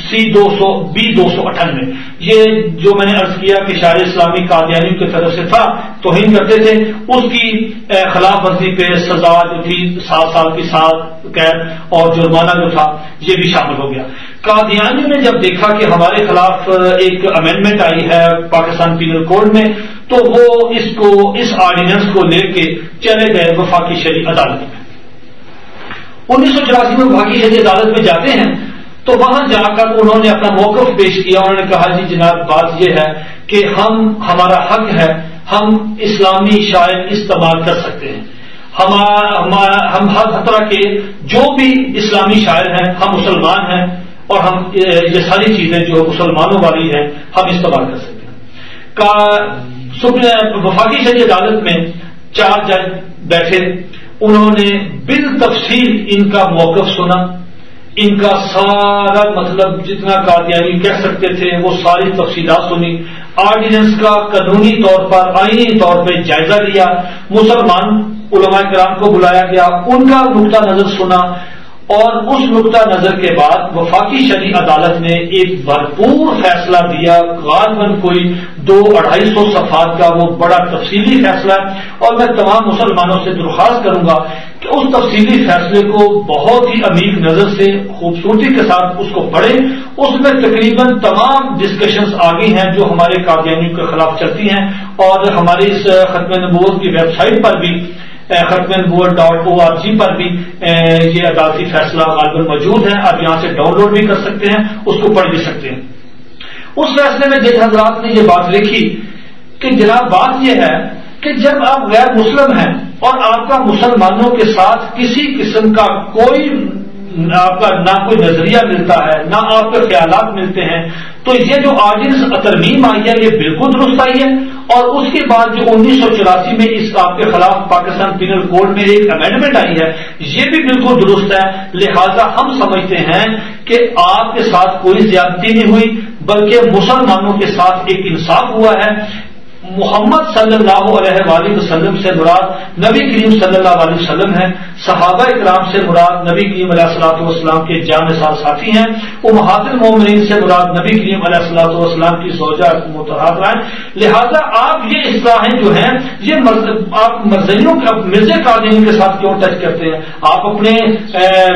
Speaker 1: سی دو سو بی دو سو اٹھانوے یہ جو میں نے ارض کیا کہ شاعر اسلامی قادیانیوں کی طرف سے تھا، توہین کرتے تھے، اس کی خلاف ورزی پہ سزا جو تھی، سات سال کی سات قید اور جرمانہ جو تھا، یہ بھی شامل ہو گیا۔ قادیانیوں نے جب دیکھا کہ ہمارے خلاف ایک امینڈمنٹ آئی ہے پاکستان پینل کوڈ میں، تو وہ اس کو، اس آرڈیننس کو لے کے چلے گئے وفاقی شہری عدالت میں۔ انیس سو چوراسی میں وفاقی شہری عدالت میں جاتے ہیں، تو وہاں جا کر انہوں نے اپنا موقف پیش کیا، انہوں نے کہا جی جناب، بات یہ ہے کہ ہم، ہمارا حق ہے، ہم اسلامی شاعر استعمال کر سکتے ہیں۔ ہم ہر خطرہ کے جو بھی اسلامی شاعر ہیں، ہم مسلمان ہیں اور ہم یہ ساری چیزیں جو مسلمانوں والی ہیں، ہم استعمال کر سکتے ہیں۔ وفاقی شہری عدالت میں چار جج بیٹھے، انہوں نے بال تفصیل ان کا موقف سنا۔ ان کا سارا مطلب جتنا قادیانی کہہ سکتے تھے، وہ ساری تفصیلات سنی۔ آرڈیننس کا قانونی طور پر، آئینی طور پہ جائزہ لیا۔ مسلمان علماء کرام کو بلایا گیا۔ ان کا نقطہ نظر سنا۔ اور اس نقطہ نظر کے بعد وفاقی شرعی عدالت نے ایک بھرپور فیصلہ دیا۔ غالباً کوئی دو اڑھائی سو صفحات کا وہ بڑا تفصیلی فیصلہ ہے۔ اور میں تمام مسلمانوں سے درخواست کروں گا کہ اس تفصیلی فیصلے کو بہت ہی عمیق نظر سے، خوبصورتی کے ساتھ اس کو پڑھیں۔ اس میں تقریباً تمام ڈسکشنز آگے ہیں جو ہمارے قادیانیوں کے خلاف چلتی ہیں۔ اور ہماری اس ختم نبوت کی ویب سائٹ پر بھی ختم ڈاٹ او آر جی پر بھی یہ عدالتی فیصلہ غالباً موجود ہے، آپ یہاں سے ڈاؤن لوڈ بھی کر سکتے ہیں، اس کو پڑھ بھی سکتے ہیں۔ اس فیصلے میں جس حضرات نے یہ بات لکھی کہ جناب بات یہ ہے کہ جب آپ غیر مسلم ہیں اور آپ کا مسلمانوں کے ساتھ کسی قسم کا کوئی آپ کا نہ کوئی نظریہ ملتا ہے، نہ آپ کے خیالات ملتے ہیں۔ تو یہ جو آرڈینس ترمیم آئی ہے، یہ بالکل درست آئی ہے۔ اور اس کے بعد جو انیس سو چوراسی میں اس آپ کے خلاف پاکستان پینل کوڈ میں ایک امینڈمنٹ آئی ہے، یہ بھی بالکل درست ہے۔ لہذا ہم سمجھتے ہیں کہ آپ کے ساتھ کوئی زیادتی نہیں ہوئی، بلکہ مسلمانوں کے ساتھ ایک انصاف ہوا ہے۔ محمد صلی اللہ علیہ وآلہ وسلم سے مراد نبی کریم صلی اللہ علیہ وسلم ہے صحابہ اکرام سے مراد نبی کریم علیہ السلاۃ والسلام کے جان سال ساتھی ہیں۔ وہ محاطر سے مراد نبی کریم علیہ السلاۃ والسلام کی زوجہ متحد رائے۔ لہذا آپ یہ اصلاحیں جو ہیں، یہ آپ مرزیوں کے مرزا قادم کے ساتھ کیوں ٹچ کرتے ہیں؟ آپ اپنے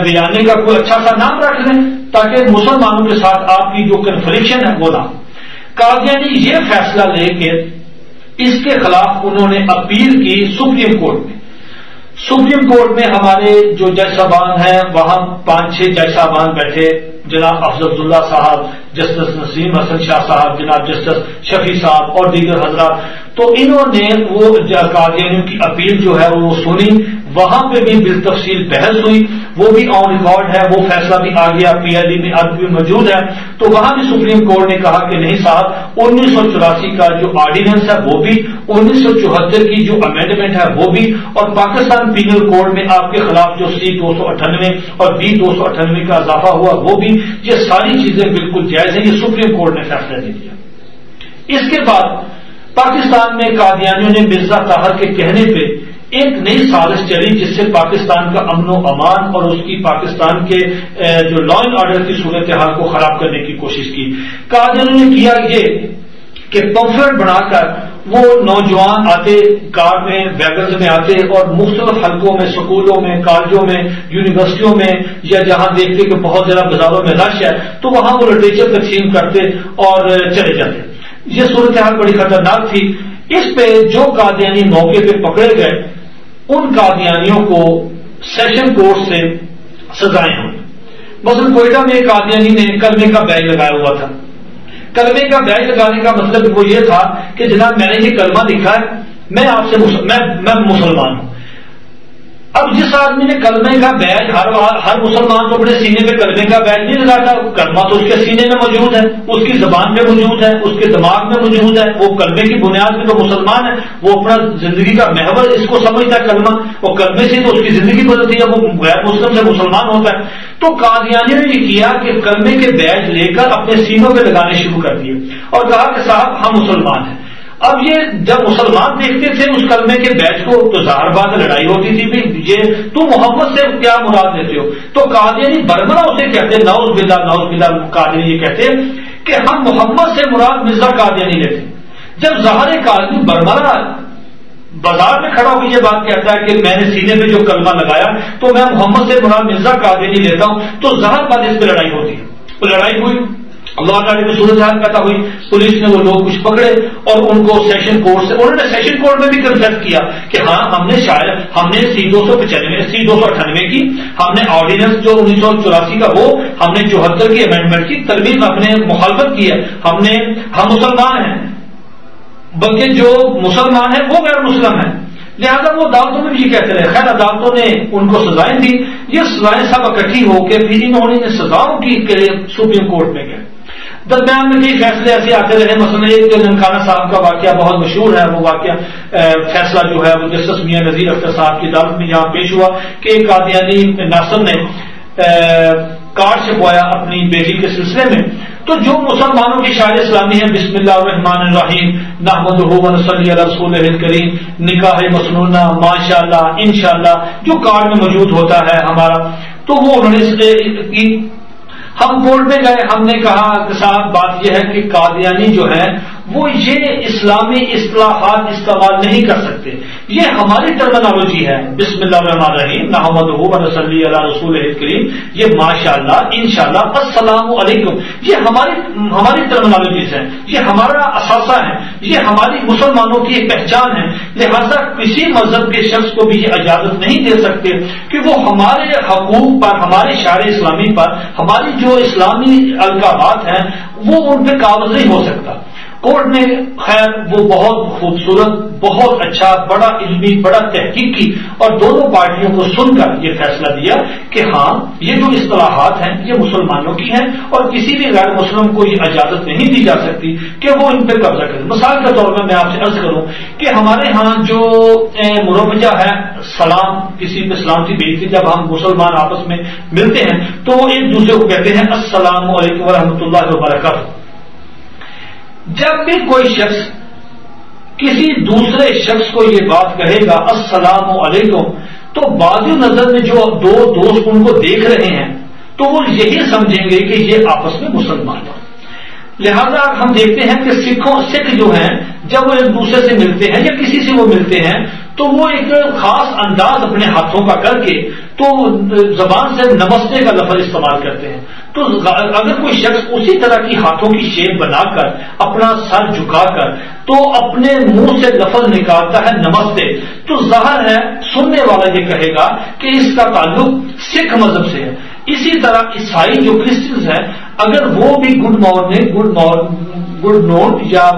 Speaker 1: بیانے کا کوئی اچھا سا نام رکھ لیں تاکہ مسلمانوں کے ساتھ آپ کی جو کنفریکشن ہے، وہ نہ قادیانی یہ فیصلہ لے کے اس کے خلاف انہوں نے اپیل کی سپریم کورٹ میں۔ سپریم کورٹ میں ہمارے جو جج صاحبان ہیں، وہاں پانچ چھ جج صاحبان بیٹھے۔ جناب افضل اللہ صاحب، جسٹس نسیم حسن شاہ صاحب، جناب جسٹس شفیع صاحب اور دیگر حضرات۔ تو انہوں نے وہ قادیانیوں کی اپیل جو ہے وہ سنی۔ وہاں پہ بھی بال تفصیل بحث ہوئی، وہ بھی آن ریکارڈ ہے، وہ فیصلہ بھی آ گیا پی ایل ڈی میں اب بھی موجود ہے۔ تو وہاں بھی سپریم کورٹ نے کہا کہ نہیں صاحب، انیس سو چوراسی کا جو آرڈیننس ہے وہ بھی، انیس سو چوہتر کی جو امینڈمنٹ ہے وہ بھی، اور پاکستان پینل کوڈ میں آپ کے خلاف جو سی دو سو اٹھانوے اور بی دو سو اٹھانوے کا اضافہ ہوا وہ بھی، یہ ساری چیزیں بالکل جائز ہیں، یہ سپریم کورٹ نے فیصلہ دے دیا۔ اس کے بعد پاکستان میں قادیانیوں نے مرزا طاہر کے کہنے پہ ایک نئی سازش چلی جس سے پاکستان کا امن و امان اور اس کی پاکستان کے جو لا اینڈ آرڈر کی صورتحال کو خراب کرنے کی کوشش کی۔ قادروں نے کیا یہ کہ پمفلٹ بنا کر وہ نوجوان آتے کار میں ویگنز میں آتے اور مختلف حلقوں میں، سکولوں میں، کالجوں میں یونیورسٹیوں میں یا جہاں دیکھتے کہ بہت زیادہ بازاروں میں رش ہے، تو وہاں وہ لٹریچر تقسیم کرتے اور چلے جاتے۔ یہ صورتحال بڑی خطرناک تھی۔ اس پہ جو قادیانی موقع پہ پکڑے گئے ان قادیانیوں کو سیشن کورٹ سے سزائیں ہوں مثلا کوئٹہ میں ایک قادیانی نے کلمے کا بیگ لگایا ہوا تھا۔ کلمے کا بیگ لگانے کا مطلب وہ یہ تھا کہ جناب میں نے یہ کلمہ لکھا ہے، میں آپ سے میں مسلمان ہوں۔ اب جس آدمی نے کلمے کا بیج ہر ہر مسلمان کو اپنے سینے پہ کلمے کا بیج نہیں لگاتا کلمہ تو اس کے سینے میں موجود ہے، اس کی زبان میں موجود ہے، اس کے دماغ میں موجود ہے، وہ کلمے کی بنیاد پہ تو مسلمان ہے، وہ اپنا زندگی کا محور اس کو سمجھتا ہے کلمہ، وہ کلمے سے تو اس کی زندگی بدلتی ہے، وہ غیر مسلم سے مسلمان ہوتا ہے۔ تو قادیانی نے یہ کیا کہ کلمے کے بیج لے کر اپنے سینوں پہ لگانے شروع کر دیے۔ اور کہا کہ صاحب، ہم مسلمان ہیں۔ اب یہ جب مسلمان دیکھتے تھے اس کلمے کے بیچ کو، تو زہر بعد لڑائی ہوتی تھی یہ تو محمد سے کیا مراد لیتے ہو؟ تو قادیانی یعنی برمرا اسے کہتے نوز بلا نوز بلا قادیانی یہ کہتے کہ ہم محمد سے مراد مرزا قادیانی یعنی لیتے جب زہر قادی برمرا بازار میں کھڑا ہو یہ بات کہتا ہے کہ میں نے سینے پہ جو کلمہ لگایا، تو میں محمد سے مراد مرزا قادیانی یعنی لیتا ہوں۔ تو زہر بعد اس پہ لڑائی ہوتی ہے۔ لڑائی ہوئی۔ اللہ تعالیٰ کی صورت پیدا ہوئی پولیس نے وہ لوگ کچھ پکڑے اور ان کو سیشن کورٹ سے انہوں نے سیشن کورٹ میں بھی کنفیس کیا کہ ہاں ہم نے شاید ہم نے سی دو سو پچانوے سی دو سو اٹھانوے کی، ہم نے آرڈیننس جو انیس سو چوراسی کا وہ ہم نے چوہتر کی امینڈمنٹ کی ترمیم ہم نے مخالفت کی ہے۔ ہم نے ہم مسلمان ہیں۔ بلکہ جو مسلمان ہیں، وہ غیر مسلم ہیں۔ لہٰذا وہ عدالتوں میں بھی یہ کہتے رہے، خیر عدالتوں نے ان کو سزائیں دی۔ یہ سزائیں سب اکٹھی ہو کے پھر انہوں نے سزاؤں کی کے لیے سپریم کورٹ میں گئے۔ درمیان میں کئی فیصلے ایسے آتے رہے، مثلا ایک ننکانہ صاحب کا واقعہ بہت مشہور ہے، وہ واقعہ فیصلہ جو ہے، وہ جسٹس میاں نذیر اختر صاحب کی عدالت میں یہاں پیش ہوا کہ ایک قادیانی ناصر نے کارڈ چھپوایا اپنی بیٹی کے سلسلے میں۔ تو جو مسلمانوں کی شاعر اسلامی ہے بسم اللہ الرحمن الرحیم نحمد صلی اللہ رسول کریم نکاح مصنون ماشاء اللہ ان شاء اللہ جو کارڈ میں موجود ہوتا ہے ہمارا، تو وہ انہوں نے ہم کورٹ میں گئے، ہم نے کہا کہ صاحب، بات یہ ہے کہ قادیانی جو ہے وہ یہ اسلامی اصطلاحات استعمال نہیں کر سکتے۔ یہ ہماری ٹرمنالوجی ہے۔ بسم اللہ الرحمن الرحیم محمد صلی اللہ رسول کریم یہ ماشاء اللہ ان شاء اللہ السلام علیکم۔ یہ ہماری ہماری ٹرمنالوجیز ہیں۔ یہ ہمارا اثاثہ ہے۔ یہ ہماری مسلمانوں کی ایک پہچان ہے۔ لہذا کسی مذہب کے شخص کو بھی یہ اجازت نہیں دے سکتے کہ وہ ہمارے حقوق پر، ہمارے شاعر اسلامی پر، ہماری جو اسلامی القابات ہیں، وہ ان پہ قابض نہیں ہو سکتا۔ کورٹ نے خیر، وہ بہت خوبصورت، بہت اچھا بڑا علمی، بڑا تحقیق کی اور دونوں پارٹیوں کو سن کر یہ فیصلہ دیا کہ ہاں یہ جو اصطلاحات ہیں، یہ مسلمانوں کی ہیں اور کسی بھی غیر مسلم کو یہ اجازت نہیں دی جا سکتی کہ وہ ان پہ قبضہ کرے۔ مثال کے طور پر میں آپ سے عرض کروں کہ ہمارے ہاں جو مروجہ ہے سلام، کسی پہ سلامتی بھیجتی جب ہم مسلمان آپس میں ملتے ہیں تو وہ ایک دوسرے کو کہتے ہیں، السلام علیکم ورحمۃ اللہ وبرکاتہ۔ جب بھی کوئی شخص کسی دوسرے شخص کو یہ بات کہے گا، السلام علیکم، تو بعض نظر میں جو دو دوست ان کو دیکھ رہے ہیں، تو وہ یہی سمجھیں گے کہ یہ آپس میں مسلمان ہیں۔ لہذا ہم دیکھتے ہیں کہ سکھوں سکھ جو ہیں، جب وہ ایک دوسرے سے ملتے ہیں یا کسی سے وہ ملتے ہیں، تو وہ ایک خاص انداز اپنے ہاتھوں کا کر کے تو زبان سے نمستے کا لفظ استعمال کرتے ہیں۔ تو اگر کوئی شخص اسی طرح کی ہاتھوں کی شیپ بنا کر اپنا سر جھکا کر تو اپنے منہ سے لفظ نکالتا ہے نمستے، تو ظاہر ہے سننے والا یہ کہے گا کہ اس کا تعلق سکھ مذہب سے ہے۔ اسی طرح عیسائی جو کرسچنز ہیں، اگر وہ بھی good morning good morning good note یا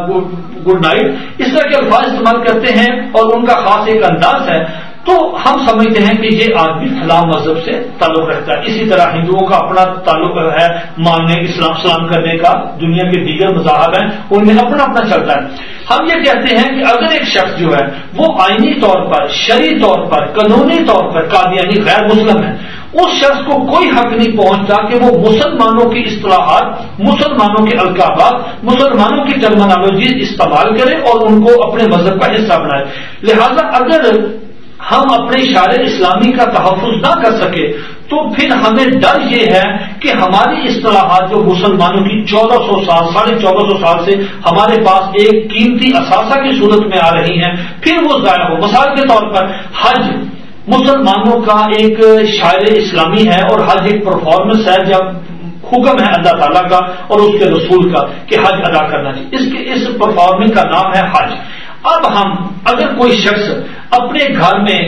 Speaker 1: گڈ نائٹ اس طرح کے الفاظ استعمال کرتے ہیں اور ان کا خاص ایک انداز ہے۔ تو ہم سمجھتے ہیں کہ یہ آدمی فلاں مذہب سے تعلق رکھتا ہے۔ اسی طرح ہندوؤں کا اپنا تعلق ہے ماننے، اسلام سلام کرنے کا، دنیا کے دیگر مذاہب ہیں، ان میں اپنا اپنا چلتا ہے۔ ہم یہ کہتے ہیں کہ اگر ایک شخص جو ہے، وہ آئینی طور پر، شرعی طور پر، قانونی طور پر قادیانی یعنی غیر مسلم ہے، اس شخص کو کوئی حق نہیں پہنچتا کہ وہ مسلمانوں کی اصطلاحات، مسلمانوں کے القابات، مسلمانوں کی ٹرمنالوجی استعمال کرے اور ان کو اپنے مذہب کا حصہ بنائے۔ لہذا اگر ہم اپنے شار اسلامی کا تحفظ نہ کر سکے، تو پھر ہمیں ڈر یہ ہے کہ ہماری اصطلاحات جو مسلمانوں کی چودہ سو سال، ساڑھے چودہ سو سال سے ہمارے پاس ایک قیمتی اثاثہ کی صورت میں آ رہی ہیں، پھر وہ ضائع ہو۔ مثال کے طور پر حج، مسلمانوں کا ایک شاعر اسلامی ہے اور حج ایک پرفارمنس ہے جب حکم ہے اللہ تعالیٰ کا اور اس کے رسول کا کہ حج ادا کرنا چاہیے اس کے، اس پرفارمنس کا نام ہے حج۔ اب ہم اگر کوئی شخص اپنے گھر میں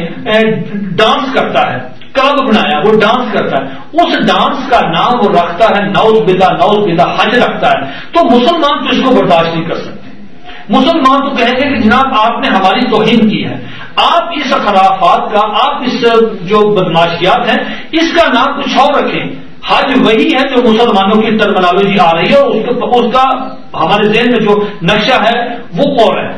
Speaker 1: ڈانس کرتا ہے، کلب بنایا، وہ ڈانس کرتا ہے، اس ڈانس کا نام وہ رکھتا ہے نوز بدا نوز بدا حج رکھتا ہے، تو مسلمان تو اس کو برداشت نہیں کر سکتے۔ مسلمان تو کہیں گے کہ جناب آپ نے ہماری توہین کی ہے۔ آپ اس خرافات کا، آپ اس جو بدماشیات ہیں، اس کا نام کچھ اور رکھیں۔ حج وہی ہے جو مسلمانوں کی ٹرمنالوجی آ رہی ہے، اور اس کا ہمارے ذہن میں جو نقشہ ہے، وہ اور ہے۔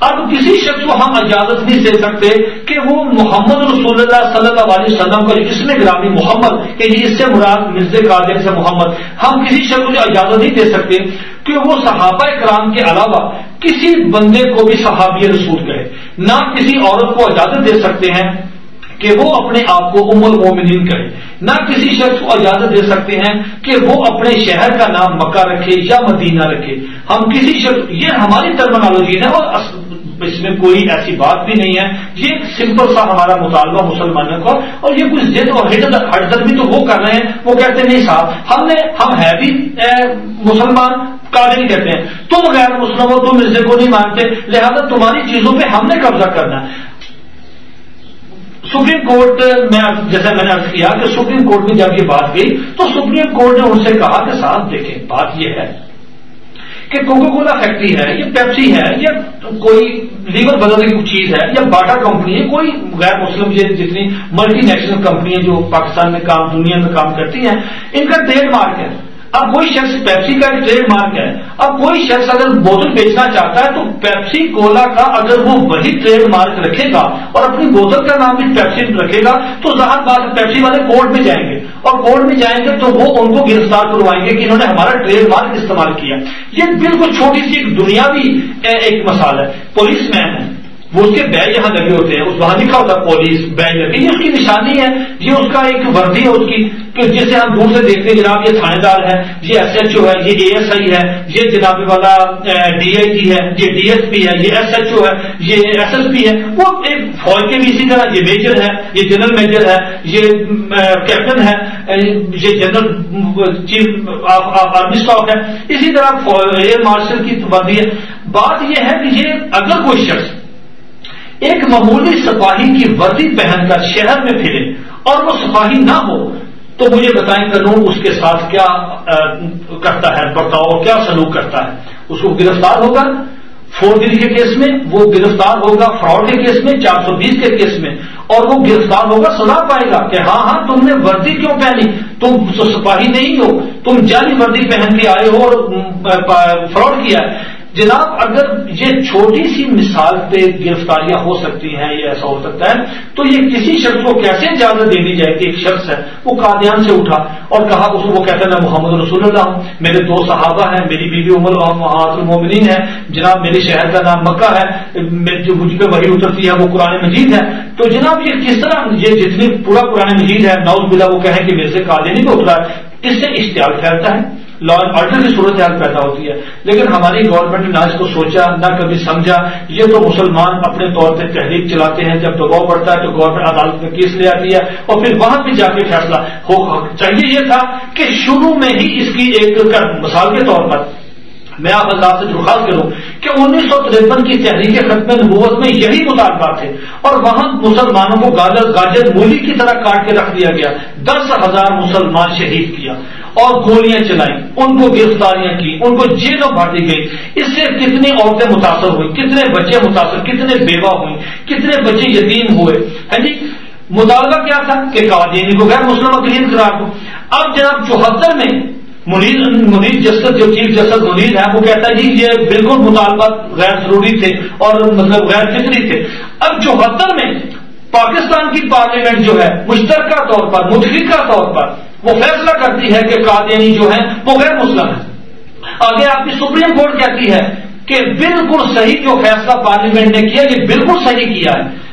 Speaker 1: اب کسی شخص کو ہم اجازت نہیں دے سکتے کہ وہ محمد رسول اللہ صلی اللہ علیہ وسلم کا اس میں گرامی محمد کہ اس سے مراد مرز قادر سے محمد۔ ہم کسی شخص کو اجازت نہیں دے سکتے کہ وہ صحابہ کرام کے علاوہ کسی بندے کو بھی صحابی رسول کہے نہ کسی عورت کو اجازت دے سکتے ہیں۔ کہ وہ اپنے آپ کو ام المومنین کرے۔ نہ کسی شخص کو اجازت دے سکتے ہیں کہ وہ اپنے شہر کا نام مکہ رکھے یا مدینہ رکھے۔ ہم کسی شخص یہ ہماری ٹرمنالوجی ہے اور اس میں کوئی ایسی بات بھی نہیں ہے۔ یہ ایک سمپل سا ہمارا مطالبہ مسلمانوں کا۔ اور یہ کچھ ضد اور ہٹ بھی تو وہ کر رہے ہیں۔ وہ کہتے نہیں صاحب، ہم نے ہم ہے بھی مسلمان قابل کہتے ہیں۔ تم غیر مسلم ہو، تم مرزے کو نہیں مانتے۔ لہذا تمہاری چیزوں پہ ہم نے قبضہ کرنا ہے۔ سپریم کورٹ میں جیسا میں نے ارض کیا کہ سپریم کورٹ میں جب یہ بات گئی تو سپریم کورٹ نے ان سے کہا کہ صاحب دیکھیں، بات یہ ہے کہ کوکو کولا فیکٹری ہے یا پیپسی ہے یا کوئی لیور بدلنے کی چیز ہے یا باٹا کمپنی ہے، کوئی غیر مسلم یہ جتنی ملٹی نیشنل کمپنی جو پاکستان میں کام، دنیا میں کام کرتی ہیں، ان کا ٹریڈ مارک ہے اب کوئی شخص پیپسی کا ٹریڈ مارک ہے۔ اب کوئی شخص اگر بوتل بیچنا چاہتا ہے تو پیپسی کولا کا اگر وہ وہی ٹریڈ مارک رکھے گا اور اپنی بوتل کا نام بھی پیپسی رکھے گا تو ظاہر بات پیپسی والے کورٹ میں جائیں گے۔ اور کورٹ میں جائیں گے تو وہ ان کو گرفتار کروائیں گے کہ انہوں نے ہمارا ٹریڈ مارک استعمال کیا۔ یہ بالکل چھوٹی سی ایک دنیاوی ایک مثال ہے۔ پولیس مین ہے وہ اس کے بیگ یہاں لگے ہوتے ہیں، اس وہاں لکھا ہوتا ہے پولیس بیگ لگے یہ اس کی نشانی ہے، یہ اس کا ایک وردی ہے اس کی، کہ جسے ہم دور سے دیکھتے ہیں، جناب یہ تھانے دار ہے یہ ایس ایچ او ہے، یہ اے ایس آئی ہے، یہ جناب والا ڈی آئی جی ہے، یہ ڈی ایس پی ہے، یہ ایس ایچ او ہے، یہ ایس ایس پی ہے۔ وہ ایک فوج کے بھی اسی طرح، یہ میجر ہے، یہ جنرل میجر ہے، یہ کیپٹن ہے یہ جنرل چیف آرمی اسٹاف ہے۔ اسی طرح ایئر مارشل کی وردی ہے۔ بات یہ ہے کہ یہ اگر کوئی شخص ایک معمولی سپاہی کی وردی پہن کر شہر میں پھرے اور وہ سپاہی نہ ہو تو مجھے بتائیں قانون اس کے ساتھ کیا کرتا ہے، برتاؤ، کیا سلوک کرتا ہے؟ اس کو گرفتار ہوگا فورجری کے کیس میں، وہ گرفتار ہوگا فراڈ کے کیس میں، چار سو بیس کے کیس میں، اور وہ گرفتار ہوگا سزا پائے گا کہ ہاں ہاں تم نے وردی کیوں پہنی؟ تم سپاہی نہیں ہو، تم جعلی وردی پہن کے آئے ہو اور فراڈ کیا ہے۔ جناب، اگر یہ چھوٹی سی مثال پہ گرفتاریاں ہو سکتی ہیں یہ ایسا ہو سکتا ہے، تو یہ کسی شخص کو کیسے اجازت دینی جائے کہ ایک شخص ہے؟ وہ قادیان سے اٹھا اور کہا، اس وہ کہتا ہے، میں محمد رسول اللہ ہوں، میرے دو صحابہ ہیں، میری بیوی عمر المومنین ہے جناب، میرے شہر کا نام مکہ ہے جو مجھ پہ وہی اترتی ہے، وہ قرآن مجید ہے۔ تو جناب، یہ کس طرح یہ جتنی پورا قرآن مجید ہے نوز بلا وہ کہیں کہ میرے سے قادیانی کو اترا ہے، اس سے اشتعال پھیلتا ہے۔ لا اینڈ آرڈر کی صورت حال پیدا ہوتی ہے۔ لیکن ہماری گورنمنٹ نے نہ اس کو سوچا، نہ کبھی سمجھا۔ یہ تو مسلمان اپنے طور پہ تحریک چلاتے ہیں۔ جب دباؤ پڑتا ہے تو گورنمنٹ عدالت میں کیس لے آتی ہے اور پھر وہاں پہ جا کے فیصلہ۔ ہو، چاہیے یہ تھا کہ شروع میں ہی اس کی ایک مثال کے طور پر میں آپ اللہ سے درخواست کروں کہ انیس سو ترپن کی تحریک ختم نبوت میں یہی مطالبات تھے اور وہاں مسلمانوں کو گاجر گاجر مولی کی طرح کاٹ کے رکھ دیا گیا۔ دس ہزار مسلمان شہید کیا۔ اور گولیاں چلائیں ان کو گرفتاریاں کی، ان کو جیلوں بھاٹی گئی اس سے کتنی عورتیں متاثر ہوئی کتنے بچے متاثر، کتنے بیوہ ہوئی کتنے بچے یتیم ہوئے۔ ہے جی؟ مطالبہ کیا تھا کہ قوانین کو غیر مسلم اقلیت کرا دو اب جناب چوہتر میں منیر منیر جسد، جو چیف جسد منیر ہے وہ کہتا ہے جی یہ بالکل مطالبات غیر ضروری تھے اور مطلب غیر فطری تھے۔ اب چوہتر میں پاکستان کی پارلیمنٹ جو ہے، مشترکہ طور پر، متفقہ طور پر وہ فیصلہ کرتی ہے کہ قادیانی جو ہے وہ غیر مسلم ہے آگے آپ کی سپریم کورٹ کہتی ہے کہ بالکل صحیح جو فیصلہ پارلیمنٹ نے کیا، یہ بالکل صحیح کیا ہے۔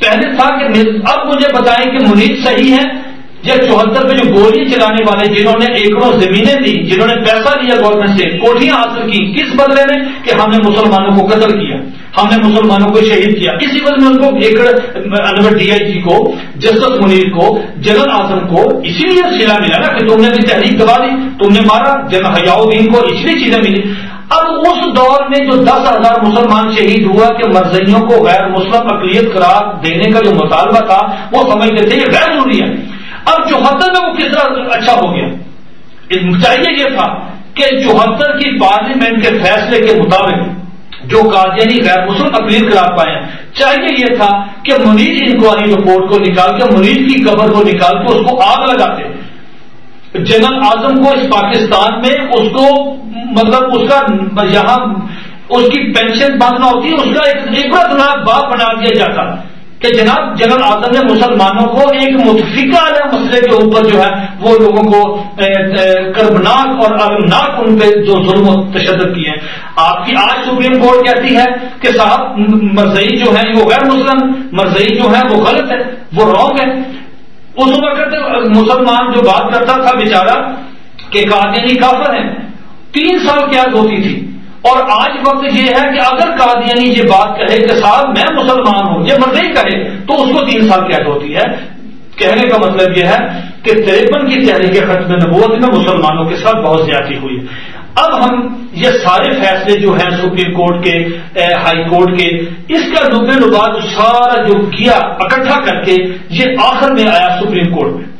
Speaker 1: پہلے تھا کہ اب مجھے بتائیں کہ منیر صحیح ہے یا چوہتر پہ جو گولی چلانے والے جنہوں نے ایکڑوں زمینیں دی، جنہوں نے پیسہ لیا گورنمنٹ سے، کوٹیاں حاصل کی کس بدلے میں؟ کہ ہم نے مسلمانوں کو قتل کیا، ہم نے مسلمانوں کو شہید کیا۔ اسی وجہ میں ان کو ایکڑ، انور ڈی آئی جی کو، جسٹس منیر کو، جنرل اعظم کو، اسی لیے سلا ملا نا کہ تم نے بھی تحریک دبا دی، تم نے مارا، جنرل حیاؤدین کو اس لیے چیزیں ملی۔ اب اس دور میں جو دس ہزار مسلمان شہید ہوا کہ مرضیوں کو غیر مسلم اقلیت قرار دینے کا جو مطالبہ تھا، وہ سمجھتے تھے یہ غیر ضروری ہے۔ اب چوہتر میں وہ کس طرح اچھا ہو گیا۔ چاہیے یہ تھا کہ چوہتر کی پارلیمنٹ کے فیصلے کے مطابق جو قادیانی غیر مسلم اقلیت قرار پائے چاہیے یہ تھا کہ منیر انکوائری رپورٹ کو نکال کے منیر کی قبر کو نکال کے اس کو آگ لگاتے۔ جنرل اعظم کو اس پاکستان میں اس کو مطلب اس کا یہاں اس کی پینشن بند نہ ہوتی اس کا ایک بڑا باپ بنا دیا جاتا۔ کہ جناب جنرل اعظم نے مسلمانوں کو ایک متفقہ مسئلے کے اوپر جو ہے، وہ لوگوں کو کربناک اور ارناک ان پہ جو ظلم و تشدد کیے ہیں۔ آپ کی آج سپریم کورٹ کہتی ہے کہ صاحب مرزئی جو ہے وہ غیر مسلم مرزئی جو ہے وہ غلط ہے وہ رانگ ہے اس وقت مسلمان جو بات کرتا تھا بیچارہ کہ قادیانی کافر ہیں۔ تین سال قید ہوتی تھی۔ اور آج وقت یہ ہے کہ اگر قادیانی یعنی یہ بات کہے کہ صاحب میں مسلمان ہوں، یہ مرضی کہے، تو اس کو تین سال قید ہوتی ہے۔ کہنے کا مطلب یہ ہے کہ تریپن کی تحریک ختم نبوت میں مسلمانوں کے ساتھ بہت زیادتی ہوئی۔ اب ہم یہ سارے فیصلے جو ہیں سپریم کورٹ کے ہائی کورٹ کے، اس کا نبے نباد سارا جو کیا اکٹھا کر کے یہ آخر میں آیا سپریم کورٹ میں۔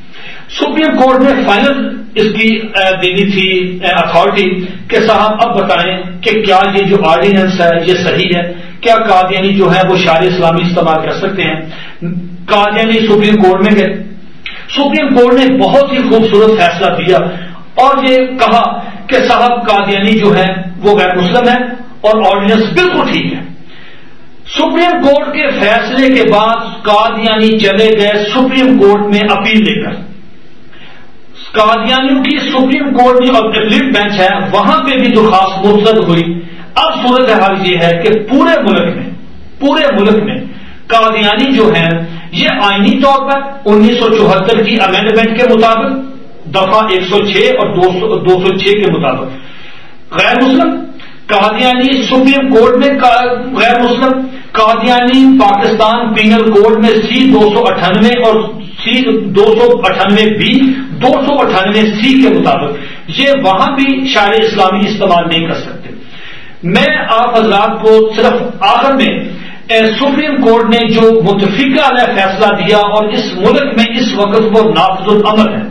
Speaker 1: سپریم کورٹ نے فائنل اس کی دینی تھی اتارٹی کہ صاحب اب بتائیں کہ کیا یہ جو آرڈیننس ہے یہ صحیح ہے؟ کیا قادیانی جو ہے وہ شار اسلامی استعمال کر سکتے ہیں؟ قادیانی سپریم کورٹ میں گئے۔ سپریم کورٹ نے بہت ہی خوبصورت فیصلہ دیا اور یہ کہا کہ صاحب قادیانی جو ہے وہ غیر مسلم ہے اور آرڈیننس بالکل ٹھیک ہے۔ سپریم کورٹ کے فیصلے کے بعد قادیانی چلے گئے، سپریم کورٹ میں اپیل لے کر۔ قادیانیوں کی سپریم کورٹ میں اور اپلیٹ بینچ ہے، وہاں پہ بھی درخواست مستد ہوئی۔ اب صورت حال یہ ہے کہ پورے ملک میں، پورے ملک میں قادیانی جو ہیں، یہ آئینی طور پر انیس سو چوہتر کی امینڈمنٹ کے مطابق، دفعہ ایک سو چھ اور دو سو چھ کے مطابق۔ غیر مسلم، قادیانی سپریم کورٹ میں غیر مسلم، قادیانی پاکستان پینل کوڈ میں سی دو سو اٹھانوے اور سی دو سو اٹھانوے بی دو سو اٹھانوے سی کے مطابق یہ وہاں بھی شاعر اسلامی استعمال نہیں کر سکتے۔ میں آپ حضرات کو صرف آخر میں سپریم کورٹ نے جو متفقہ علیہ فیصلہ دیا اور اس ملک میں اس وقت وہ نافذ العمل ہے۔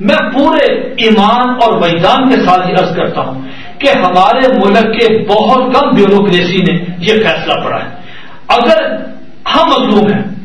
Speaker 1: میں پورے ایمان اور ویدان کے ساتھ یہ عرض کرتا ہوں کہ ہمارے ملک کے بہت کم بیوروکریسی نے یہ فیصلہ پڑا ہے۔ اگر ہم مظلوم ہیں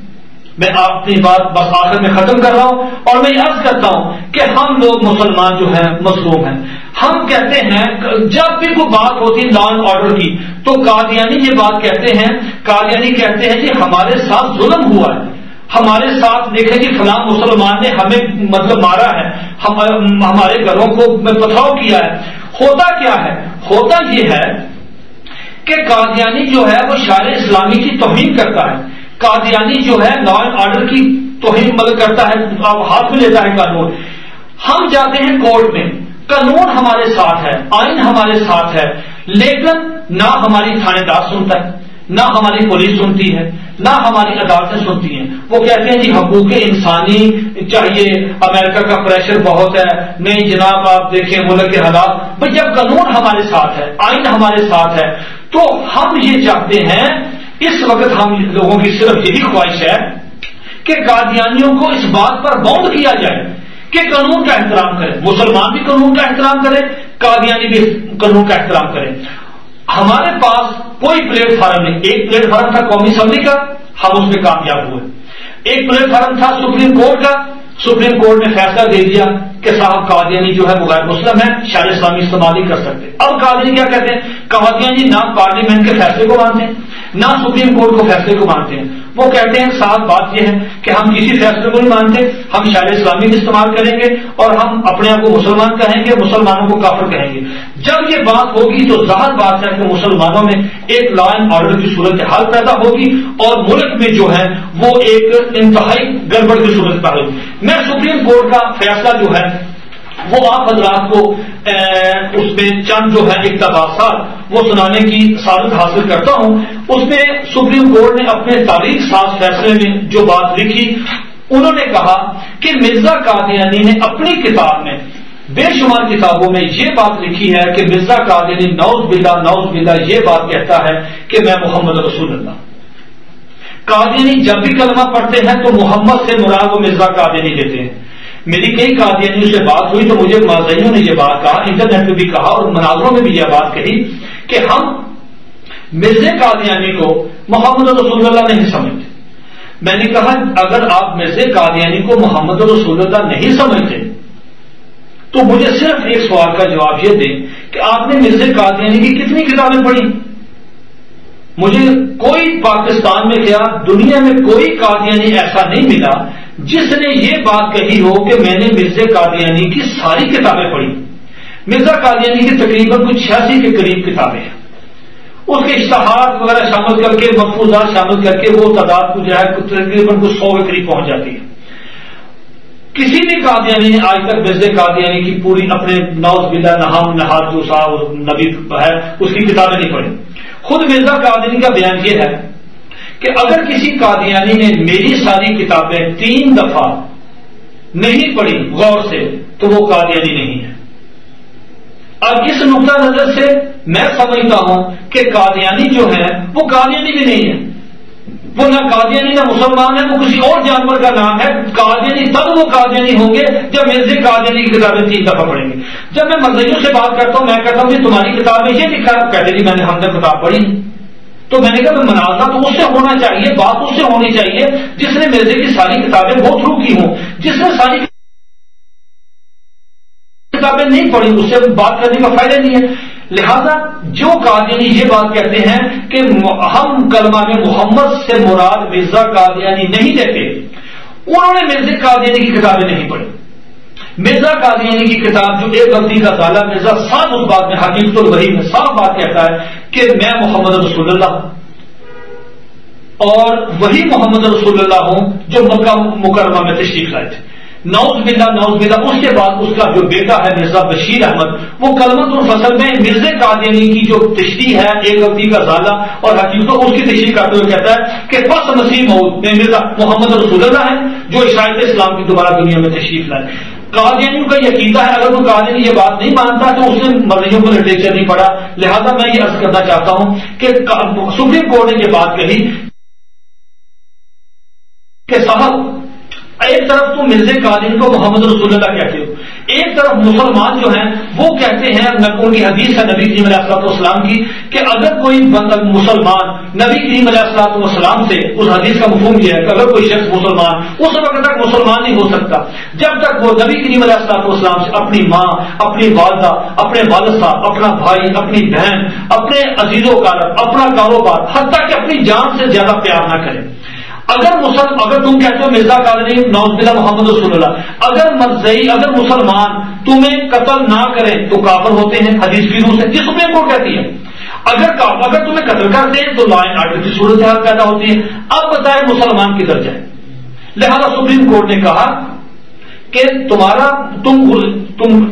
Speaker 1: میں اپنی بات بس آخر میں ختم کر رہا ہوں اور میں یہ عرض کرتا ہوں کہ ہم لوگ مسلمان جو ہیں، مظلوم ہیں۔ ہم کہتے ہیں، جب بھی کوئی بات ہوتی ہے لا اینڈ آرڈر کی، تو قادیانی یہ بات کہتے ہیں، قادیانی کہتے ہیں کہ ہمارے ساتھ ظلم ہوا ہے۔ ہمارے ساتھ دیکھیں کہ فلاں مسلمان نے ہمیں مطلب مارا ہے۔ ہمارے گھروں کو پتھراؤ کیا ہے۔ ہوتا کیا ہے؟ ہوتا یہ ہے کہ قادیانی جو ہے، وہ شار اسلامی کی توہین کرتا ہے۔ قادیانی جو ہے لا اینڈ آرڈر کی توہین مدد کرتا ہے ہاتھ میں لیتا ہے قانون ہم جاتے ہیں کورٹ میں۔ قانون ہمارے ساتھ ہے، آئین ہمارے ساتھ ہے۔ لیکن نہ ہماری تھانے دار سنتا ہے، نہ ہماری پولیس سنتی ہے، نہ ہماری عدالتیں سنتی ہیں۔ وہ کہتے ہیں جی حقوق انسانی چاہیے، امریکہ کا پریشر بہت ہے۔ نہیں جناب، آپ دیکھیں ملک کے حالات۔ بھائی جب قانون ہمارے ساتھ ہے، آئین ہمارے ساتھ ہے، تو ہم یہ چاہتے ہیں اس وقت ہم لوگوں کی صرف یہی خواہش ہے کہ قادیانیوں کو اس بات پر باؤنڈ کیا جائے کہ قانون کا احترام کرے، مسلمان بھی قانون کا احترام کرے، قادیانی بھی قانون کا احترام کرے۔ ہمارے پاس کوئی پلیٹ فارم نہیں، ایک پلیٹ فارم تھا قومی اسمبلی کا، ہم اس میں کامیاب ہوئے۔ ایک پلیٹ فارم تھا سپریم کورٹ کا، سپریم کورٹ نے فیصلہ دے دیا کہ صاحب قادیانی جو ہے وہ غیر مسلم ہے شار اسلامی استعمال نہیں کر سکتے۔ اب قادیانی کیا کہتے ہیں؟ قادیانی نہ پارلیمنٹ کے فیصلے کو مانتے۔ ہیں نہ سپریم کورٹ کو فیصلے کو مانتے ہیں۔ وہ کہتے ہیں، ساتھ بات یہ ہے کہ ہم کسی فیصلے کو نہیں مانتے۔ ہم شاید اسلامی بھی استعمال کریں گے اور ہم اپنے آپ کو مسلمان کہیں گے، مسلمانوں کو کافر کہیں گے۔ جب یہ بات ہوگی تو ظاہر بات ہے کہ مسلمانوں میں ایک لا اینڈ آرڈر کی صورت حال پیدا ہوگی اور ملک میں جو ہے وہ ایک انتہائی گڑبڑ کی صورت پیدا ہوگی میں سپریم کورٹ کا فیصلہ جو ہے وہ آپ حضرات کو اس میں چند جو ہے اقتباسات وہ سنانے کی سعادت حاصل کرتا ہوں۔ اس میں سپریم کورٹ نے اپنے تاریخ ساز فیصلے میں جو بات لکھی، انہوں نے کہا کہ مرزا قادیانی نے اپنی کتاب میں بے شمار کتابوں میں یہ بات لکھی ہے کہ مرزا قادیانی نوز بلا نوز بلا یہ بات کہتا ہے کہ میں محمد رسول اللہ۔ قادیانی جب بھی کلمہ پڑھتے ہیں تو محمد سے مراد و مرزا قادیانی دیتے ہیں۔ میری کئی قادیانیوں سے بات ہوئی تو مجھے ماضیوں نے یہ بات کہا، انٹرنیٹ پہ بھی کہا اور مناظروں میں بھی یہ بات کہی کہ ہم مرزا قادیانی کو محمد رسول اللہ نہیں سمجھتے۔ میں نے کہا، اگر آپ مرزا قادیانی کو محمد رسول اللہ نہیں سمجھتے، تو مجھے صرف ایک سوال کا جواب یہ دیں کہ آپ نے مرزا قادیانی کی کتنی کتابیں پڑھی؟ مجھے کوئی پاکستان میں کیا دنیا میں کوئی قادیانی ایسا نہیں ملا جس نے یہ بات کہی ہو کہ میں نے مرزا قادیانی کی ساری کتابیں پڑھی۔ مرزا قادیانی کی تقریباً کچھ چھیاسی کے قریب کتابیں ہیں۔ اس کے اشتہار وغیرہ شامل کر کے مقفوضات شامل کر کے وہ تعداد کو جو ہے تقریباً کچھ سو کے قریب پہنچ جاتی ہے۔ کسی بھی قادیانی نے آج تک مرزا قادیانی کی پوری اپنے نوز بلا نہام نہاد جو سا نبی ہے، اس کی کتابیں نہیں پڑھی۔ خود مرزا قادیانی کا بیان یہ ہے کہ اگر کسی قادیانی نے میری ساری کتابیں تین دفعہ نہیں پڑھی غور سے، تو وہ قادیانی نہیں ہے۔ اب اس نقطہ نظر سے میں سمجھتا ہوں کہ قادیانی جو ہے وہ قادیانی بھی نہیں ہے وہ نہ قادیانی نہ مسلمان ہے وہ کسی اور جانور کا نام ہے۔ قادیانی تب وہ قادیانی ہوں گے جب مرزے قادیانی کی کتابیں تین دفعہ پڑھیں گے۔ جب میں مرزیوں سے بات کرتا ہوں، میں کہتا ہوں کہ تمہاری کتاب میں یہ لکھا ہے، کہتے جی میں نے ہم نے کتاب پڑھی۔ تو میں نے کہا میں منازع تو اس سے ہونا چاہیے، بات اس سے ہونی چاہیے۔ جس نے مرزے کی ساری کتابیں بہت تھرو کی ہوں۔ جس نے ساری کتابیں نہیں پڑھی، اس سے بات کرنے کا فائدہ نہیں ہے۔ لہذا جو قادیانی یہ بات کہتے ہیں کہ ہم کلمہ میں محمد سے مراد مرزا قادیانی نہیں دیتے، انہوں نے مرزا قادیانی کی کتابیں نہیں پڑھی۔ مرزا قادیانی کی کتاب جو ایک غلطی کا دالا مرزا صاف اس بات میں حقیقت الوحی میں صاف بات کہتا ہے کہ میں محمد رسول اللہ اور وہی محمد رسول اللہ ہوں جو مکہ مکرمہ میں تشریف لائے تھے۔ نوز بلّہ نوز بلّہ اس کے بعد اس کا جو بیٹا ہے مرزا بشیر احمد، وہ کلمت الفصل میں مرزا قادیانی کی جو تشریح ہے، ایک غلطی کا زالہ اور حقیقت اس کی تشریح کرتے ہوئے کہتا ہے کہ پس مسیح میں مرزا محمد رسول اللہ ہے، جو عشاعت اسلام کی دوبارہ دنیا میں تشریف لائے۔ قادیانیوں کا یہ عقیدہ ہے، اگر وہ قادیانی یہ بات نہیں مانتا تو اس نے مرضیوں کو لٹریچر نہیں پڑھا۔ لہذا میں یہ عرض کرنا چاہتا ہوں کہ سپریم کورٹ نے یہ بات کہی کہ صاحب ایک طرف تو مرزے قادین کو محمد رسول اللہ کہتے ہو ایک طرف مسلمان جو ہیں، وہ کہتے ہیں ان کی حدیث ہے نبی کریم علیہ السلط والسلام کی، کہ اگر کوئی مسلمان نبی کریم علیہ السلاط والسلام سے اس حدیث کا مفہوم یہ ہے کہ اگر کوئی شخص مسلمان، اس وقت تک مسلمان نہیں ہو سکتا۔ جب تک وہ نبی کریم علیہ السلاط والسلام سے اپنی ماں، اپنی والدہ، اپنے والد صاحب اپنا بھائی، اپنی بہن، اپنے عزیز و کارب اپنا کاروبار، حتیٰ کہ اپنی جان سے زیادہ پیار نہ کرے۔ اگر مسلم اگر تم کہتے ہو مرزا قادری نوز بلا محمد رسول اللہ، اگر مرزئی، اگر مسلمان تمہیں قتل نہ کریں تو کافر ہوتے ہیں، حدیث کی روح سے۔ یہ سپریم کورٹ کہتی ہے؟ اگر اگر تمہیں قتل کرتے ہیں، تو لائن آرڈر کی صورت حال پیدا ہوتی ہے۔ اب بتائیں مسلمان کدھر جائے؟ لہذا سپریم کورٹ نے کہا کہ تمہارا تم تم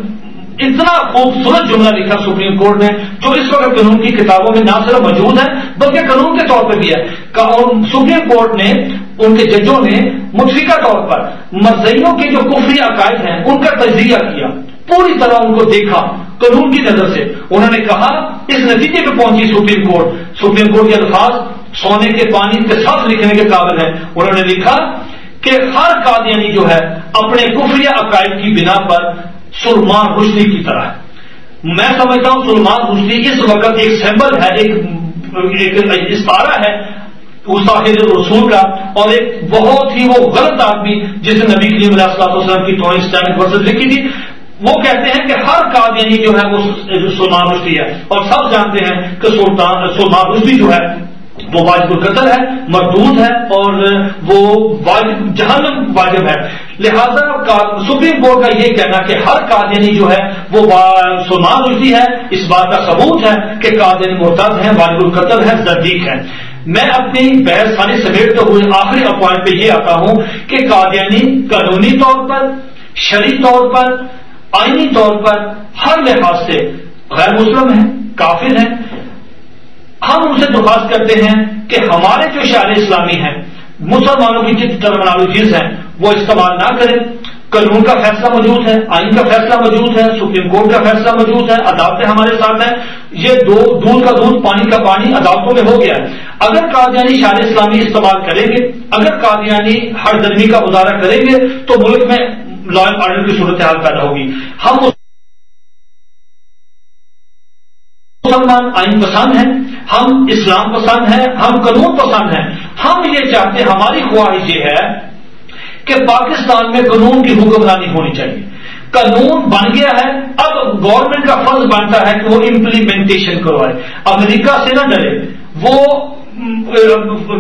Speaker 1: اتنا خوبصورت جملہ لکھا سپریم کورٹ نے جو اس وقت قانون کی کتابوں میں نہ صرف موجود ہے، بلکہ قانون کے طور پہ بھی ہے۔ سپریم کورٹ نے، ان کے ججوں نے متفقہ طور پر مرزیوں کے جو کفری عقائد ہیں، ان کا تجزیہ کیا۔ پوری طرح ان کو دیکھا قانون کی نظر سے۔ انہوں نے کہا، اس نتیجے پہ پہنچی سپریم کورٹ۔ سپریم کورٹ کے الفاظ سونے کے پانی کے ساتھ لکھنے کے قابل ہیں۔ انہوں نے لکھا کہ ہر قادیانی یعنی جو ہے، اپنے کفری عقائد کی بنا پر سلمان رشدی کی طرح ہے۔ میں سمجھتا ہوں سلمان رشدی اس وقت ایک سیمبل ہے، ایک استارہ ہے رسول کا، اور ایک بہت ہی وہ غلط آدمی جس نے نبی کریم علیہ السلام وسلم کی توڑی اسلامک ورزش لکھی تھی۔ وہ کہتے ہیں کہ ہر قادیانی جو ہے وہ سلمان رشدی ہے۔ اور سب جانتے ہیں کہ سلطان سلمان رشدی جو ہے وہ واجب القتل ہے، مردود ہے اور وہ واجب، جہنم واجب ہے۔ لہذا سپریم کورٹ کا یہ کہنا کہ ہر قادیانی جو ہے، وہ سلمان رشدی ہے۔ اس بات کا ثبوت ہے کہ قادیانی مرتد ہے واجب القتل ہے زدیق ہے میں اپنی بحث خانی سمیٹتے ہوئے آخری اپوائنٹ پہ یہ آتا ہوں کہ قادیانی قانونی طور پر، شرعی طور پر، آئینی طور پر ہر لحاظ سے غیر مسلم ہے کافر ہے ہم ان سے درخواست کرتے ہیں کہ ہمارے جو شعر اسلامی ہیں، مسلمانوں کی جتنی ٹرمنالوجیز ہیں، وہ استعمال نہ کریں۔ قانون کا فیصلہ موجود ہے، آئین کا فیصلہ موجود ہے، سپریم کورٹ کا فیصلہ موجود ہے، عدالتیں ہمارے ساتھ ہیں۔ یہ دو دودھ کا دودھ، پانی کا پانی عدالتوں میں ہو گیا ہے۔ اگر قادیانی شار اسلامی استعمال کریں گے، اگر قادیانی ہر درمی کا مظاہرہ کریں گے، تو ملک میں لا اینڈ آرڈر کی صورتحال پیدا ہوگی۔ ہم مسلمان آئین پسند ہیں، ہم اسلام پسند ہیں، ہم قانون پسند ہیں۔ ہم یہ چاہتے ہیں، ہماری خواہش یہ ہے کہ پاکستان میں قانون کی حکمرانی ہونی چاہیے۔ قانون بن گیا ہے، اب گورنمنٹ کا فرض بنتا ہے کہ وہ امپلیمنٹیشن کروائے۔ امریکہ سے نہ ڈرے، وہ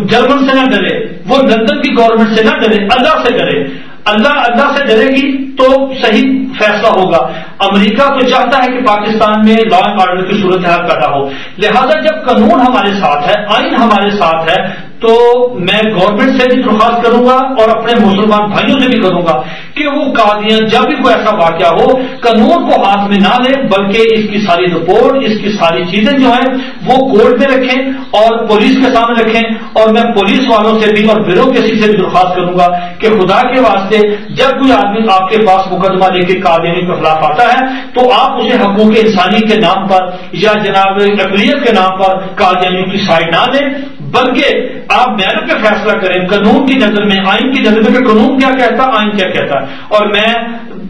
Speaker 1: جرمن سے نہ ڈرے، وہ لندن کی گورنمنٹ سے نہ ڈرے اللہ سے ڈرے۔ اللہ اللہ سے ڈرے گی تو صحیح فیصلہ ہوگا۔ امریکہ تو چاہتا ہے کہ پاکستان میں لا اینڈ آرڈر کی صورت حال پیدا ہو۔ لہذا جب قانون ہمارے ساتھ ہے، آئین ہمارے ساتھ ہے تو میں گورنمنٹ سے بھی درخواست کروں گا اور اپنے مسلمان بھائیوں سے بھی کروں گا کہ وہ قادیاں جب بھی کوئی ایسا واقعہ ہو، قانون کو ہاتھ میں نہ لیں، بلکہ اس کی ساری رپورٹ، اس کی ساری چیزیں جو ہیں، وہ کورٹ میں رکھیں اور پولیس کے سامنے رکھیں اور میں پولیس والوں سے بھی اور بیرو کسی سے بھی درخواست کروں گا کہ خدا کے واسطے جب کوئی آدمی آپ کے پاس مقدمہ لے کے قادیانی کے خلاف آتا ہے، تو آپ اسے حقوق انسانی کے نام پر یا جناب اقلیت کے نام پر قادیانیوں کی سائڈ نہ دیں بلکہ آپ محنت پہ فیصلہ کریں، قانون کی نظر میں، آئین کی نظر میں کہ قانون کیا کہتا، آئین کیا کہتا۔ ہے اور میں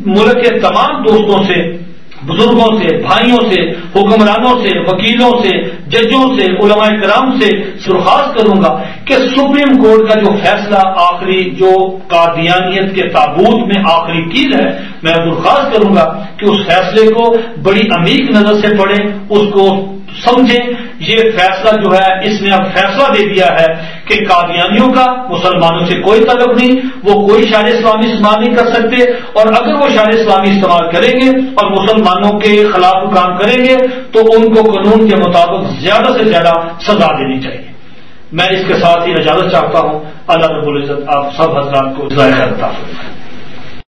Speaker 1: ملک کے تمام دوستوں سے، بزرگوں سے، بھائیوں سے، حکمرانوں سے، وکیلوں سے، ججوں سے، علماء کرام سے درخواست کروں گا کہ سپریم کورٹ کا جو فیصلہ آخری، جو قادیانیت کے تابوت میں آخری کیل ہے، میں درخواست کروں گا کہ اس فیصلے کو بڑی عمیق نظر سے پڑھیں، اس کو سمجھیں یہ فیصلہ جو ہے، اس نے اب فیصلہ دے دیا ہے کہ قادیانیوں کا، مسلمانوں سے کوئی تعلق نہیں، وہ کوئی شار اسلامی استعمال نہیں کر سکتے اور اگر وہ شار اسلامی استعمال کریں گے اور مسلمانوں کے خلاف کام کریں گے، تو ان کو قانون کے مطابق زیادہ سے زیادہ سزا دینی چاہیے۔ میں اس کے ساتھ ہی اجازت چاہتا ہوں۔ اللہ رب العزت آپ سب حضرات کو ذائقہ کرتا ہوں